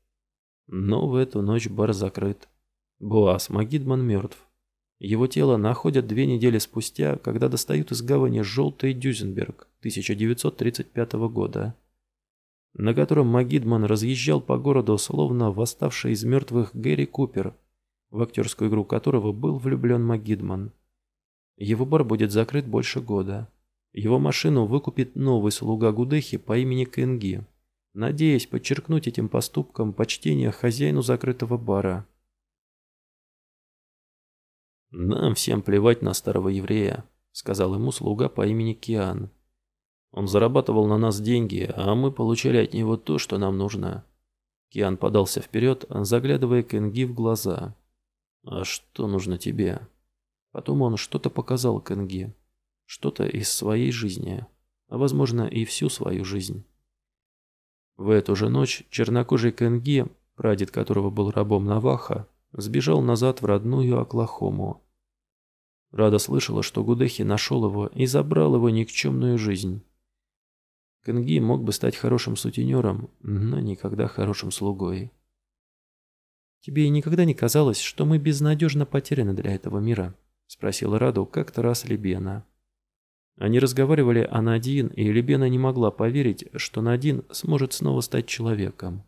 Но в эту ночь бар закрыт. Буас Магидман мертв. Его тело находят две недели спустя, когда достают из гавани «Желтый Дюзенберг» 1935 года, на котором Магидман разъезжал по городу, словно восставший из мертвых Гэри Купер, в актерскую игру которого был влюблен Магидман. Его бар будет закрыт больше года. Его машину выкупит новый слуга Гудехи по имени Кенги. надеясь подчеркнуть этим поступком почтение хозяину закрытого бара. «Нам всем плевать на старого еврея», — сказал ему слуга по имени Киан. «Он зарабатывал на нас деньги, а мы получали от него то, что нам нужно». Киан подался вперед, заглядывая Кенги в глаза. «А что нужно тебе?» Потом он что-то показал Кенги. Что-то из своей жизни, а возможно и всю свою жизнь. В эту же ночь чернокожий Кенги, прадед которого был рабом Наваха, сбежал назад в родную Оклахому. Рада слышала, что Гудехи нашел его и забрал его никчемную жизнь. Кенги мог бы стать хорошим сутенером, но никогда хорошим слугой. «Тебе и никогда не казалось, что мы безнадежно потеряны для этого мира?» — спросила Раду как-то раз Лебена. Они разговаривали о Надин, и Лебена не могла поверить, что Надин сможет снова стать человеком.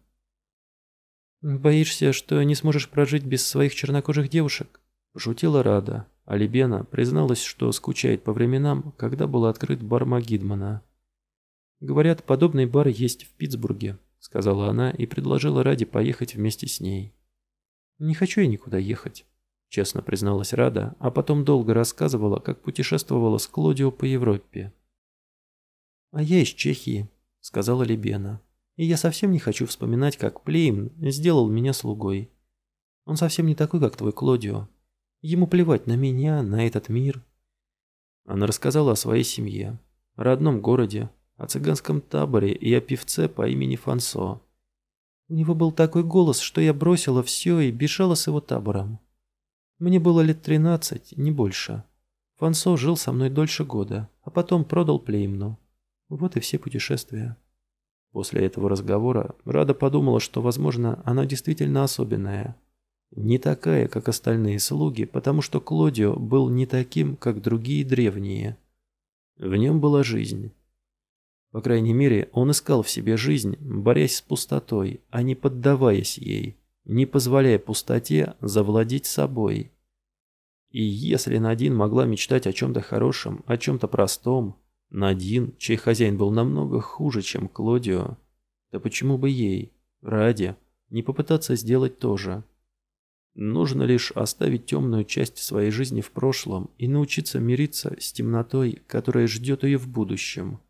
«Боишься, что не сможешь прожить без своих чернокожих девушек?» – пошутила Рада, а Лебена призналась, что скучает по временам, когда был открыт бар Магидмана. «Говорят, подобный бар есть в Питтсбурге», – сказала она и предложила Раде поехать вместе с ней. «Не хочу я никуда ехать», – честно призналась Рада, а потом долго рассказывала, как путешествовала с Клодио по Европе. «А я из Чехии», – сказала Лебена. И я совсем не хочу вспоминать, как Плейм сделал меня слугой. Он совсем не такой, как твой Клодио. Ему плевать на меня, на этот мир. Она рассказала о своей семье, родном городе, о цыганском таборе и о певце по имени Фансо. У него был такой голос, что я бросила все и бежала с его табором. Мне было лет тринадцать, не больше. Фансо жил со мной дольше года, а потом продал Плеймну. Вот и все путешествия. После этого разговора Рада подумала, что, возможно, она действительно особенная. Не такая, как остальные слуги, потому что Клодио был не таким, как другие древние. В нем была жизнь. По крайней мере, он искал в себе жизнь, борясь с пустотой, а не поддаваясь ей, не позволяя пустоте завладеть собой. И если Надин могла мечтать о чем-то хорошем, о чем-то простом, Надин, чей хозяин был намного хуже, чем Клодио. Да почему бы ей, ради, не попытаться сделать то же? Нужно лишь оставить темную часть своей жизни в прошлом и научиться мириться с темнотой, которая ждет ее в будущем,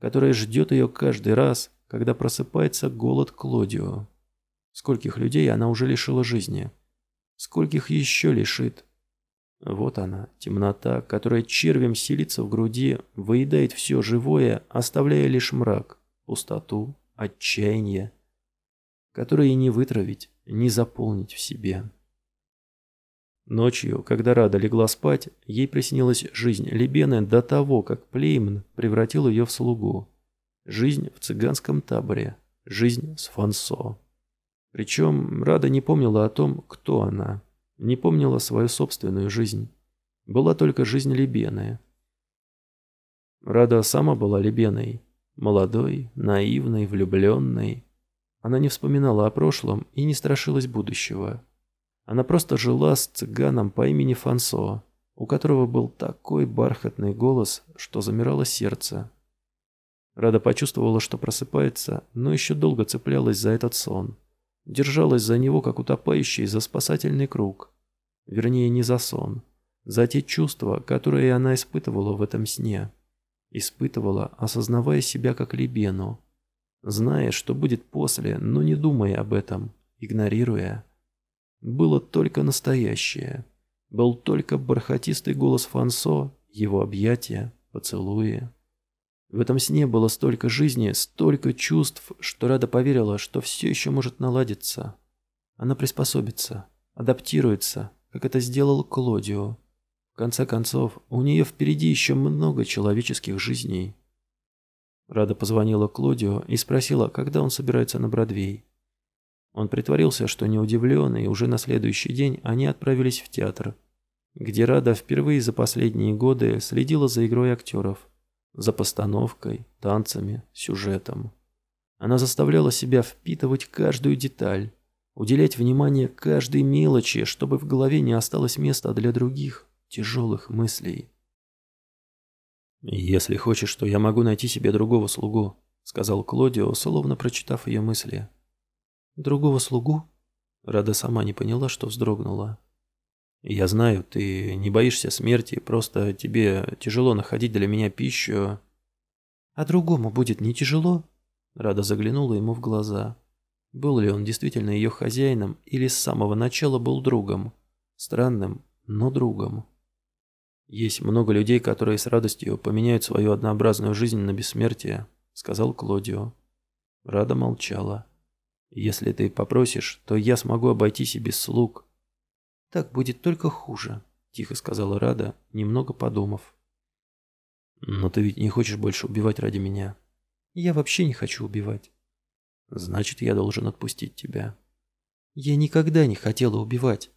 которая ждет ее каждый раз, когда просыпается голод Клодио. Скольких людей она уже лишила жизни? Скольких еще лишит? Вот она, темнота, которая червем селится в груди, выедает все живое, оставляя лишь мрак, пустоту, отчаяние, которое не вытравить, не заполнить в себе. Ночью, когда Рада легла спать, ей приснилась жизнь Лебены до того, как Плеймн превратил ее в слугу. Жизнь в цыганском таборе, жизнь с Фансо. Причем Рада не помнила о том, кто она не помнила свою собственную жизнь. Была только жизнь Лебены. Рада сама была Лебеной. Молодой, наивной, влюбленной. Она не вспоминала о прошлом и не страшилась будущего. Она просто жила с цыганом по имени Фансо, у которого был такой бархатный голос, что замирало сердце. Рада почувствовала, что просыпается, но еще долго цеплялась за этот сон. Держалась за него, как утопающий за спасательный круг. Вернее, не за сон. За те чувства, которые она испытывала в этом сне. Испытывала, осознавая себя как Либену. Зная, что будет после, но не думая об этом, игнорируя. Было только настоящее. Был только бархатистый голос Фансо, его объятия, поцелуи. В этом сне было столько жизни, столько чувств, что Рада поверила, что все еще может наладиться. Она приспособится, адаптируется, как это сделал Клодио. В конце концов, у нее впереди еще много человеческих жизней. Рада позвонила Клодио и спросила, когда он собирается на Бродвей. Он притворился, что не удивлен, и уже на следующий день они отправились в театр, где Рада впервые за последние годы следила за игрой актеров за постановкой, танцами, сюжетом. Она заставляла себя впитывать каждую деталь, уделять внимание каждой мелочи, чтобы в голове не осталось места для других тяжелых мыслей. «Если хочешь, то я могу найти себе другого слугу», — сказал Клодио, словно прочитав ее мысли. «Другого слугу?» Рада сама не поняла, что вздрогнула. «Я знаю, ты не боишься смерти, просто тебе тяжело находить для меня пищу». «А другому будет не тяжело?» Рада заглянула ему в глаза. Был ли он действительно ее хозяином или с самого начала был другом? Странным, но другом. Есть много людей, которые с радостью поменяют свою однообразную жизнь на бессмертие, сказал Клодио. Рада молчала. Если ты попросишь, то я смогу обойтись и без слуг. Так будет только хуже, тихо сказала Рада, немного подумав. Но ты ведь не хочешь больше убивать ради меня. Я вообще не хочу убивать. Значит, я должен отпустить тебя. Я никогда не хотела убивать.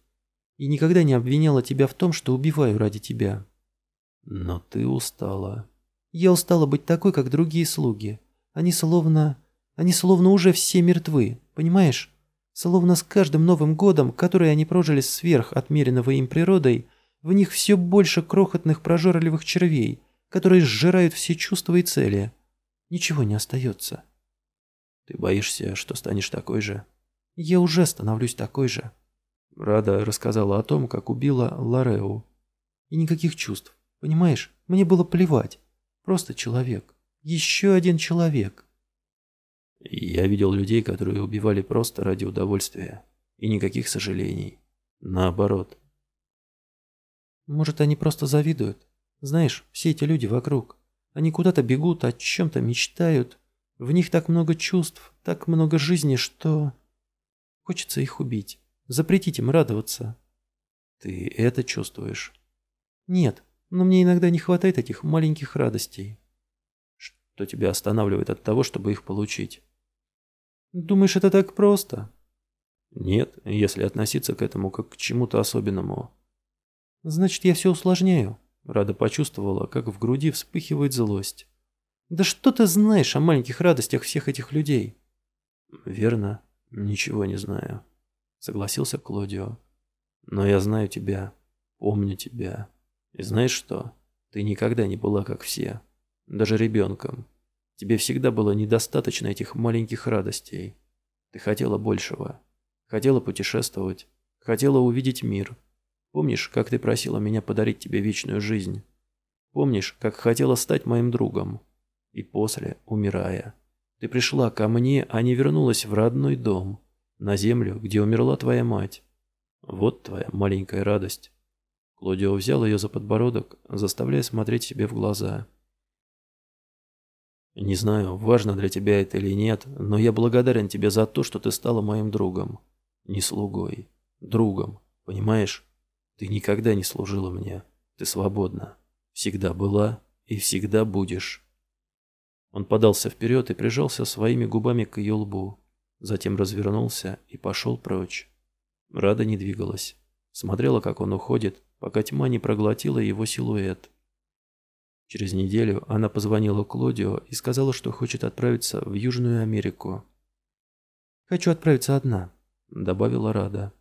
И никогда не обвиняла тебя в том, что убиваю ради тебя. Но ты устала. Я устала быть такой, как другие слуги. Они словно... Они словно уже все мертвы, понимаешь? Словно с каждым Новым годом, который они прожили сверх отмеренного им природой, в них все больше крохотных прожорливых червей, которые сжирают все чувства и цели. Ничего не остается. Ты боишься, что станешь такой же? Я уже становлюсь такой же. Рада рассказала о том, как убила Лареу. И никаких чувств. Понимаешь, мне было плевать. Просто человек. Еще один человек. Я видел людей, которые убивали просто ради удовольствия. И никаких сожалений. Наоборот. Может, они просто завидуют? Знаешь, все эти люди вокруг. Они куда-то бегут, о чем-то мечтают. В них так много чувств, так много жизни, что... Хочется их убить. Запретить им радоваться. Ты это чувствуешь? Нет, но мне иногда не хватает этих маленьких радостей. Что тебя останавливает от того, чтобы их получить? Думаешь, это так просто? Нет, если относиться к этому как к чему-то особенному. Значит, я все усложняю. Рада почувствовала, как в груди вспыхивает злость. Да что ты знаешь о маленьких радостях всех этих людей? Верно, ничего не знаю, согласился Клодио. Но я знаю тебя, помню тебя. И знаешь что? Ты никогда не была как все, даже ребенком. Тебе всегда было недостаточно этих маленьких радостей. Ты хотела большего. Хотела путешествовать. Хотела увидеть мир. Помнишь, как ты просила меня подарить тебе вечную жизнь? Помнишь, как хотела стать моим другом? И после, умирая, ты пришла ко мне, а не вернулась в родной дом, на землю, где умерла твоя мать. Вот твоя маленькая радость. Клодио взял ее за подбородок, заставляя смотреть себе в глаза. Не знаю, важно для тебя это или нет, но я благодарен тебе за то, что ты стала моим другом. Не слугой, другом, понимаешь? Ты никогда не служила мне. Ты свободна. Всегда была и всегда будешь. Он подался вперед и прижался своими губами к ее лбу. Затем развернулся и пошел прочь. Рада не двигалась. Смотрела, как он уходит, пока тьма не проглотила его силуэт. Через неделю она позвонила Клодио и сказала, что хочет отправиться в Южную Америку. «Хочу отправиться одна», — добавила Рада.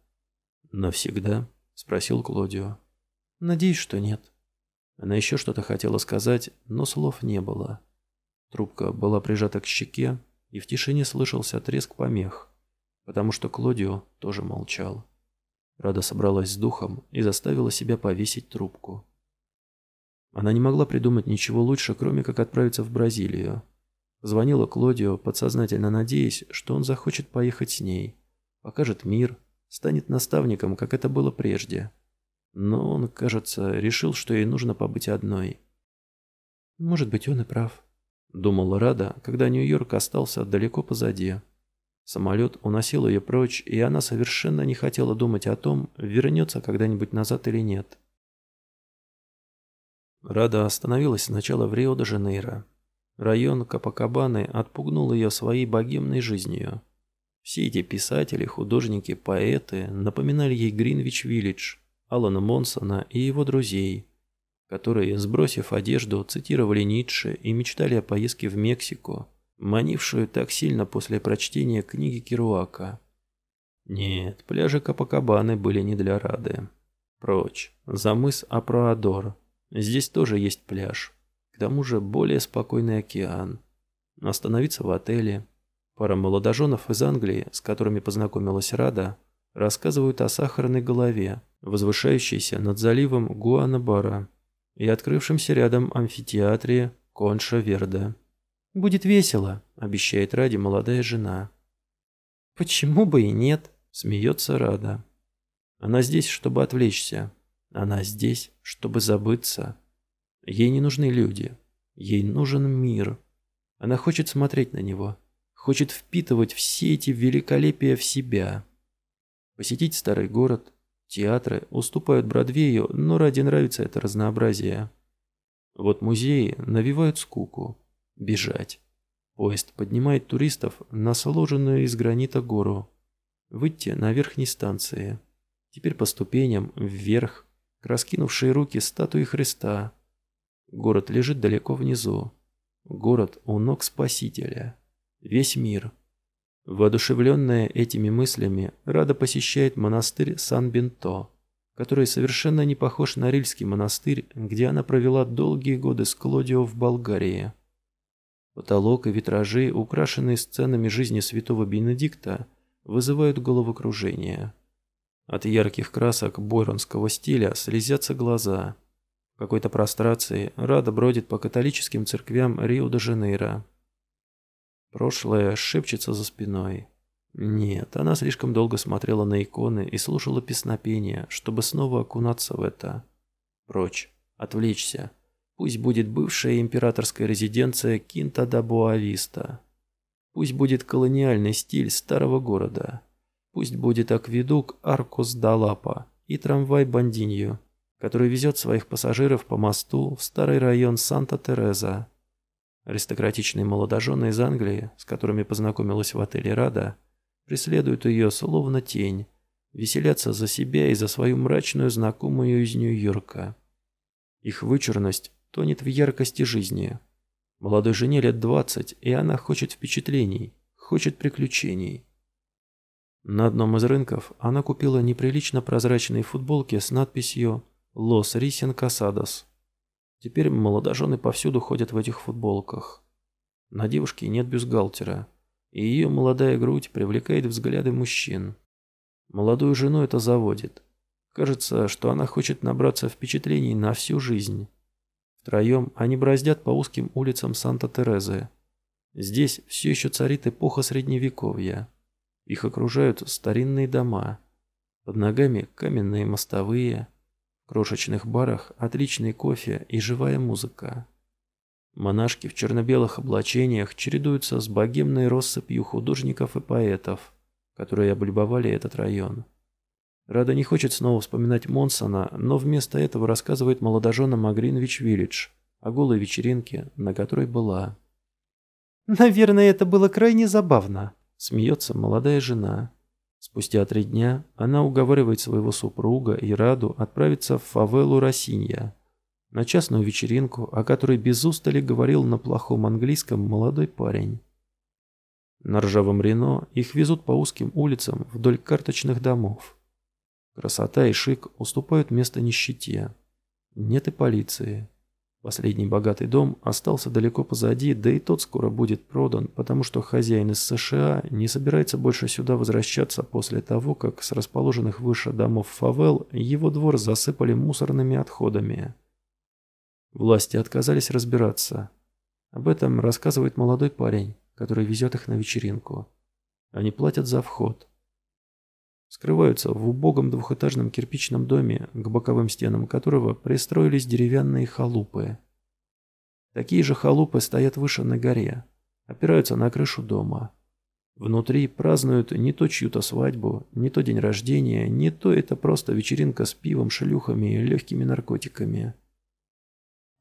«Навсегда?» — спросил Клодио. «Надеюсь, что нет». Она еще что-то хотела сказать, но слов не было. Трубка была прижата к щеке, и в тишине слышался треск помех, потому что Клодио тоже молчал. Рада собралась с духом и заставила себя повесить трубку. Она не могла придумать ничего лучше, кроме как отправиться в Бразилию. Звонила Клодио, подсознательно надеясь, что он захочет поехать с ней, покажет мир, станет наставником, как это было прежде. Но он, кажется, решил, что ей нужно побыть одной. Может быть, он и прав. Думала Рада, когда Нью-Йорк остался далеко позади. Самолет уносил ее прочь, и она совершенно не хотела думать о том, вернется когда-нибудь назад или нет. Рада остановилась сначала в Рио-де-Жанейро. Район Капакабаны отпугнул ее своей богемной жизнью. Все эти писатели, художники, поэты напоминали ей Гринвич-Виллидж, Алана Монсона и его друзей – которые, сбросив одежду, цитировали Ницше и мечтали о поездке в Мексику, манившую так сильно после прочтения книги Керуака. Нет, пляжи Капакабаны были не для Рады. Прочь, за мыс Апроадор. Здесь тоже есть пляж. К тому же более спокойный океан. остановиться в отеле. Пара молодоженов из Англии, с которыми познакомилась Рада, рассказывают о сахарной голове, возвышающейся над заливом Гуанабара и открывшемся рядом амфитеатре Конша Верда. «Будет весело», — обещает Ради молодая жена. «Почему бы и нет?» — смеется Рада. Она здесь, чтобы отвлечься. Она здесь, чтобы забыться. Ей не нужны люди. Ей нужен мир. Она хочет смотреть на него. Хочет впитывать все эти великолепия в себя. Посетить старый город, театры уступают Бродвею, но ради нравится это разнообразие. Вот музеи навевают скуку. Бежать. Поезд поднимает туристов на сложенную из гранита гору. Выйти на верхней станции. Теперь по ступеням вверх, к раскинувшей руки статуи Христа. Город лежит далеко внизу. Город у ног Спасителя. Весь мир. Воодушевленная этими мыслями, Рада посещает монастырь Сан-Бенто, который совершенно не похож на Рильский монастырь, где она провела долгие годы с Клодио в Болгарии. Потолок и витражи, украшенные сценами жизни святого Бенедикта, вызывают головокружение. От ярких красок бойронского стиля слезятся глаза. В какой-то прострации Рада бродит по католическим церквям Рио-де-Жанейро. Прошлое шепчется за спиной. Нет, она слишком долго смотрела на иконы и слушала песнопения, чтобы снова окунаться в это. Прочь, отвлечься. Пусть будет бывшая императорская резиденция Кинта да Буависта. Пусть будет колониальный стиль старого города. Пусть будет акведук Аркус да Лапа и трамвай Бандинью, который везет своих пассажиров по мосту в старый район Санта-Тереза. Аристократичные молодожены из Англии, с которыми познакомилась в отеле Рада, преследуют ее словно тень, веселятся за себя и за свою мрачную знакомую из Нью-Йорка. Их вычурность тонет в яркости жизни. Молодой жене лет двадцать, и она хочет впечатлений, хочет приключений. На одном из рынков она купила неприлично прозрачные футболки с надписью «Лос Рисен Касадос». Теперь молодожены повсюду ходят в этих футболках. На девушке нет бюстгальтера, и ее молодая грудь привлекает взгляды мужчин. Молодую жену это заводит. Кажется, что она хочет набраться впечатлений на всю жизнь. Втроем они браздят по узким улицам Санта-Терезы. Здесь все еще царит эпоха Средневековья. Их окружают старинные дома. Под ногами каменные мостовые. В крошечных барах отличный кофе и живая музыка. Монашки в черно-белых облачениях чередуются с богемной россыпью художников и поэтов, которые облюбовали этот район. Рада не хочет снова вспоминать Монсона, но вместо этого рассказывает молодоженам о Гринвич-Виллидж, о голой вечеринке, на которой была. «Наверное, это было крайне забавно», Смеется молодая жена. Спустя три дня она уговаривает своего супруга и Раду отправиться в фавелу Росинья, на частную вечеринку, о которой без устали говорил на плохом английском молодой парень. На ржавом Рено их везут по узким улицам вдоль карточных домов. Красота и шик уступают место нищете. Нет и полиции. Последний богатый дом остался далеко позади, да и тот скоро будет продан, потому что хозяин из США не собирается больше сюда возвращаться после того, как с расположенных выше домов фавел его двор засыпали мусорными отходами. Власти отказались разбираться. Об этом рассказывает молодой парень, который везет их на вечеринку. Они платят за вход. Скрываются в убогом двухэтажном кирпичном доме, к боковым стенам которого пристроились деревянные халупы. Такие же халупы стоят выше на горе, опираются на крышу дома. Внутри празднуют не то чью-то свадьбу, не то день рождения, не то это просто вечеринка с пивом, шлюхами и легкими наркотиками.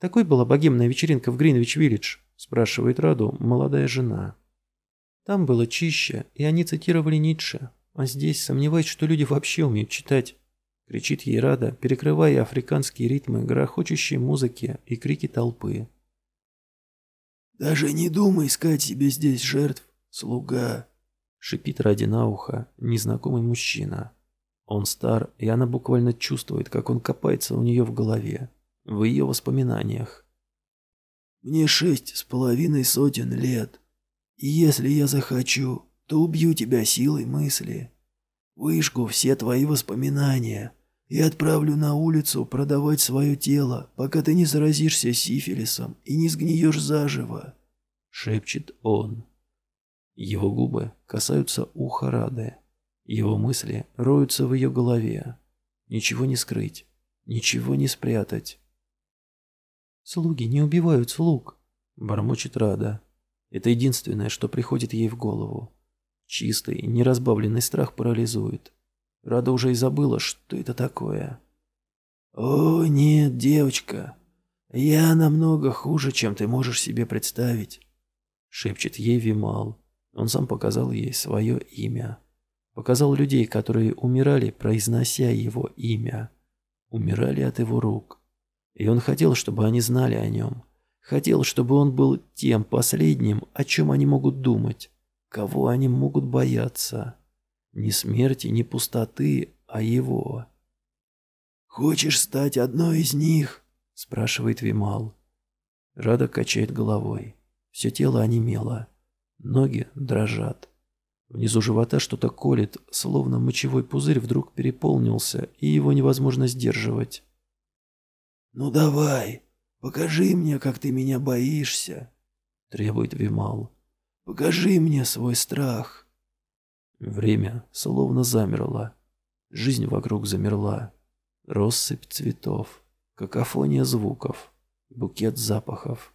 «Такой была богемная вечеринка в Гринвич-Виллидж?» – спрашивает Раду молодая жена. Там было чище, и они цитировали Ницше, а здесь сомневаюсь, что люди вообще умеют читать. Кричит ей Рада, перекрывая африканские ритмы грохочущей музыки и крики толпы. «Даже не думай искать себе здесь жертв, слуга!» Шипит Ради на ухо незнакомый мужчина. Он стар, и она буквально чувствует, как он копается у нее в голове, в ее воспоминаниях. «Мне шесть с половиной сотен лет. И если я захочу, то убью тебя силой мысли. Выжгу все твои воспоминания и отправлю на улицу продавать свое тело, пока ты не заразишься сифилисом и не сгниешь заживо», — шепчет он. Его губы касаются уха Рады. Его мысли роются в ее голове. Ничего не скрыть, ничего не спрятать. «Слуги не убивают слуг», — бормочет Рада. Это единственное, что приходит ей в голову. Чистый, неразбавленный страх парализует. Рада уже и забыла, что это такое. «О, нет, девочка, я намного хуже, чем ты можешь себе представить», — шепчет ей Вимал. Он сам показал ей свое имя. Показал людей, которые умирали, произнося его имя. Умирали от его рук. И он хотел, чтобы они знали о нем. Хотел, чтобы он был тем последним, о чем они могут думать, кого они могут бояться. Ни смерти, ни пустоты, а его. «Хочешь стать одной из них?» – спрашивает Вимал. Рада качает головой. Все тело онемело. Ноги дрожат. Внизу живота что-то колет, словно мочевой пузырь вдруг переполнился, и его невозможно сдерживать. «Ну давай, покажи мне, как ты меня боишься», — требует Вимал. «Покажи мне свой страх». Время словно замерло. Жизнь вокруг замерла. Россыпь цветов, какофония звуков, букет запахов.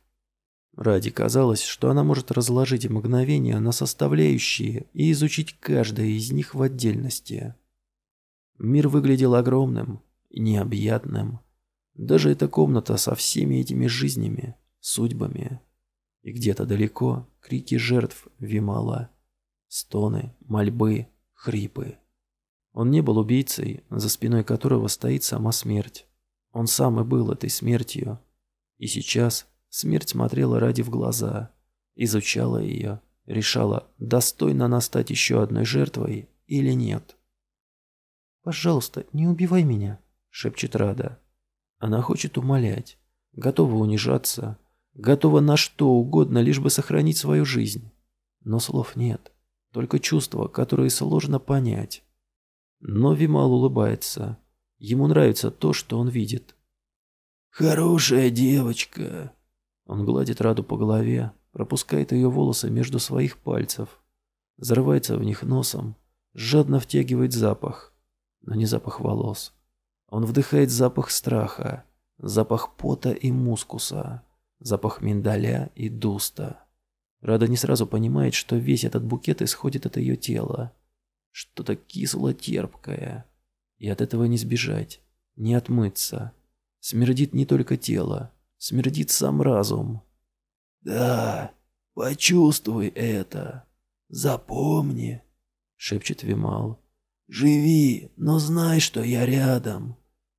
Ради казалось, что она может разложить мгновения на составляющие и изучить каждое из них в отдельности. Мир выглядел огромным, необъятным, даже эта комната со всеми этими жизнями, судьбами. И где-то далеко крики жертв Вимала. Стоны, мольбы, хрипы. Он не был убийцей, за спиной которого стоит сама смерть. Он сам и был этой смертью. И сейчас смерть смотрела ради в глаза, изучала ее, решала, достойна она стать еще одной жертвой или нет. «Пожалуйста, не убивай меня», — шепчет Рада. Она хочет умолять, готова унижаться, готова на что угодно, лишь бы сохранить свою жизнь. Но слов нет, только чувства, которые сложно понять. Но Вимал улыбается. Ему нравится то, что он видит. «Хорошая девочка!» Он гладит Раду по голове, пропускает ее волосы между своих пальцев, зарывается в них носом, жадно втягивает запах, но не запах волос, он вдыхает запах страха, запах пота и мускуса, запах миндаля и дуста. Рада не сразу понимает, что весь этот букет исходит от ее тела. Что-то кисло-терпкое. И от этого не сбежать, не отмыться. Смердит не только тело, смердит сам разум. «Да, почувствуй это. Запомни», — шепчет Вимал. Живи, но знай, что я рядом.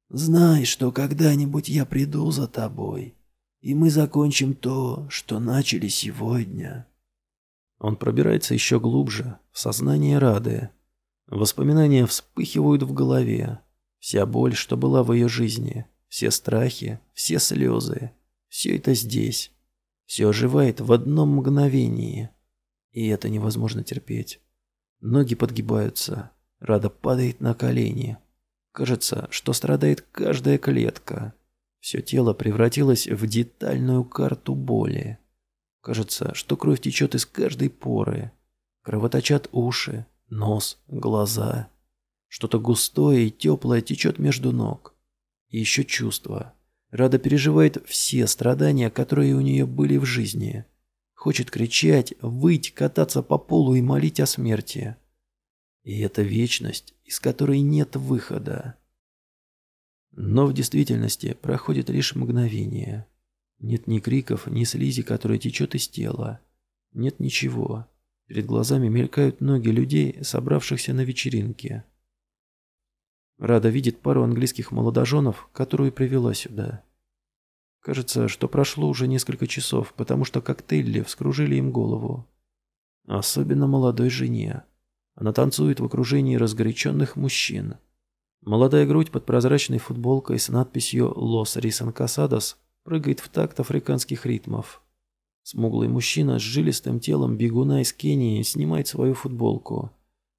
Знай, что когда-нибудь я приду за тобой, и мы закончим то, что начали сегодня. Он пробирается еще глубже, в сознание Рады. Воспоминания вспыхивают в голове. Вся боль, что была в ее жизни, все страхи, все слезы, все это здесь. Все оживает в одном мгновении. И это невозможно терпеть. Ноги подгибаются, Рада падает на колени. Кажется, что страдает каждая клетка. Все тело превратилось в детальную карту боли. Кажется, что кровь течет из каждой поры. Кровоточат уши, нос, глаза. Что-то густое и теплое течет между ног. И еще чувство. Рада переживает все страдания, которые у нее были в жизни. Хочет кричать, выть, кататься по полу и молить о смерти. И это вечность, из которой нет выхода. Но в действительности проходит лишь мгновение. Нет ни криков, ни слизи, которая течет из тела. Нет ничего. Перед глазами мелькают ноги людей, собравшихся на вечеринке. Рада видит пару английских молодоженов, которую привела сюда. Кажется, что прошло уже несколько часов, потому что коктейли вскружили им голову. Особенно молодой жене. Она танцует в окружении разгоряченных мужчин. Молодая грудь под прозрачной футболкой с надписью «Лос Рисан Касадос» прыгает в такт африканских ритмов. Смуглый мужчина с жилистым телом бегуна из Кении снимает свою футболку.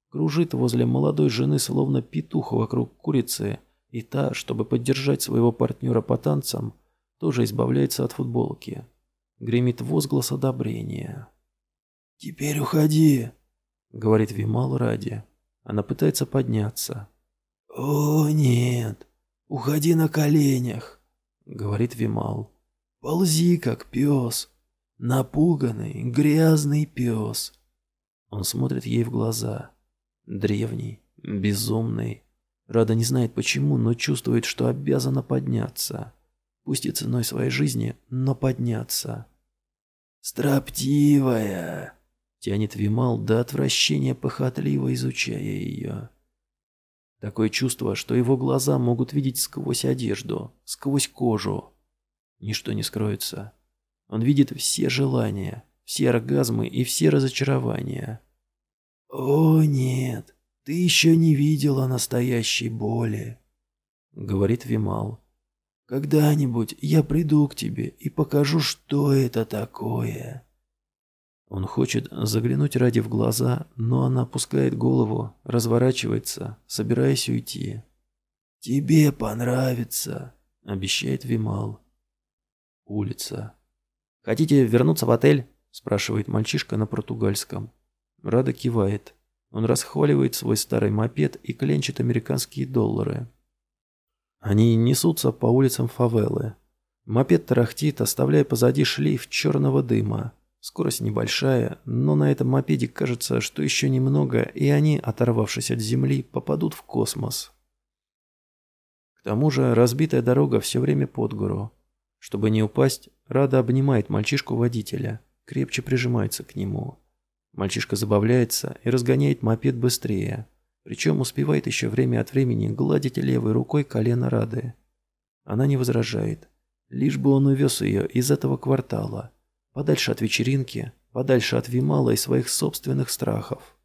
Кружит возле молодой жены, словно петух вокруг курицы, и та, чтобы поддержать своего партнера по танцам, тоже избавляется от футболки. Гремит возглас одобрения. «Теперь уходи», — говорит Вимал ради. Она пытается подняться. «О, нет, уходи на коленях», — говорит Вимал. «Ползи, как пес, напуганный, грязный пес». Он смотрит ей в глаза. Древний, безумный. Рада не знает почему, но чувствует, что обязана подняться. Пусть и ценой своей жизни, но подняться. «Строптивая!» Тянет Вимал до отвращения, похотливо изучая ее. Такое чувство, что его глаза могут видеть сквозь одежду, сквозь кожу. Ничто не скроется. Он видит все желания, все оргазмы и все разочарования. «О, нет, ты еще не видела настоящей боли», — говорит Вимал. «Когда-нибудь я приду к тебе и покажу, что это такое». Он хочет заглянуть ради в глаза, но она опускает голову, разворачивается, собираясь уйти. «Тебе понравится», — обещает Вимал. Улица. «Хотите вернуться в отель?» — спрашивает мальчишка на португальском. Рада кивает. Он расхваливает свой старый мопед и кленчит американские доллары. Они несутся по улицам фавелы. Мопед тарахтит, оставляя позади шлейф черного дыма. Скорость небольшая, но на этом мопеде кажется, что еще немного, и они, оторвавшись от земли, попадут в космос. К тому же разбитая дорога все время под гору. Чтобы не упасть, Рада обнимает мальчишку-водителя, крепче прижимается к нему. Мальчишка забавляется и разгоняет мопед быстрее, причем успевает еще время от времени гладить левой рукой колено Рады. Она не возражает, лишь бы он увез ее из этого квартала – Подальше от вечеринки, подальше от Вимала и своих собственных страхов.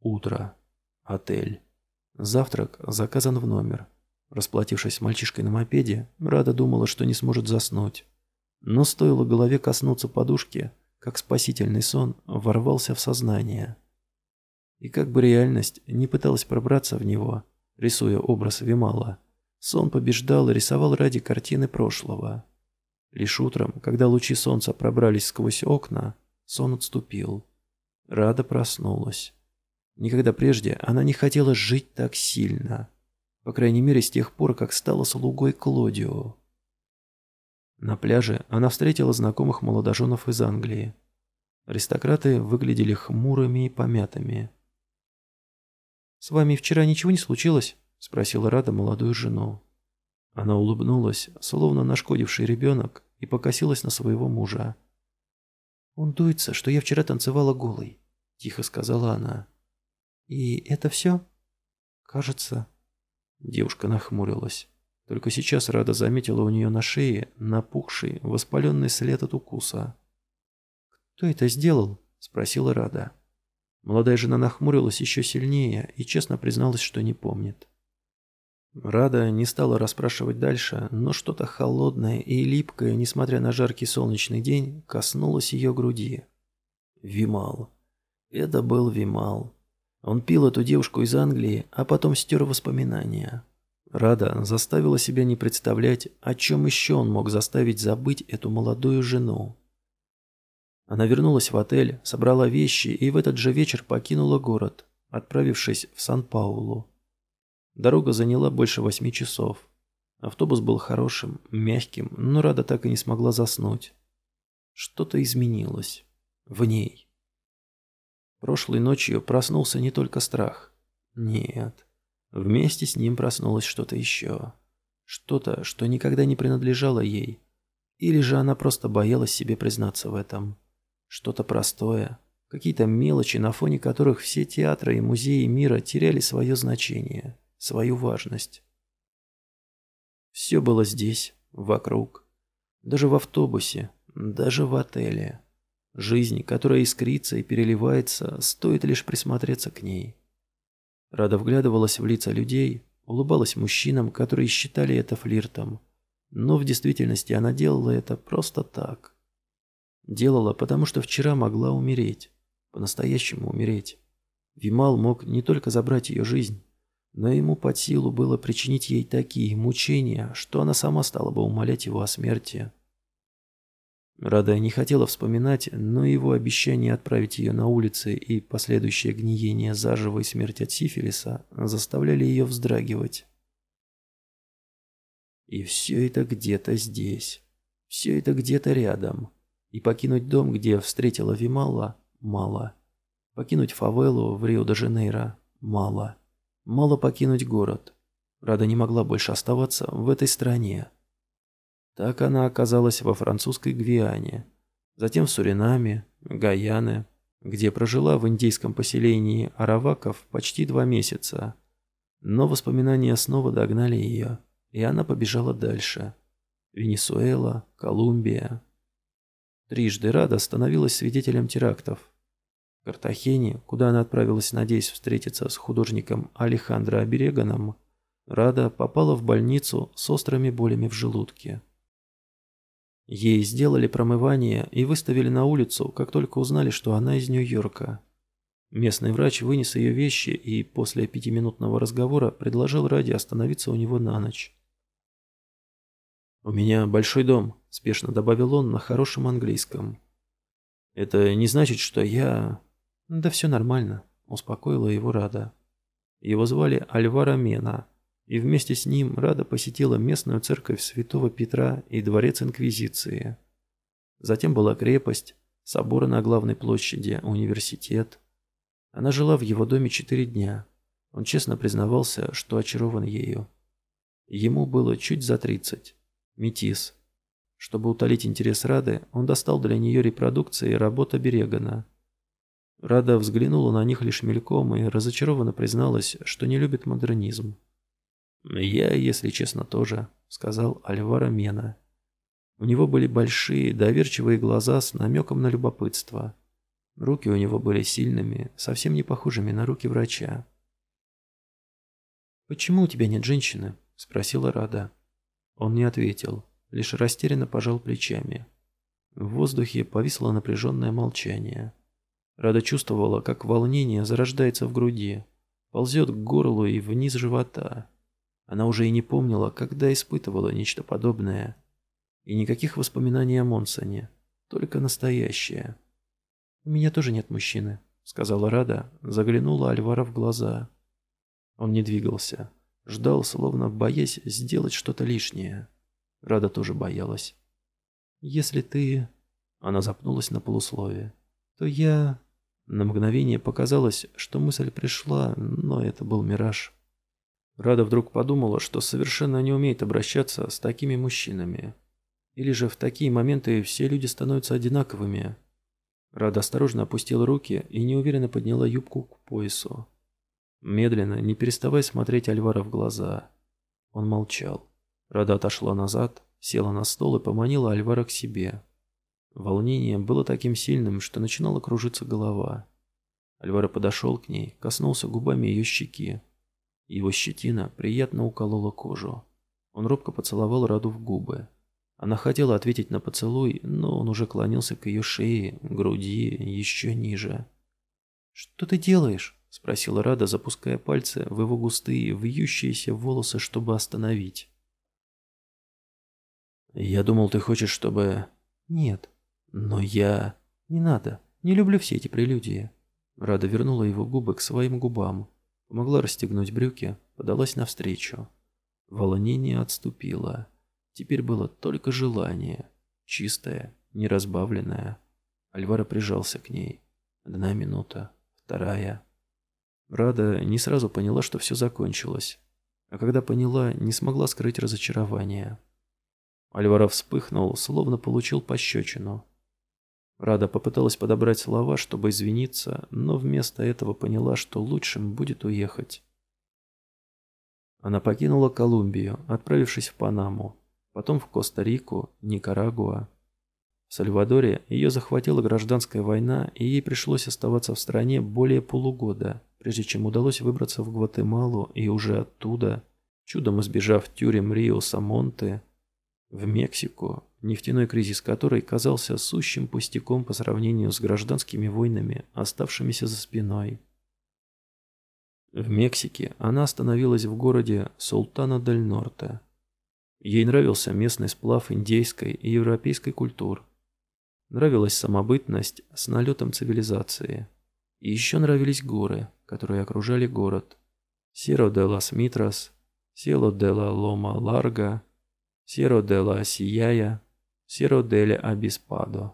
Утро. Отель. Завтрак заказан в номер. Расплатившись с мальчишкой на мопеде, Рада думала, что не сможет заснуть. Но стоило голове коснуться подушки, как спасительный сон ворвался в сознание. И как бы реальность не пыталась пробраться в него, рисуя образ Вимала, сон побеждал и рисовал ради картины прошлого. Лишь утром, когда лучи солнца пробрались сквозь окна, сон отступил. Рада проснулась. Никогда прежде она не хотела жить так сильно. По крайней мере, с тех пор, как стала слугой Клодио. На пляже она встретила знакомых молодоженов из Англии. Аристократы выглядели хмурыми и помятыми. «С вами вчера ничего не случилось?» – спросила Рада молодую жену. Она улыбнулась, словно нашкодивший ребенок, и покосилась на своего мужа. «Он дуется, что я вчера танцевала голой», — тихо сказала она. «И это все?» «Кажется...» Девушка нахмурилась. Только сейчас Рада заметила у нее на шее напухший, воспаленный след от укуса. «Кто это сделал?» — спросила Рада. Молодая жена нахмурилась еще сильнее и честно призналась, что не помнит. Рада не стала расспрашивать дальше, но что-то холодное и липкое, несмотря на жаркий солнечный день, коснулось ее груди. Вимал. Это был Вимал. Он пил эту девушку из Англии, а потом стер воспоминания. Рада заставила себя не представлять, о чем еще он мог заставить забыть эту молодую жену. Она вернулась в отель, собрала вещи и в этот же вечер покинула город, отправившись в Сан-Паулу. Дорога заняла больше восьми часов. Автобус был хорошим, мягким, но Рада так и не смогла заснуть. Что-то изменилось. В ней. Прошлой ночью проснулся не только страх. Нет. Вместе с ним проснулось что-то еще. Что-то, что никогда не принадлежало ей. Или же она просто боялась себе признаться в этом. Что-то простое. Какие-то мелочи, на фоне которых все театры и музеи мира теряли свое значение свою важность. Все было здесь, вокруг. Даже в автобусе, даже в отеле. Жизнь, которая искрится и переливается, стоит лишь присмотреться к ней. Рада вглядывалась в лица людей, улыбалась мужчинам, которые считали это флиртом. Но в действительности она делала это просто так, Делала, потому что вчера могла умереть. По-настоящему умереть. Вимал мог не только забрать ее жизнь, но ему под силу было причинить ей такие мучения, что она сама стала бы умолять его о смерти. Рада не хотела вспоминать, но его обещание отправить ее на улицы и последующее гниение заживо и смерть от сифилиса заставляли ее вздрагивать. И все это где-то здесь. Все это где-то рядом. И покинуть дом, где встретила Вимала, мало. Покинуть фавелу в Рио-де-Жанейро мало. Мало покинуть город. Рада не могла больше оставаться в этой стране. Так она оказалась во французской Гвиане, затем в Суринаме, Гаяне, где прожила в индейском поселении Араваков почти два месяца. Но воспоминания снова догнали ее, и она побежала дальше. Венесуэла, Колумбия. Трижды Рада становилась свидетелем терактов. Картахене, куда она отправилась, надеясь встретиться с художником Алехандро Абереганом, Рада попала в больницу с острыми болями в желудке. Ей сделали промывание и выставили на улицу, как только узнали, что она из Нью-Йорка. Местный врач вынес ее вещи и после пятиминутного разговора предложил Ради остановиться у него на ночь. «У меня большой дом», – спешно добавил он на хорошем английском. «Это не значит, что я...» «Да все нормально», – успокоила его Рада. Его звали Альвара Мена – и вместе с ним Рада посетила местную церковь Святого Петра и дворец Инквизиции. Затем была крепость, соборы на главной площади, университет. Она жила в его доме четыре дня. Он честно признавался, что очарован ею. Ему было чуть за тридцать. Метис. Чтобы утолить интерес Рады, он достал для нее репродукции работ Берегана. Рада взглянула на них лишь мельком и разочарованно призналась, что не любит модернизм. «Я, если честно, тоже», — сказал Альвара Мена. У него были большие, доверчивые глаза с намеком на любопытство. Руки у него были сильными, совсем не похожими на руки врача. «Почему у тебя нет женщины?» — спросила Рада. Он не ответил, лишь растерянно пожал плечами. В воздухе повисло напряженное молчание. Рада чувствовала, как волнение зарождается в груди, ползет к горлу и вниз живота. Она уже и не помнила, когда испытывала нечто подобное. И никаких воспоминаний о Монсоне, только настоящее. «У меня тоже нет мужчины», — сказала Рада, заглянула Альвара в глаза. Он не двигался, ждал, словно боясь сделать что-то лишнее. Рада тоже боялась. «Если ты...» — она запнулась на полусловие. «То я...» На мгновение показалось, что мысль пришла, но это был мираж. Рада вдруг подумала, что совершенно не умеет обращаться с такими мужчинами. Или же в такие моменты все люди становятся одинаковыми. Рада осторожно опустила руки и неуверенно подняла юбку к поясу. Медленно, не переставая смотреть Альвара в глаза. Он молчал. Рада отошла назад, села на стол и поманила Альвара к себе. Волнение было таким сильным, что начинала кружиться голова. Альвара подошел к ней, коснулся губами ее щеки. Его щетина приятно уколола кожу. Он робко поцеловал Раду в губы. Она хотела ответить на поцелуй, но он уже клонился к ее шее, груди, еще ниже. «Что ты делаешь?» – спросила Рада, запуская пальцы в его густые, вьющиеся волосы, чтобы остановить. «Я думал, ты хочешь, чтобы...» «Нет. Но я...» «Не надо. Не люблю все эти прелюдии». Рада вернула его губы к своим губам. Помогла расстегнуть брюки, подалась навстречу. Волнение отступило. Теперь было только желание. Чистое, неразбавленное. Альвара прижался к ней. Одна минута, вторая. Рада не сразу поняла, что все закончилось. А когда поняла, не смогла скрыть разочарование. Альвара вспыхнул, словно получил пощечину. Рада попыталась подобрать слова, чтобы извиниться, но вместо этого поняла, что лучшим будет уехать. Она покинула Колумбию, отправившись в Панаму, потом в Коста-Рику, Никарагуа. В Сальвадоре ее захватила гражданская война, и ей пришлось оставаться в стране более полугода, прежде чем удалось выбраться в Гватемалу и уже оттуда, чудом избежав тюрем Рио-Самонте, В Мексику, нефтяной кризис которой казался сущим пустяком по сравнению с гражданскими войнами, оставшимися за спиной. В Мексике она остановилась в городе Султана-дель-Норте. Ей нравился местный сплав индейской и европейской культур. Нравилась самобытность с налетом цивилизации. И еще нравились горы, которые окружали город. Сиро де лас Митрас, Село де ла Лома Ларга, Сиро де ла Сияя, Сиро де Абиспадо.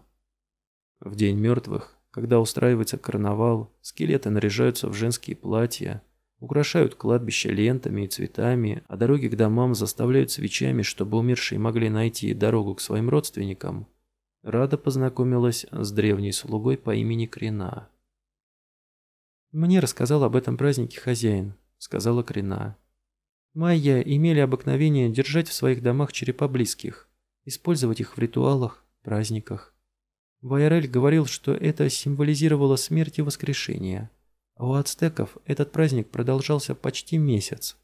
В День мертвых, когда устраивается карнавал, скелеты наряжаются в женские платья, украшают кладбище лентами и цветами, а дороги к домам заставляют свечами, чтобы умершие могли найти дорогу к своим родственникам. Рада познакомилась с древней слугой по имени Крина. «Мне рассказал об этом празднике хозяин», — сказала Крина. «Майя имели обыкновение держать в своих домах черепа близких, использовать их в ритуалах, праздниках. Вайрель говорил, что это символизировало смерть и воскрешение, а у ацтеков этот праздник продолжался почти месяц.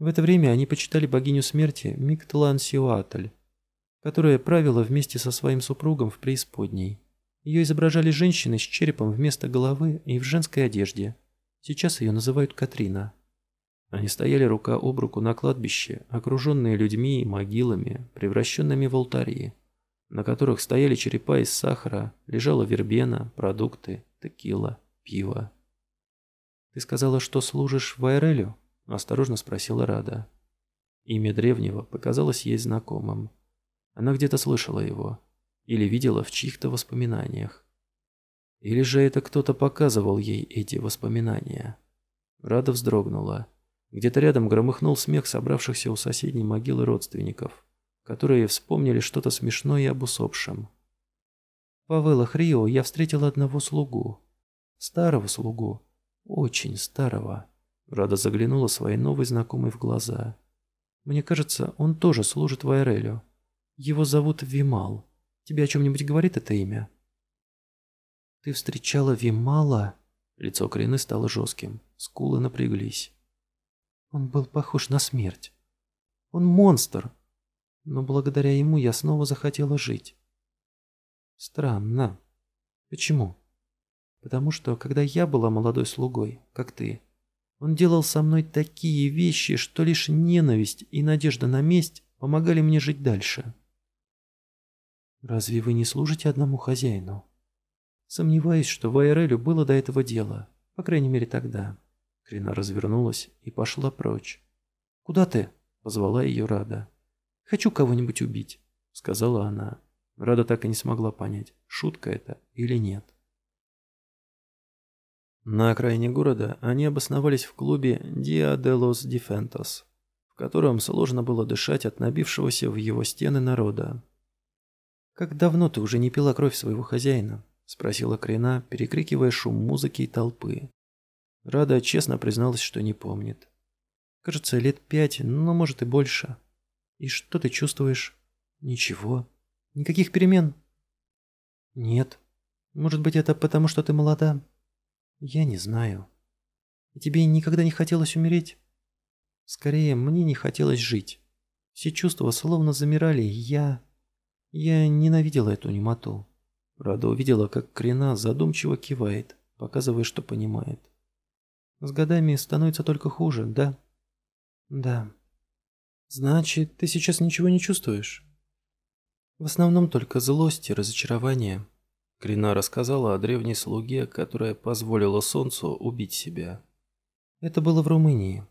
В это время они почитали богиню смерти Миктлан-Сиуатль, которая правила вместе со своим супругом в преисподней. Ее изображали женщиной с черепом вместо головы и в женской одежде. Сейчас ее называют Катрина. Они стояли рука об руку на кладбище, окруженные людьми и могилами, превращенными в алтари, на которых стояли черепа из сахара, лежала вербена, продукты, текила, пиво. «Ты сказала, что служишь в Айрелю?» – осторожно спросила Рада. Имя древнего показалось ей знакомым. Она где-то слышала его или видела в чьих-то воспоминаниях. Или же это кто-то показывал ей эти воспоминания. Рада вздрогнула. Где-то рядом громыхнул смех собравшихся у соседней могилы родственников, которые вспомнили что-то смешное об усопшем. В Павелах Рио я встретила одного слугу. Старого слугу. Очень старого. Рада заглянула своей новой знакомой в глаза. Мне кажется, он тоже служит в Айрелю. Его зовут Вимал. Тебе о чем-нибудь говорит это имя? Ты встречала Вимала? Лицо Крины стало жестким. Скулы напряглись. Он был похож на смерть. Он монстр. Но благодаря ему я снова захотела жить. Странно. Почему? Потому что, когда я была молодой слугой, как ты, он делал со мной такие вещи, что лишь ненависть и надежда на месть помогали мне жить дальше. Разве вы не служите одному хозяину? Сомневаюсь, что в Айрелю было до этого дело. По крайней мере, тогда. Крина развернулась и пошла прочь. «Куда ты?» – позвала ее Рада. «Хочу кого-нибудь убить», – сказала она. Рада так и не смогла понять, шутка это или нет. На окраине города они обосновались в клубе «Dia de los Defentos», в котором сложно было дышать от набившегося в его стены народа. «Как давно ты уже не пила кровь своего хозяина?» – спросила Крина, перекрикивая шум музыки и толпы. Рада честно призналась, что не помнит. «Кажется, лет пять, но может и больше. И что ты чувствуешь?» «Ничего. Никаких перемен?» «Нет. Может быть, это потому, что ты молода?» «Я не знаю. И тебе никогда не хотелось умереть?» «Скорее, мне не хотелось жить. Все чувства словно замирали, и я...» Я ненавидела эту немоту. Рада увидела, как Крина задумчиво кивает, показывая, что понимает. С годами становится только хуже, да? Да. Значит, ты сейчас ничего не чувствуешь? В основном только злость и разочарование. Крина рассказала о древней слуге, которая позволила солнцу убить себя. Это было в Румынии.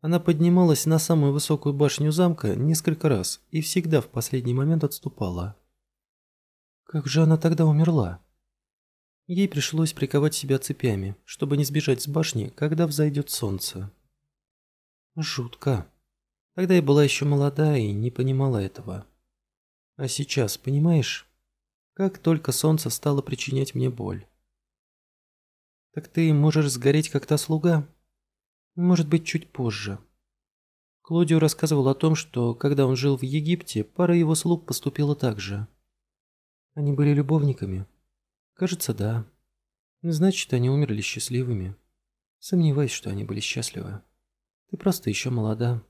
Она поднималась на самую высокую башню замка несколько раз и всегда в последний момент отступала. Как же она тогда умерла? Ей пришлось приковать себя цепями, чтобы не сбежать с башни, когда взойдет солнце. Жутко. Тогда я была еще молода и не понимала этого. А сейчас, понимаешь, как только солнце стало причинять мне боль. Так ты можешь сгореть, как та слуга? Может быть, чуть позже. Клодио рассказывал о том, что, когда он жил в Египте, пара его слуг поступила так же. Они были любовниками. Кажется, да. Значит, они умерли счастливыми. Сомневаюсь, что они были счастливы. Ты просто еще молода.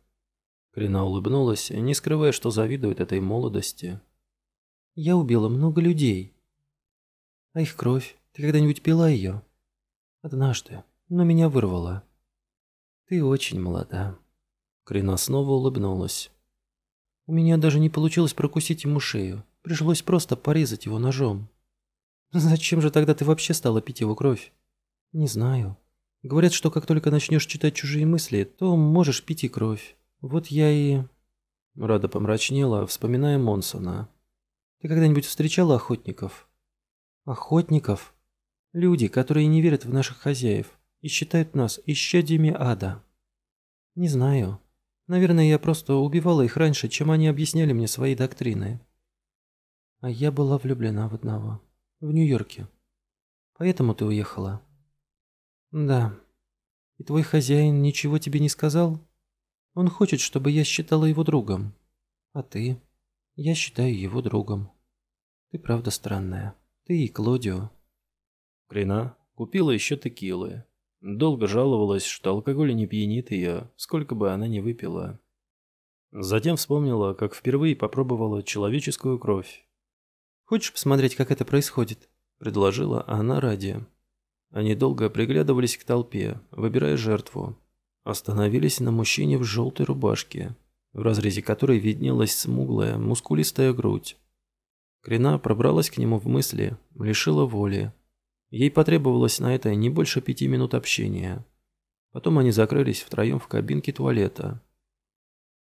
Крина улыбнулась, не скрывая, что завидует этой молодости. «Я убила много людей. А их кровь, ты когда-нибудь пила ее?» «Однажды, но меня вырвало. Ты очень молода». Крина снова улыбнулась. «У меня даже не получилось прокусить ему шею. Пришлось просто порезать его ножом». «Зачем же тогда ты вообще стала пить его кровь?» «Не знаю. Говорят, что как только начнешь читать чужие мысли, то можешь пить и кровь. Вот я и...» Рада помрачнела, вспоминая Монсона. «Ты когда-нибудь встречала охотников?» «Охотников? Люди, которые не верят в наших хозяев и считают нас исчадьями ада». «Не знаю. Наверное, я просто убивала их раньше, чем они объясняли мне свои доктрины. А я была влюблена в одного. В Нью-Йорке. Поэтому ты уехала?» «Да. И твой хозяин ничего тебе не сказал? Он хочет, чтобы я считала его другом. А ты? Я считаю его другом. Ты правда странная. Ты и Клодио». Крина купила еще текилы. Долго жаловалась, что алкоголь не пьянит ее, сколько бы она ни выпила. Затем вспомнила, как впервые попробовала человеческую кровь. «Хочешь посмотреть, как это происходит?» – предложила она ради. Они долго приглядывались к толпе, выбирая жертву. Остановились на мужчине в желтой рубашке, в разрезе которой виднелась смуглая, мускулистая грудь. Крина пробралась к нему в мысли, лишила воли. Ей потребовалось на это не больше пяти минут общения. Потом они закрылись втроем в кабинке туалета.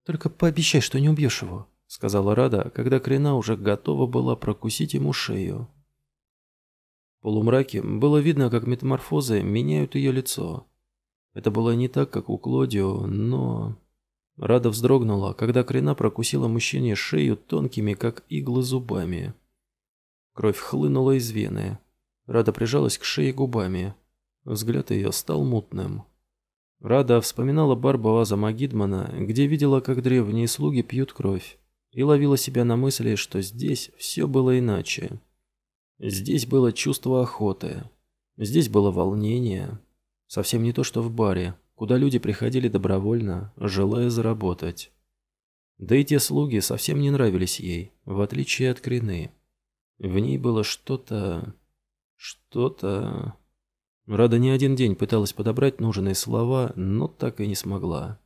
«Только пообещай, что не убьешь его», — сказала Рада, когда Крина уже готова была прокусить ему шею. В полумраке было видно, как метаморфозы меняют ее лицо. Это было не так, как у Клодио, но... Рада вздрогнула, когда Крина прокусила мужчине шею тонкими, как иглы, зубами. Кровь хлынула из вены. Рада прижалась к шее губами. Взгляд ее стал мутным. Рада вспоминала бар Магидмана, где видела, как древние слуги пьют кровь, и ловила себя на мысли, что здесь все было иначе. Здесь было чувство охоты. Здесь было волнение. Совсем не то, что в баре, куда люди приходили добровольно, желая заработать. Да и те слуги совсем не нравились ей, в отличие от Крины. В ней было что-то... что-то... Рада не один день пыталась подобрать нужные слова, но так и не смогла.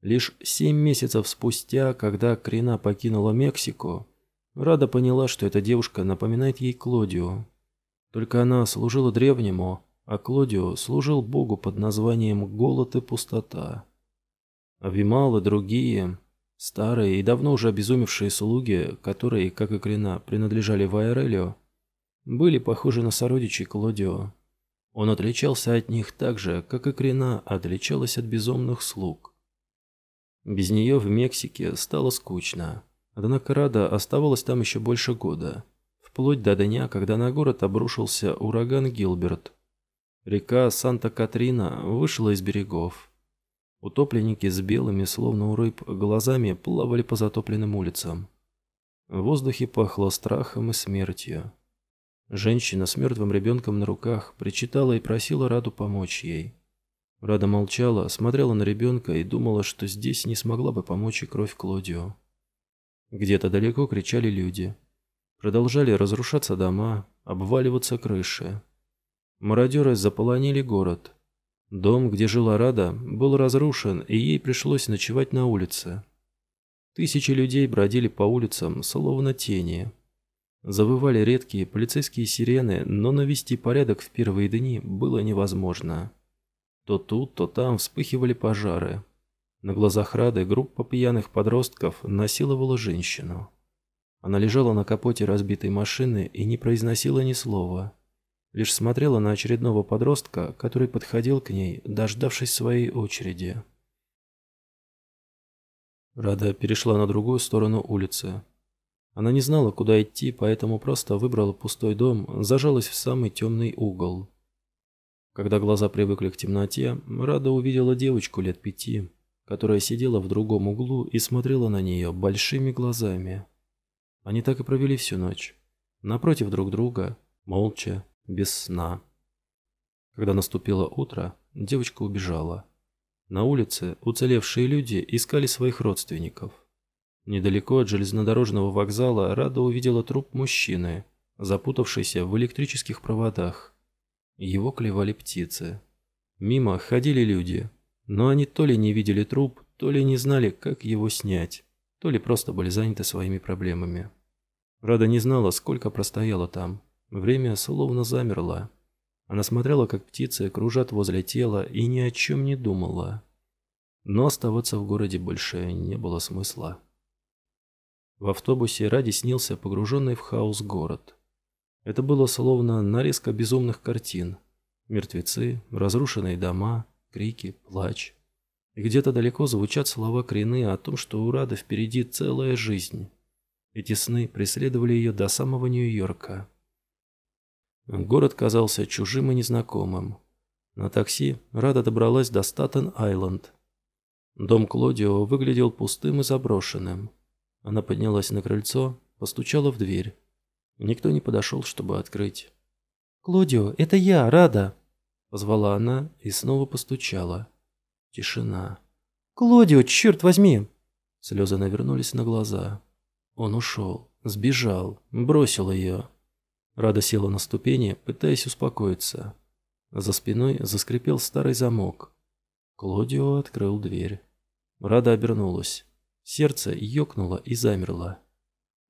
Лишь семь месяцев спустя, когда Крина покинула Мексику, Рада поняла, что эта девушка напоминает ей Клодио. Только она служила древнему, а Клодио служил богу под названием «Голод и пустота». А Вимал и другие, старые и давно уже обезумевшие слуги, которые, как и Крина, принадлежали Вайрелио, были похожи на сородичей Клодио. Он отличался от них так же, как и Крина отличалась от безумных слуг. Без нее в Мексике стало скучно. Однако Рада оставалась там еще больше года, вплоть до дня, когда на город обрушился ураган Гилберт. Река Санта-Катрина вышла из берегов. Утопленники с белыми, словно у рыб, глазами плавали по затопленным улицам. В воздухе пахло страхом и смертью. Женщина с мертвым ребенком на руках причитала и просила Раду помочь ей. Рада молчала, смотрела на ребенка и думала, что здесь не смогла бы помочь и кровь Клодио. Где-то далеко кричали люди. Продолжали разрушаться дома, обваливаться крыши. Мародеры заполонили город. Дом, где жила Рада, был разрушен, и ей пришлось ночевать на улице. Тысячи людей бродили по улицам, словно тени. Завывали редкие полицейские сирены, но навести порядок в первые дни было невозможно. То тут, то там вспыхивали пожары. На глазах Рады группа пьяных подростков насиловала женщину. Она лежала на капоте разбитой машины и не произносила ни слова. Лишь смотрела на очередного подростка, который подходил к ней, дождавшись своей очереди. Рада перешла на другую сторону улицы. Она не знала, куда идти, поэтому просто выбрала пустой дом, зажалась в самый темный угол. Когда глаза привыкли к темноте, Рада увидела девочку лет пяти, которая сидела в другом углу и смотрела на нее большими глазами. Они так и провели всю ночь. Напротив друг друга, молча, без сна. Когда наступило утро, девочка убежала. На улице уцелевшие люди искали своих родственников. Недалеко от железнодорожного вокзала Рада увидела труп мужчины, запутавшийся в электрических проводах. Его клевали птицы. Мимо ходили люди, но они то ли не видели труп, то ли не знали, как его снять, то ли просто были заняты своими проблемами. Рада не знала, сколько простояла там. Время словно замерло. Она смотрела, как птицы кружат возле тела и ни о чем не думала. Но оставаться в городе больше не было смысла. В автобусе Ради снился погруженный в хаос город. Это было словно нарезка безумных картин. Мертвецы, разрушенные дома, крики, плач. И где-то далеко звучат слова Крины о том, что у Рады впереди целая жизнь. Эти сны преследовали ее до самого Нью-Йорка. Город казался чужим и незнакомым. На такси Рада добралась до Статен-Айленд. Дом Клодио выглядел пустым и заброшенным. Она поднялась на крыльцо, постучала в дверь. Никто не подошел, чтобы открыть. «Клодио, это я, Рада!» Позвала она и снова постучала. Тишина. «Клодио, черт возьми!» Слезы навернулись на глаза. Он ушел, сбежал, бросил ее. Рада села на ступени, пытаясь успокоиться. За спиной заскрипел старый замок. Клодио открыл дверь. Рада обернулась. Сердце ёкнуло и замерло.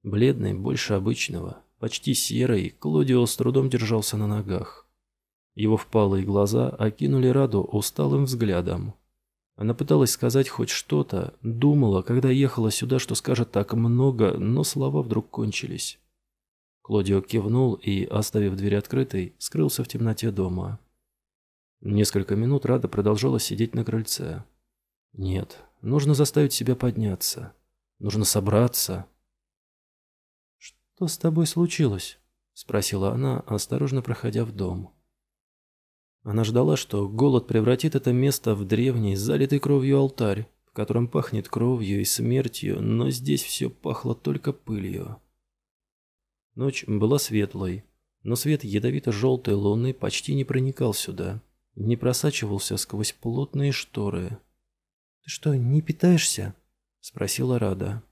Бледный, больше обычного, почти серый, Клодио с трудом держался на ногах. Его впалые глаза окинули Раду усталым взглядом. Она пыталась сказать хоть что-то, думала, когда ехала сюда, что скажет так много, но слова вдруг кончились. Клодио кивнул и, оставив дверь открытой, скрылся в темноте дома. Несколько минут Рада продолжала сидеть на крыльце. Нет, нужно заставить себя подняться. Нужно собраться. «Что с тобой случилось?» – спросила она, осторожно проходя в дом. Она ждала, что голод превратит это место в древний, залитый кровью алтарь, в котором пахнет кровью и смертью, но здесь все пахло только пылью. Ночь была светлой, но свет ядовито-желтой луны почти не проникал сюда, не просачивался сквозь плотные шторы. «Ты что, не питаешься?» – спросила Рада.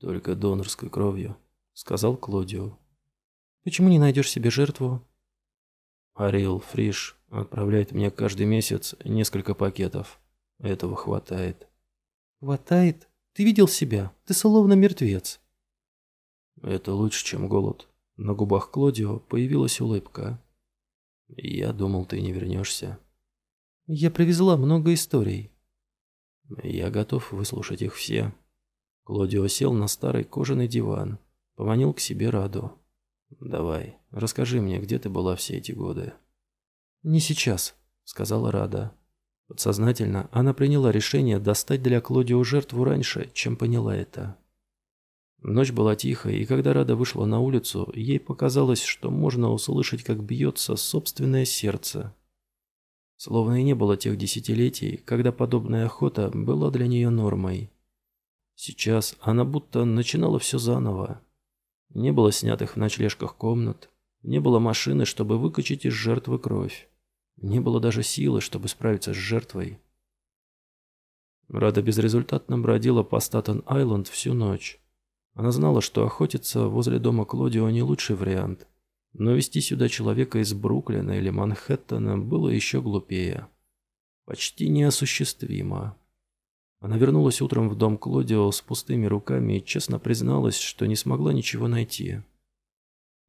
«Только донорской кровью», – сказал Клодио. «Почему не найдешь себе жертву?» Арил Фриш отправляет мне каждый месяц несколько пакетов. Этого хватает. Хватает? Ты видел себя? Ты словно мертвец. Это лучше, чем голод. На губах Клодио появилась улыбка. Я думал, ты не вернешься. Я привезла много историй. Я готов выслушать их все. Клодио сел на старый кожаный диван, поманил к себе Раду. «Давай, расскажи мне, где ты была все эти годы?» «Не сейчас», — сказала Рада. Подсознательно она приняла решение достать для Клодио жертву раньше, чем поняла это. Ночь была тихой, и когда Рада вышла на улицу, ей показалось, что можно услышать, как бьется собственное сердце. Словно и не было тех десятилетий, когда подобная охота была для нее нормой. Сейчас она будто начинала все заново. Не было снятых в ночлежках комнат, не было машины, чтобы выкачать из жертвы кровь. Не было даже силы, чтобы справиться с жертвой. Рада безрезультатно бродила по Статен-Айленд всю ночь. Она знала, что охотиться возле дома Клодио не лучший вариант, но вести сюда человека из Бруклина или Манхэттена было еще глупее. Почти неосуществимо. Она вернулась утром в дом Клодио с пустыми руками и честно призналась, что не смогла ничего найти.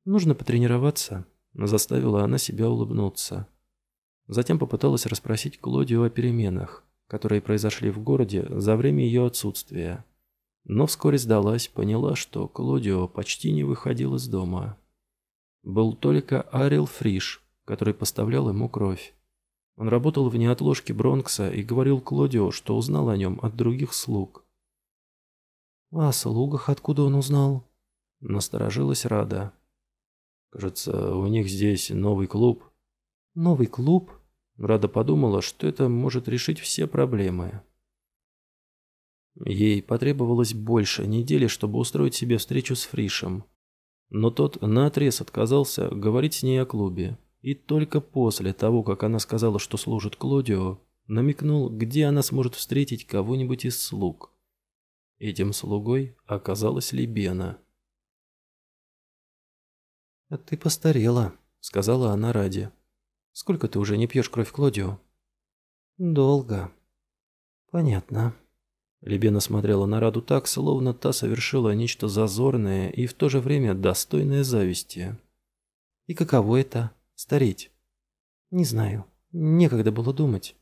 «Нужно потренироваться», — заставила она себя улыбнуться. Затем попыталась расспросить Клодио о переменах, которые произошли в городе за время ее отсутствия. Но вскоре сдалась, поняла, что Клодио почти не выходил из дома. Был только Арил Фриш, который поставлял ему кровь. Он работал в неотложке Бронкса и говорил Клодио, что узнал о нем от других слуг. «А о слугах откуда он узнал?» Насторожилась Рада. «Кажется, у них здесь новый клуб». «Новый клуб?» Рада подумала, что это может решить все проблемы. Ей потребовалось больше недели, чтобы устроить себе встречу с Фришем. Но тот наотрез отказался говорить с ней о клубе. И только после того, как она сказала, что служит Клодио, намекнул, где она сможет встретить кого-нибудь из слуг. Этим слугой оказалась Либена. «А ты постарела», — сказала она ради. «Сколько ты уже не пьешь кровь Клодио?» «Долго». «Понятно». Либена смотрела на Раду так, словно та совершила нечто зазорное и в то же время достойное зависти. «И каково это — стареть?» «Не знаю. Некогда было думать».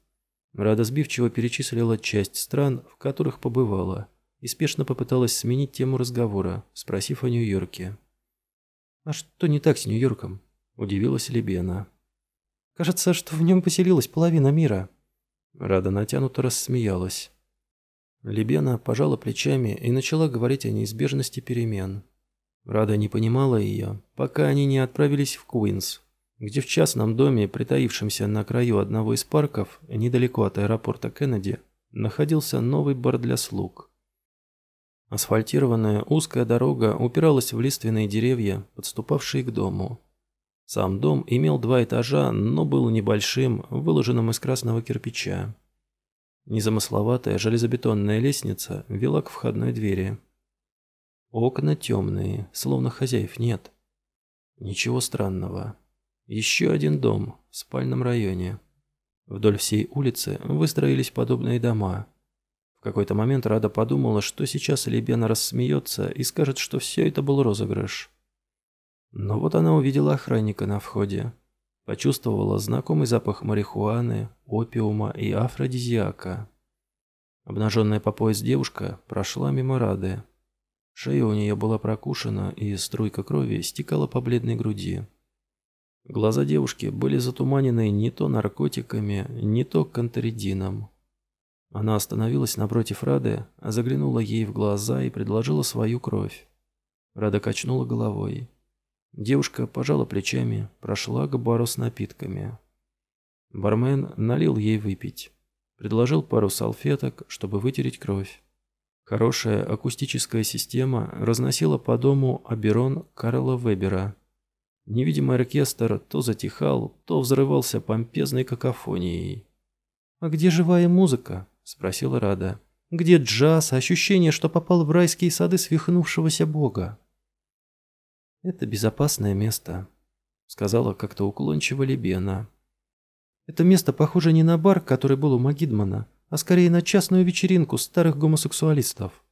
Рада сбивчиво перечислила часть стран, в которых побывала, и спешно попыталась сменить тему разговора, спросив о Нью-Йорке. «А что не так с Нью-Йорком?» – удивилась Либена. «Кажется, что в нем поселилась половина мира». Рада натянуто рассмеялась. Либена пожала плечами и начала говорить о неизбежности перемен. Рада не понимала ее, пока они не отправились в Куинс, где в частном доме, притаившемся на краю одного из парков, недалеко от аэропорта Кеннеди, находился новый бар для слуг. Асфальтированная узкая дорога упиралась в лиственные деревья, подступавшие к дому. Сам дом имел два этажа, но был небольшим, выложенным из красного кирпича. Незамысловатая железобетонная лестница вела к входной двери. Окна темные, словно хозяев нет. Ничего странного. Еще один дом в спальном районе. Вдоль всей улицы выстроились подобные дома. В какой-то момент Рада подумала, что сейчас Лебена рассмеется и скажет, что все это был розыгрыш. Но вот она увидела охранника на входе. Почувствовала знакомый запах марихуаны, опиума и афродизиака. Обнаженная по пояс девушка прошла мимо Рады. Шея у нее была прокушена, и струйка крови стекала по бледной груди. Глаза девушки были затуманены не то наркотиками, не то кантеридином. Она остановилась напротив Рады, заглянула ей в глаза и предложила свою кровь. Рада качнула головой. Девушка пожала плечами, прошла к бару с напитками. Бармен налил ей выпить. Предложил пару салфеток, чтобы вытереть кровь. Хорошая акустическая система разносила по дому оберон Карла Вебера. Невидимый оркестр то затихал, то взрывался помпезной какофонией. «А где живая музыка?» – спросила Рада. «Где джаз, ощущение, что попал в райские сады свихнувшегося бога?» «Это безопасное место», — сказала как-то уклончиво Лебена. «Это место похоже не на бар, который был у Магидмана, а скорее на частную вечеринку старых гомосексуалистов».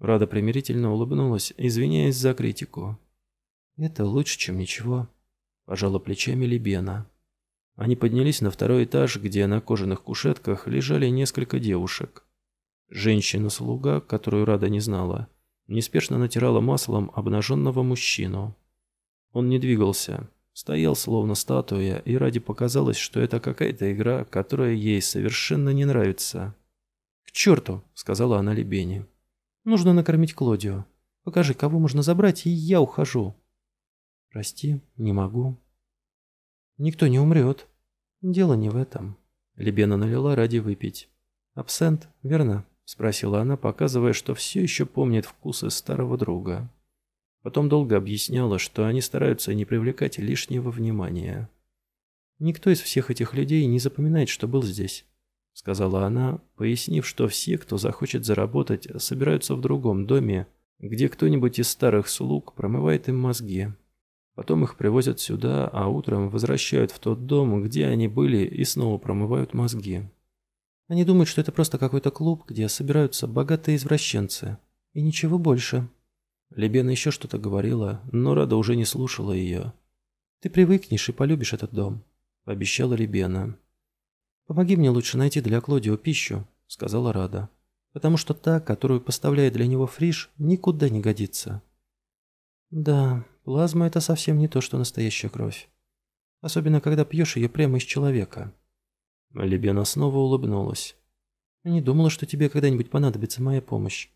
Рада примирительно улыбнулась, извиняясь за критику. «Это лучше, чем ничего», — пожала плечами Лебена. Они поднялись на второй этаж, где на кожаных кушетках лежали несколько девушек. Женщина-слуга, которую Рада не знала, неспешно натирала маслом обнаженного мужчину. Он не двигался, стоял словно статуя, и ради показалось, что это какая-то игра, которая ей совершенно не нравится. «К черту!» — сказала она Лебене. «Нужно накормить Клодио. Покажи, кого можно забрать, и я ухожу». «Прости, не могу». «Никто не умрет. Дело не в этом». Лебена налила ради выпить. «Абсент, верно?» — спросила она, показывая, что все еще помнит вкусы старого друга. Потом долго объясняла, что они стараются не привлекать лишнего внимания. «Никто из всех этих людей не запоминает, что был здесь», — сказала она, пояснив, что все, кто захочет заработать, собираются в другом доме, где кто-нибудь из старых слуг промывает им мозги. Потом их привозят сюда, а утром возвращают в тот дом, где они были, и снова промывают мозги. Они думают, что это просто какой-то клуб, где собираются богатые извращенцы. И ничего больше. Лебена еще что-то говорила, но Рада уже не слушала ее. «Ты привыкнешь и полюбишь этот дом», — пообещала Лебена. «Помоги мне лучше найти для Клодио пищу», — сказала Рада. «Потому что та, которую поставляет для него Фриш, никуда не годится». «Да, плазма — это совсем не то, что настоящая кровь. Особенно, когда пьешь ее прямо из человека». Лебена снова улыбнулась. «Не думала, что тебе когда-нибудь понадобится моя помощь.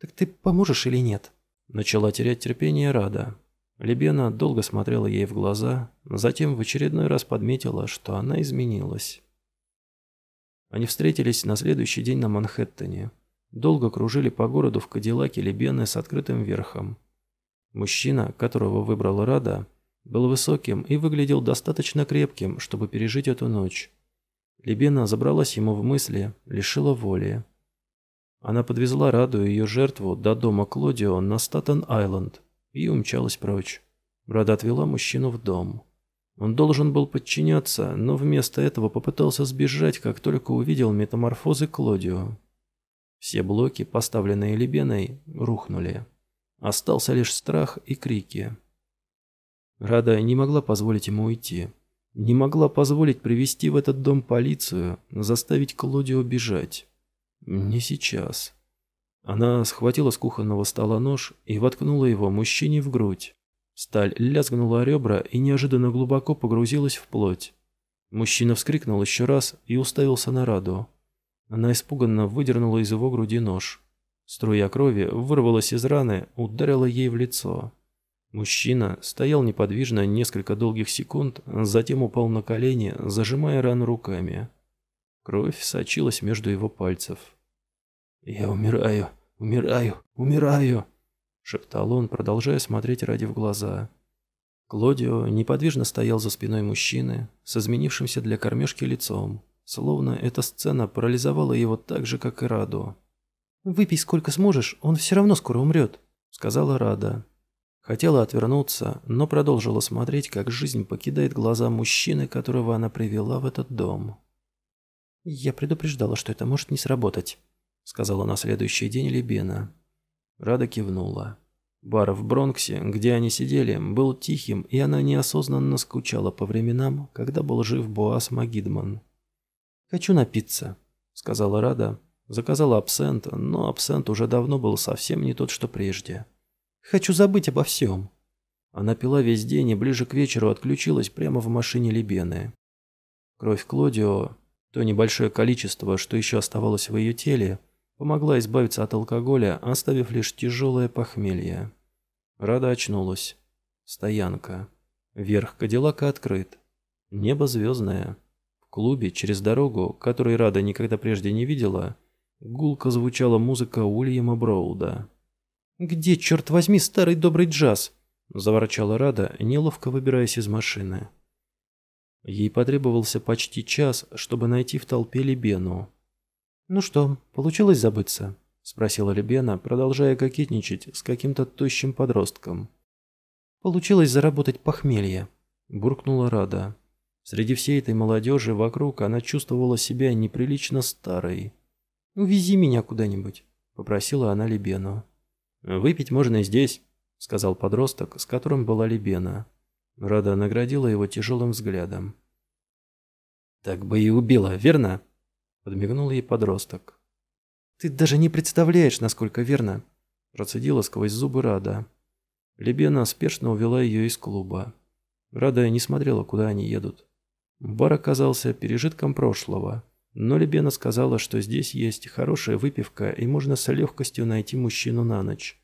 Так ты поможешь или нет?» Начала терять терпение Рада. Лебена долго смотрела ей в глаза, затем в очередной раз подметила, что она изменилась. Они встретились на следующий день на Манхэттене. Долго кружили по городу в Кадиллаке Лебены с открытым верхом. Мужчина, которого выбрала Рада, был высоким и выглядел достаточно крепким, чтобы пережить эту ночь. Лебена забралась ему в мысли, лишила воли. Она подвезла Раду и ее жертву до дома Клодио на Статен-Айленд и умчалась прочь. Рада отвела мужчину в дом. Он должен был подчиняться, но вместо этого попытался сбежать, как только увидел метаморфозы Клодио. Все блоки, поставленные Лебеной, рухнули. Остался лишь страх и крики. Рада не могла позволить ему уйти. Не могла позволить привести в этот дом полицию, заставить Клодио бежать. Не сейчас. Она схватила с кухонного стола нож и воткнула его мужчине в грудь. Сталь лязгнула ребра и неожиданно глубоко погрузилась в плоть. Мужчина вскрикнул еще раз и уставился на Раду. Она испуганно выдернула из его груди нож. Струя крови вырвалась из раны, ударила ей в лицо. Мужчина стоял неподвижно несколько долгих секунд, затем упал на колени, зажимая рану руками. Кровь сочилась между его пальцев. «Я умираю, умираю, умираю!» — шептал он, продолжая смотреть ради в глаза. Клодио неподвижно стоял за спиной мужчины, с изменившимся для кормежки лицом, словно эта сцена парализовала его так же, как и Раду. «Выпей сколько сможешь, он все равно скоро умрет», — сказала Рада. Хотела отвернуться, но продолжила смотреть, как жизнь покидает глаза мужчины, которого она привела в этот дом. «Я предупреждала, что это может не сработать», — сказала на следующий день Лебена. Рада кивнула. Бар в Бронксе, где они сидели, был тихим, и она неосознанно скучала по временам, когда был жив Боас Магидман. «Хочу напиться», — сказала Рада. Заказала абсент, но абсент уже давно был совсем не тот, что прежде. Хочу забыть обо всем». Она пила весь день и ближе к вечеру отключилась прямо в машине Лебены. Кровь Клодио, то небольшое количество, что еще оставалось в ее теле, помогла избавиться от алкоголя, оставив лишь тяжелое похмелье. Рада очнулась. Стоянка. Верх Кадиллака открыт. Небо звездное. В клубе через дорогу, которой Рада никогда прежде не видела, гулко звучала музыка Уильяма Броуда. «Где, черт возьми, старый добрый джаз?» – заворчала Рада, неловко выбираясь из машины. Ей потребовался почти час, чтобы найти в толпе Лебену. «Ну что, получилось забыться?» – спросила Лебена, продолжая кокетничать с каким-то тощим подростком. «Получилось заработать похмелье», – буркнула Рада. Среди всей этой молодежи вокруг она чувствовала себя неприлично старой. «Увези меня куда-нибудь», – попросила она Лебену. «Выпить можно и здесь», — сказал подросток, с которым была Лебена. Рада наградила его тяжелым взглядом. «Так бы и убила, верно?» — подмигнул ей подросток. «Ты даже не представляешь, насколько верно», — процедила сквозь зубы Рада. Лебена спешно увела ее из клуба. Рада не смотрела, куда они едут. Бар оказался пережитком прошлого. Но Лебена сказала, что здесь есть хорошая выпивка и можно с легкостью найти мужчину на ночь.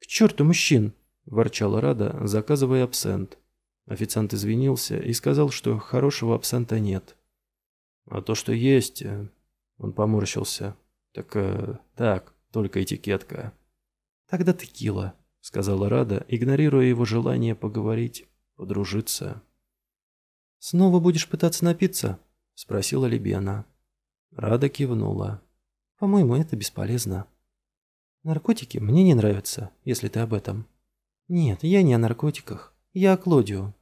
«К черту мужчин!» – ворчала Рада, заказывая абсент. Официант извинился и сказал, что хорошего абсента нет. «А то, что есть...» э, – он поморщился. «Так... Э, так, только этикетка». «Тогда текила», – сказала Рада, игнорируя его желание поговорить, подружиться. «Снова будешь пытаться напиться?» — спросила Лебена. Рада кивнула. «По-моему, это бесполезно. Наркотики мне не нравятся, если ты об этом». «Нет, я не о наркотиках. Я о Клодио.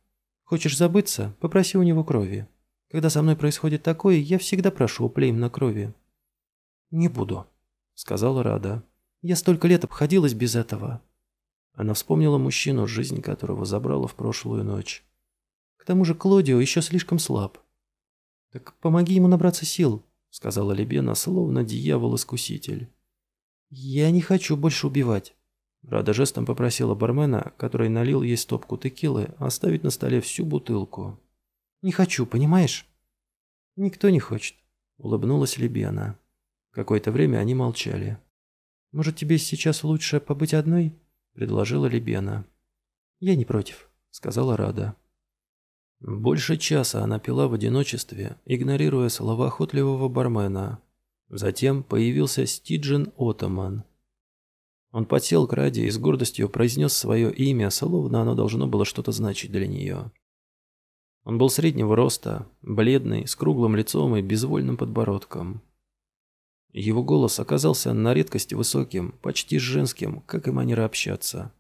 Хочешь забыться? Попроси у него крови. Когда со мной происходит такое, я всегда прошу у Плеймна крови». «Не буду», — сказала Рада. «Я столько лет обходилась без этого». Она вспомнила мужчину, жизнь которого забрала в прошлую ночь. К тому же Клодио еще слишком слаб. «Так помоги ему набраться сил», — сказала Лебена, словно дьявол-искуситель. «Я не хочу больше убивать». Рада жестом попросила бармена, который налил ей стопку текилы, оставить на столе всю бутылку. «Не хочу, понимаешь?» «Никто не хочет», — улыбнулась Лебена. Какое-то время они молчали. «Может, тебе сейчас лучше побыть одной?» — предложила Лебена. «Я не против», — сказала Рада. Больше часа она пила в одиночестве, игнорируя слова охотливого бармена. Затем появился Стиджен Отоман. Он подсел к Раде и с гордостью произнес свое имя, словно оно должно было что-то значить для нее. Он был среднего роста, бледный, с круглым лицом и безвольным подбородком. Его голос оказался на редкость высоким, почти женским, как и манера общаться.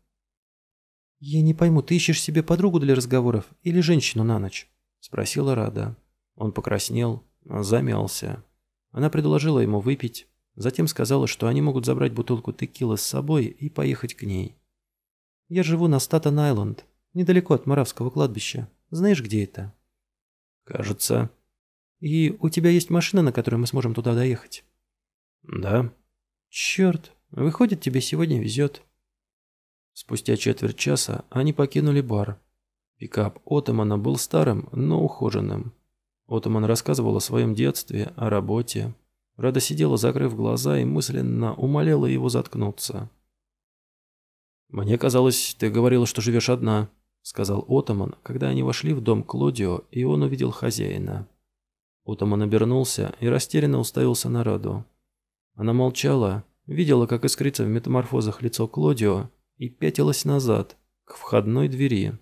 «Я не пойму, ты ищешь себе подругу для разговоров или женщину на ночь?» – спросила Рада. Он покраснел, замялся. Она предложила ему выпить, затем сказала, что они могут забрать бутылку текилы с собой и поехать к ней. «Я живу на Статен-Айленд, недалеко от Моравского кладбища. Знаешь, где это?» «Кажется». «И у тебя есть машина, на которой мы сможем туда доехать?» «Да». «Черт, выходит, тебе сегодня везет». Спустя четверть часа они покинули бар. Пикап Отомана был старым, но ухоженным. Отоман рассказывал о своем детстве, о работе. Рада сидела, закрыв глаза, и мысленно умоляла его заткнуться. «Мне казалось, ты говорила, что живешь одна», — сказал Отоман, когда они вошли в дом Клодио, и он увидел хозяина. Отоман обернулся и растерянно уставился на Раду. Она молчала, видела, как искрится в метаморфозах лицо Клодио, и пятилась назад, к входной двери.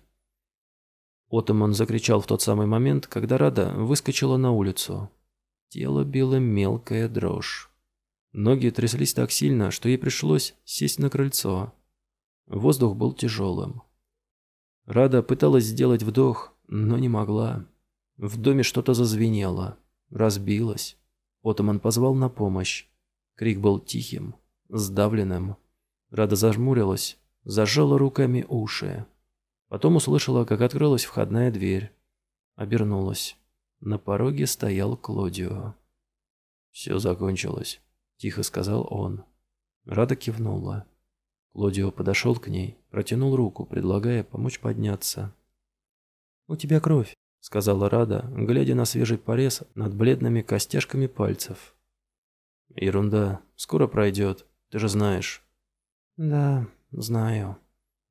Отоман закричал в тот самый момент, когда Рада выскочила на улицу. Тело било мелкая дрожь. Ноги тряслись так сильно, что ей пришлось сесть на крыльцо. Воздух был тяжелым. Рада пыталась сделать вдох, но не могла. В доме что-то зазвенело, разбилось. Отоман позвал на помощь. Крик был тихим, сдавленным. Рада зажмурилась, зажала руками уши. Потом услышала, как открылась входная дверь. Обернулась. На пороге стоял Клодио. «Все закончилось», — тихо сказал он. Рада кивнула. Клодио подошел к ней, протянул руку, предлагая помочь подняться. «У тебя кровь», — сказала Рада, глядя на свежий порез над бледными костяшками пальцев. «Ерунда, скоро пройдет, ты же знаешь». «Да, знаю».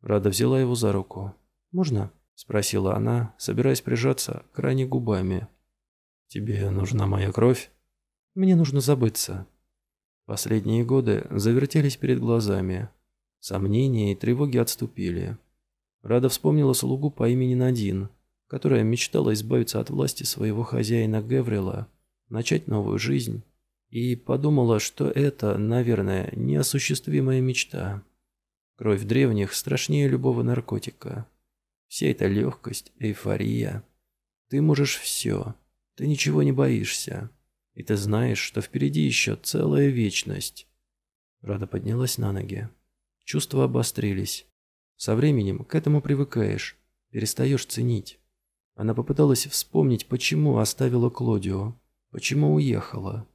Рада взяла его за руку. «Можно?» – спросила она, собираясь прижаться к ране губами. «Тебе нужна моя кровь?» «Мне нужно забыться». Последние годы завертелись перед глазами. Сомнения и тревоги отступили. Рада вспомнила слугу по имени Надин, которая мечтала избавиться от власти своего хозяина Геврила, начать новую жизнь, и подумала, что это, наверное, неосуществимая мечта. Кровь древних страшнее любого наркотика. Вся эта легкость, эйфория. Ты можешь все. Ты ничего не боишься. И ты знаешь, что впереди еще целая вечность. Рада поднялась на ноги. Чувства обострились. Со временем к этому привыкаешь, перестаешь ценить. Она попыталась вспомнить, почему оставила Клодио, почему уехала.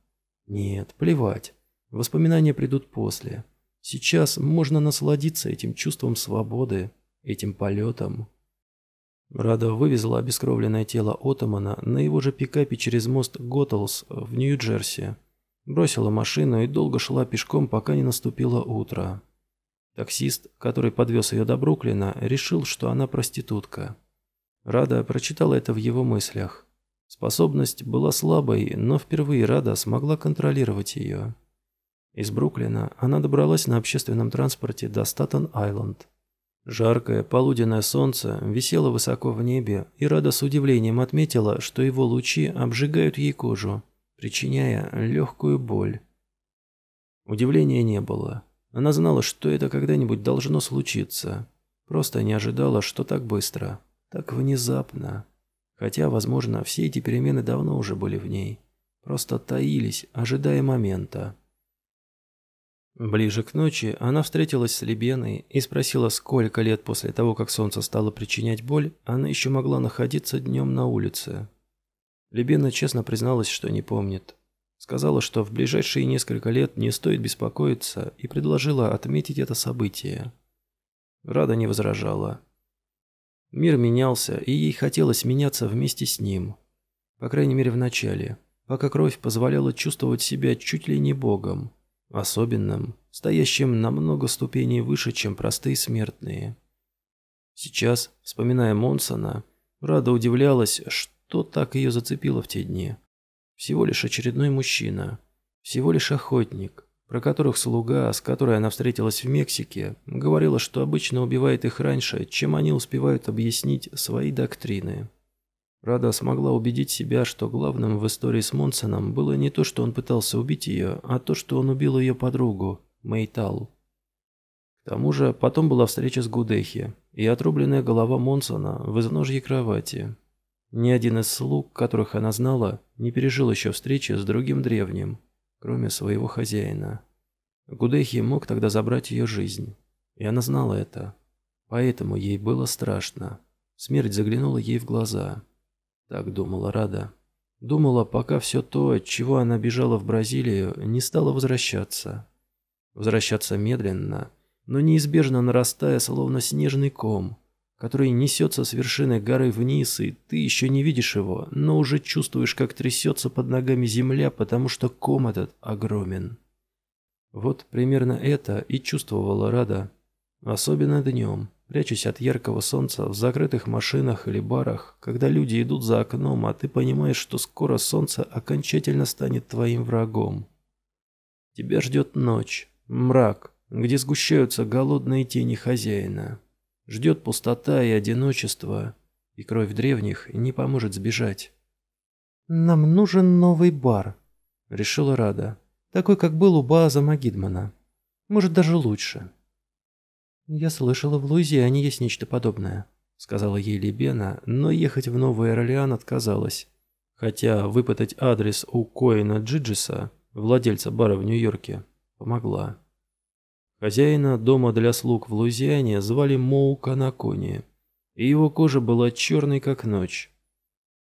Нет, плевать. Воспоминания придут после. Сейчас можно насладиться этим чувством свободы, этим полетом. Рада вывезла обескровленное тело Отомана на его же пикапе через мост Готтлс в Нью-Джерси. Бросила машину и долго шла пешком, пока не наступило утро. Таксист, который подвез ее до Бруклина, решил, что она проститутка. Рада прочитала это в его мыслях. Способность была слабой, но впервые Рада смогла контролировать ее. Из Бруклина она добралась на общественном транспорте до Статен-Айленд. Жаркое полуденное солнце висело высоко в небе, и Рада с удивлением отметила, что его лучи обжигают ей кожу, причиняя легкую боль. Удивления не было. Она знала, что это когда-нибудь должно случиться. Просто не ожидала, что так быстро, так внезапно. Хотя, возможно, все эти перемены давно уже были в ней. Просто таились, ожидая момента. Ближе к ночи она встретилась с Лебеной и спросила, сколько лет после того, как солнце стало причинять боль, она еще могла находиться днем на улице. Лебена честно призналась, что не помнит. Сказала, что в ближайшие несколько лет не стоит беспокоиться и предложила отметить это событие. Рада не возражала. Мир менялся, и ей хотелось меняться вместе с ним. По крайней мере, в начале, пока кровь позволяла чувствовать себя чуть ли не богом особенным, стоящим на много ступеней выше, чем простые смертные. Сейчас, вспоминая Монсона, Рада удивлялась, что так ее зацепило в те дни. Всего лишь очередной мужчина, всего лишь охотник, про которых слуга, с которой она встретилась в Мексике, говорила, что обычно убивает их раньше, чем они успевают объяснить свои доктрины. Рада смогла убедить себя, что главным в истории с Монсоном было не то, что он пытался убить ее, а то, что он убил ее подругу, Мейтал. К тому же потом была встреча с Гудехи и отрубленная голова Монсона в изножье кровати. Ни один из слуг, которых она знала, не пережил еще встречи с другим древним, кроме своего хозяина. Гудехи мог тогда забрать ее жизнь, и она знала это. Поэтому ей было страшно. Смерть заглянула ей в глаза. Так думала Рада. Думала, пока все то, от чего она бежала в Бразилию, не стало возвращаться. Возвращаться медленно, но неизбежно нарастая, словно снежный ком, который несется с вершины горы вниз, и ты еще не видишь его, но уже чувствуешь, как трясется под ногами земля, потому что ком этот огромен. Вот примерно это и чувствовала Рада, особенно днем, прячусь от яркого солнца в закрытых машинах или барах, когда люди идут за окном, а ты понимаешь, что скоро солнце окончательно станет твоим врагом. Тебя ждет ночь, мрак, где сгущаются голодные тени хозяина. Ждет пустота и одиночество, и кровь древних не поможет сбежать. «Нам нужен новый бар», — решила Рада. «Такой, как был у Бааза Магидмана. Может, даже лучше». «Я слышала, в Луизиане есть нечто подобное», — сказала ей Либена, но ехать в Новый Орлеан отказалась. Хотя выпытать адрес у Коина Джиджиса, владельца бара в Нью-Йорке, помогла. Хозяина дома для слуг в Луизиане звали Моу Канакони, и его кожа была черной, как ночь.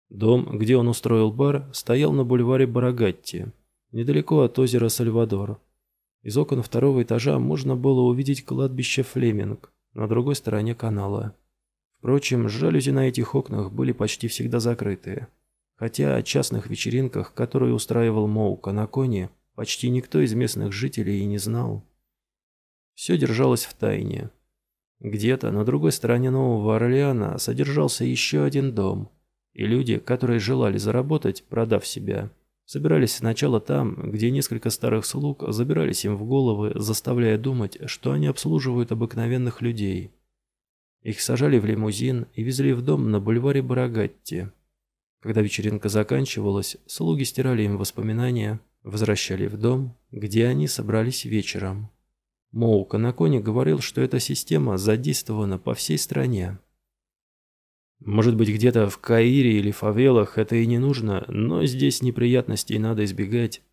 Дом, где он устроил бар, стоял на бульваре Барагатти, недалеко от озера Сальвадор. Из окон второго этажа можно было увидеть кладбище Флеминг на другой стороне канала. Впрочем, жалюзи на этих окнах были почти всегда закрыты. Хотя о частных вечеринках, которые устраивал Моука на коне, почти никто из местных жителей и не знал. Все держалось в тайне. Где-то на другой стороне Нового Орлеана содержался еще один дом, и люди, которые желали заработать, продав себя, Собирались сначала там, где несколько старых слуг забирались им в головы, заставляя думать, что они обслуживают обыкновенных людей. Их сажали в лимузин и везли в дом на бульваре Барагатти. Когда вечеринка заканчивалась, слуги стирали им воспоминания, возвращали в дом, где они собрались вечером. Моука на коне говорил, что эта система задействована по всей стране. Может быть, где-то в Каире или фавелах это и не нужно, но здесь неприятностей надо избегать,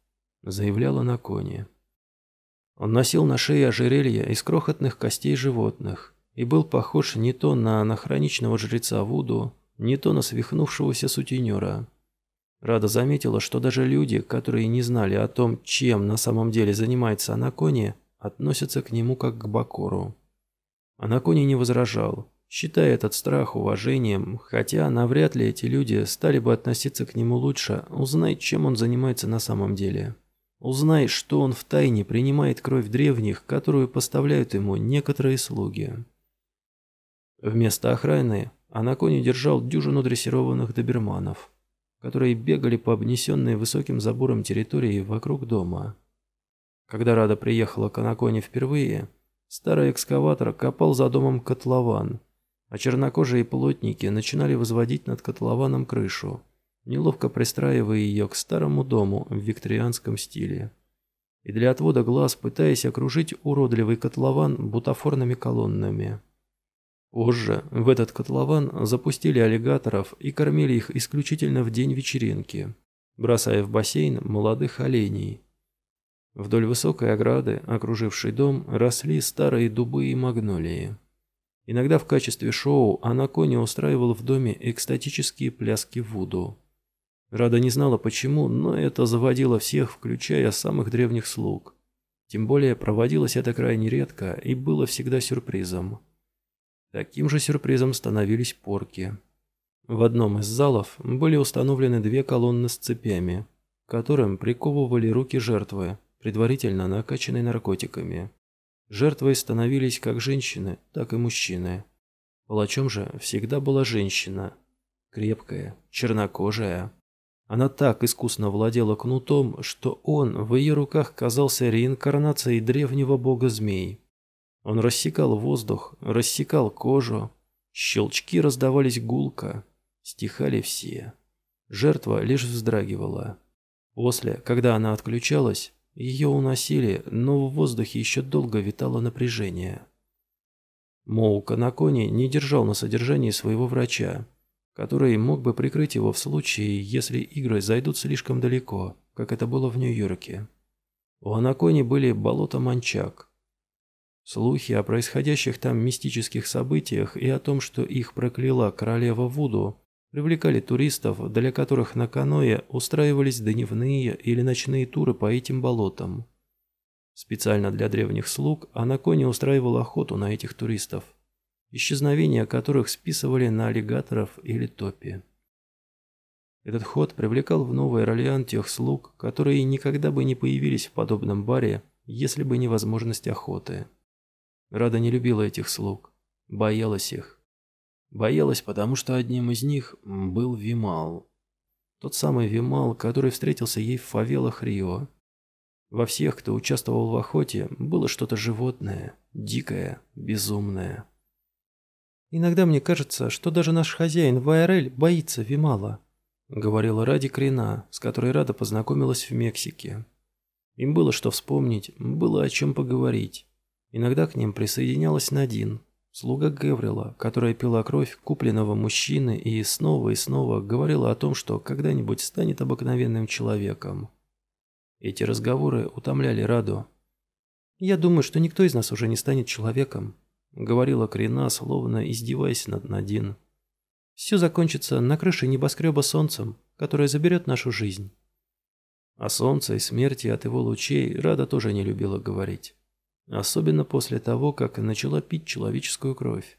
заявляла Накони. Он носил на шее ожерелье из крохотных костей животных и был похож не то на анахроничного жреца Вуду, не то на свихнувшегося сутенера. Рада заметила, что даже люди, которые не знали о том, чем на самом деле занимается Анакони, относятся к нему как к Бакору. Анакони не возражал, считая этот страх уважением, хотя навряд ли эти люди стали бы относиться к нему лучше, узнай, чем он занимается на самом деле. Узнай, что он втайне принимает кровь древних, которую поставляют ему некоторые слуги. Вместо охраны Анакони держал дюжину дрессированных доберманов, которые бегали по обнесенной высоким забором территории вокруг дома. Когда Рада приехала к Анаконе впервые, старый экскаватор копал за домом котлован – а чернокожие плотники начинали возводить над котлованом крышу, неловко пристраивая ее к старому дому в викторианском стиле. И для отвода глаз пытаясь окружить уродливый котлован бутафорными колоннами. Позже в этот котлован запустили аллигаторов и кормили их исключительно в день вечеринки, бросая в бассейн молодых оленей. Вдоль высокой ограды, окружившей дом, росли старые дубы и магнолии. Иногда в качестве шоу Анакони устраивал в доме экстатические пляски Вуду. Рада не знала почему, но это заводило всех, включая самых древних слуг. Тем более проводилось это крайне редко и было всегда сюрпризом. Таким же сюрпризом становились порки. В одном из залов были установлены две колонны с цепями, которым приковывали руки жертвы, предварительно накачанной наркотиками. Жертвой становились как женщины, так и мужчины. Палачом же всегда была женщина. Крепкая, чернокожая. Она так искусно владела кнутом, что он в ее руках казался реинкарнацией древнего бога змей. Он рассекал воздух, рассекал кожу. Щелчки раздавались гулко. стихали все. Жертва лишь вздрагивала. После, когда она отключалась, ее уносили, но в воздухе еще долго витало напряжение. Моука на коне не держал на содержании своего врача, который мог бы прикрыть его в случае, если игры зайдут слишком далеко, как это было в Нью-Йорке. У Анакони были болота Манчак. Слухи о происходящих там мистических событиях и о том, что их прокляла королева Вуду, привлекали туристов, для которых на каное устраивались дневные или ночные туры по этим болотам. Специально для древних слуг Анакони устраивал охоту на этих туристов исчезновения которых списывали на аллигаторов или топи. Этот ход привлекал в Новый Орлеан тех слуг, которые никогда бы не появились в подобном баре, если бы не возможность охоты. Рада не любила этих слуг, боялась их. Боялась, потому что одним из них был Вимал. Тот самый Вимал, который встретился ей в фавелах Рио. Во всех, кто участвовал в охоте, было что-то животное, дикое, безумное. Иногда мне кажется, что даже наш хозяин Вайрель боится Вимала», — говорила Ради Крина, с которой Рада познакомилась в Мексике. Им было что вспомнить, было о чем поговорить. Иногда к ним присоединялась Надин, слуга Геврила, которая пила кровь купленного мужчины и снова и снова говорила о том, что когда-нибудь станет обыкновенным человеком. Эти разговоры утомляли Раду. «Я думаю, что никто из нас уже не станет человеком», — говорила Крина, словно издеваясь над Надин. «Все закончится на крыше небоскреба солнцем, которое заберет нашу жизнь». О солнце и смерти от его лучей Рада тоже не любила говорить. Особенно после того, как начала пить человеческую кровь.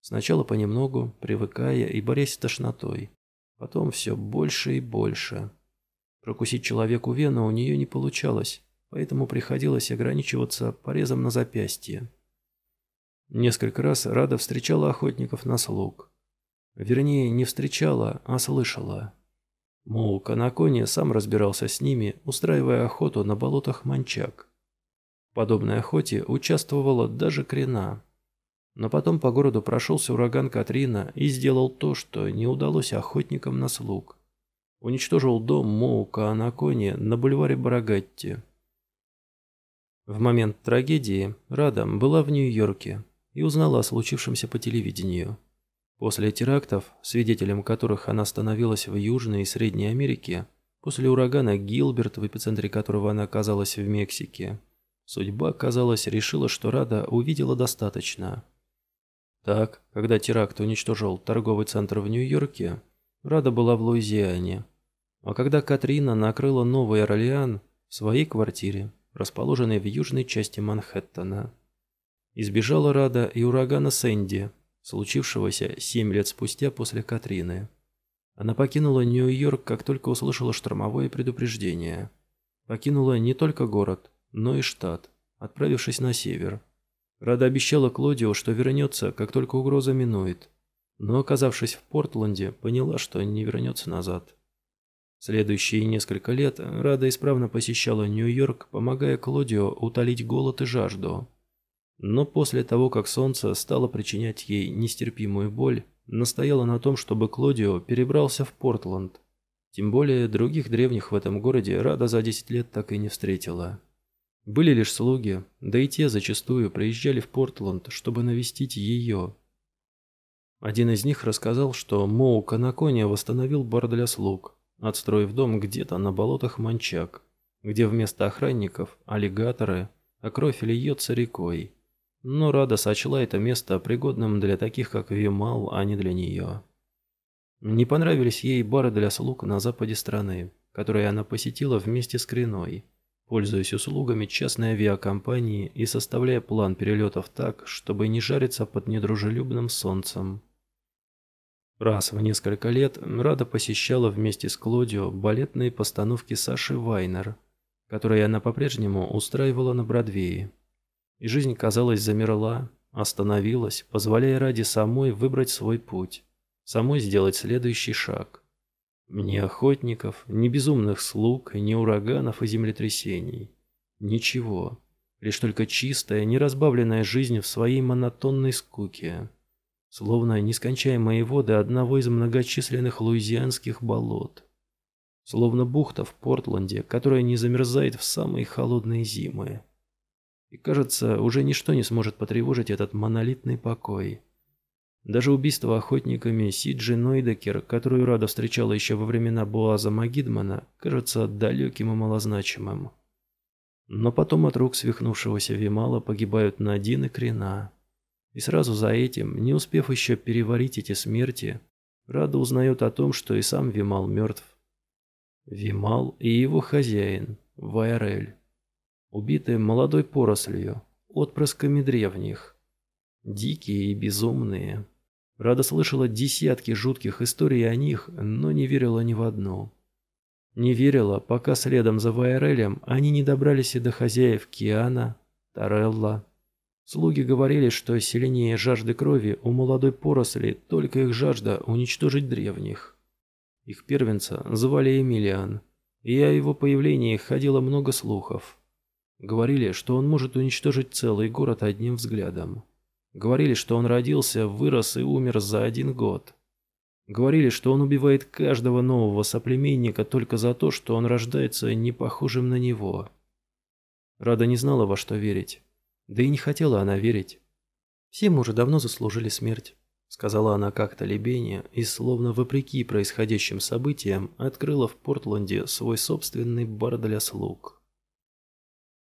Сначала понемногу, привыкая и борясь с тошнотой. Потом все больше и больше. Прокусить человеку вену у нее не получалось, поэтому приходилось ограничиваться порезом на запястье. Несколько раз Рада встречала охотников на слуг. Вернее, не встречала, а слышала. Моука на коне сам разбирался с ними, устраивая охоту на болотах Манчак. Подобной охоте участвовала даже Крена. Но потом по городу прошелся ураган Катрина и сделал то, что не удалось охотникам на слуг. Уничтожил дом Моука на коне на бульваре Барагатти. В момент трагедии Рада была в Нью-Йорке, и узнала о случившемся по телевидению. После терактов, свидетелем которых она становилась в Южной и Средней Америке, после урагана Гилберт, в эпицентре которого она оказалась в Мексике, судьба, казалось, решила, что Рада увидела достаточно. Так, когда теракт уничтожил торговый центр в Нью-Йорке, Рада была в Луизиане. А когда Катрина накрыла Новый Орлеан в своей квартире, расположенной в южной части Манхэттена. Избежала Рада и урагана Сэнди, случившегося семь лет спустя после Катрины. Она покинула Нью-Йорк, как только услышала штормовое предупреждение. Покинула не только город, но и штат, отправившись на север. Рада обещала Клодио, что вернется, как только угроза минует. Но, оказавшись в Портленде, поняла, что не вернется назад. Следующие несколько лет Рада исправно посещала Нью-Йорк, помогая Клодио утолить голод и жажду. Но после того, как солнце стало причинять ей нестерпимую боль, настояла на том, чтобы Клодио перебрался в Портленд. Тем более других древних в этом городе Рада за 10 лет так и не встретила. Были лишь слуги, да и те зачастую приезжали в Портленд, чтобы навестить ее. Один из них рассказал, что Моу Канакония восстановил бар для слуг, отстроив дом где-то на болотах Манчак, где вместо охранников – аллигаторы, а кровь льется рекой но Рада сочла это место пригодным для таких, как Вимал, а не для нее. Не понравились ей бары для слуг на западе страны, которые она посетила вместе с Креной, пользуясь услугами частной авиакомпании и составляя план перелетов так, чтобы не жариться под недружелюбным солнцем. Раз в несколько лет Рада посещала вместе с Клодио балетные постановки Саши Вайнер, которые она по-прежнему устраивала на Бродвее и жизнь, казалось, замерла, остановилась, позволяя ради самой выбрать свой путь, самой сделать следующий шаг. Ни охотников, ни безумных слуг, ни ураганов и землетрясений. Ничего. Лишь только чистая, неразбавленная жизнь в своей монотонной скуке. словно нескончаемые воды одного из многочисленных луизианских болот. Словно бухта в Портленде, которая не замерзает в самые холодные зимы. И кажется, уже ничто не сможет потревожить этот монолитный покой. Даже убийство охотниками Сиджи Нойдекер, которую Рада встречала еще во времена Буаза Магидмана, кажется далеким и малозначимым. Но потом от рук свихнувшегося Вимала погибают Надин и Крина. И сразу за этим, не успев еще переварить эти смерти, Рада узнает о том, что и сам Вимал мертв. Вимал и его хозяин, Вайрель, убитые молодой порослью, отпрысками древних, дикие и безумные. Рада слышала десятки жутких историй о них, но не верила ни в одну. Не верила, пока следом за Вайрелем они не добрались и до хозяев Киана, Тарелла, Слуги говорили, что сильнее жажды крови у молодой поросли только их жажда уничтожить древних. Их первенца звали Эмилиан, и о его появлении ходило много слухов. Говорили, что он может уничтожить целый город одним взглядом. Говорили, что он родился, вырос и умер за один год. Говорили, что он убивает каждого нового соплеменника только за то, что он рождается не похожим на него. Рада не знала, во что верить. Да и не хотела она верить. «Все мы уже давно заслужили смерть», — сказала она как-то Лебене и, словно вопреки происходящим событиям, открыла в Портленде свой собственный бар для слуг.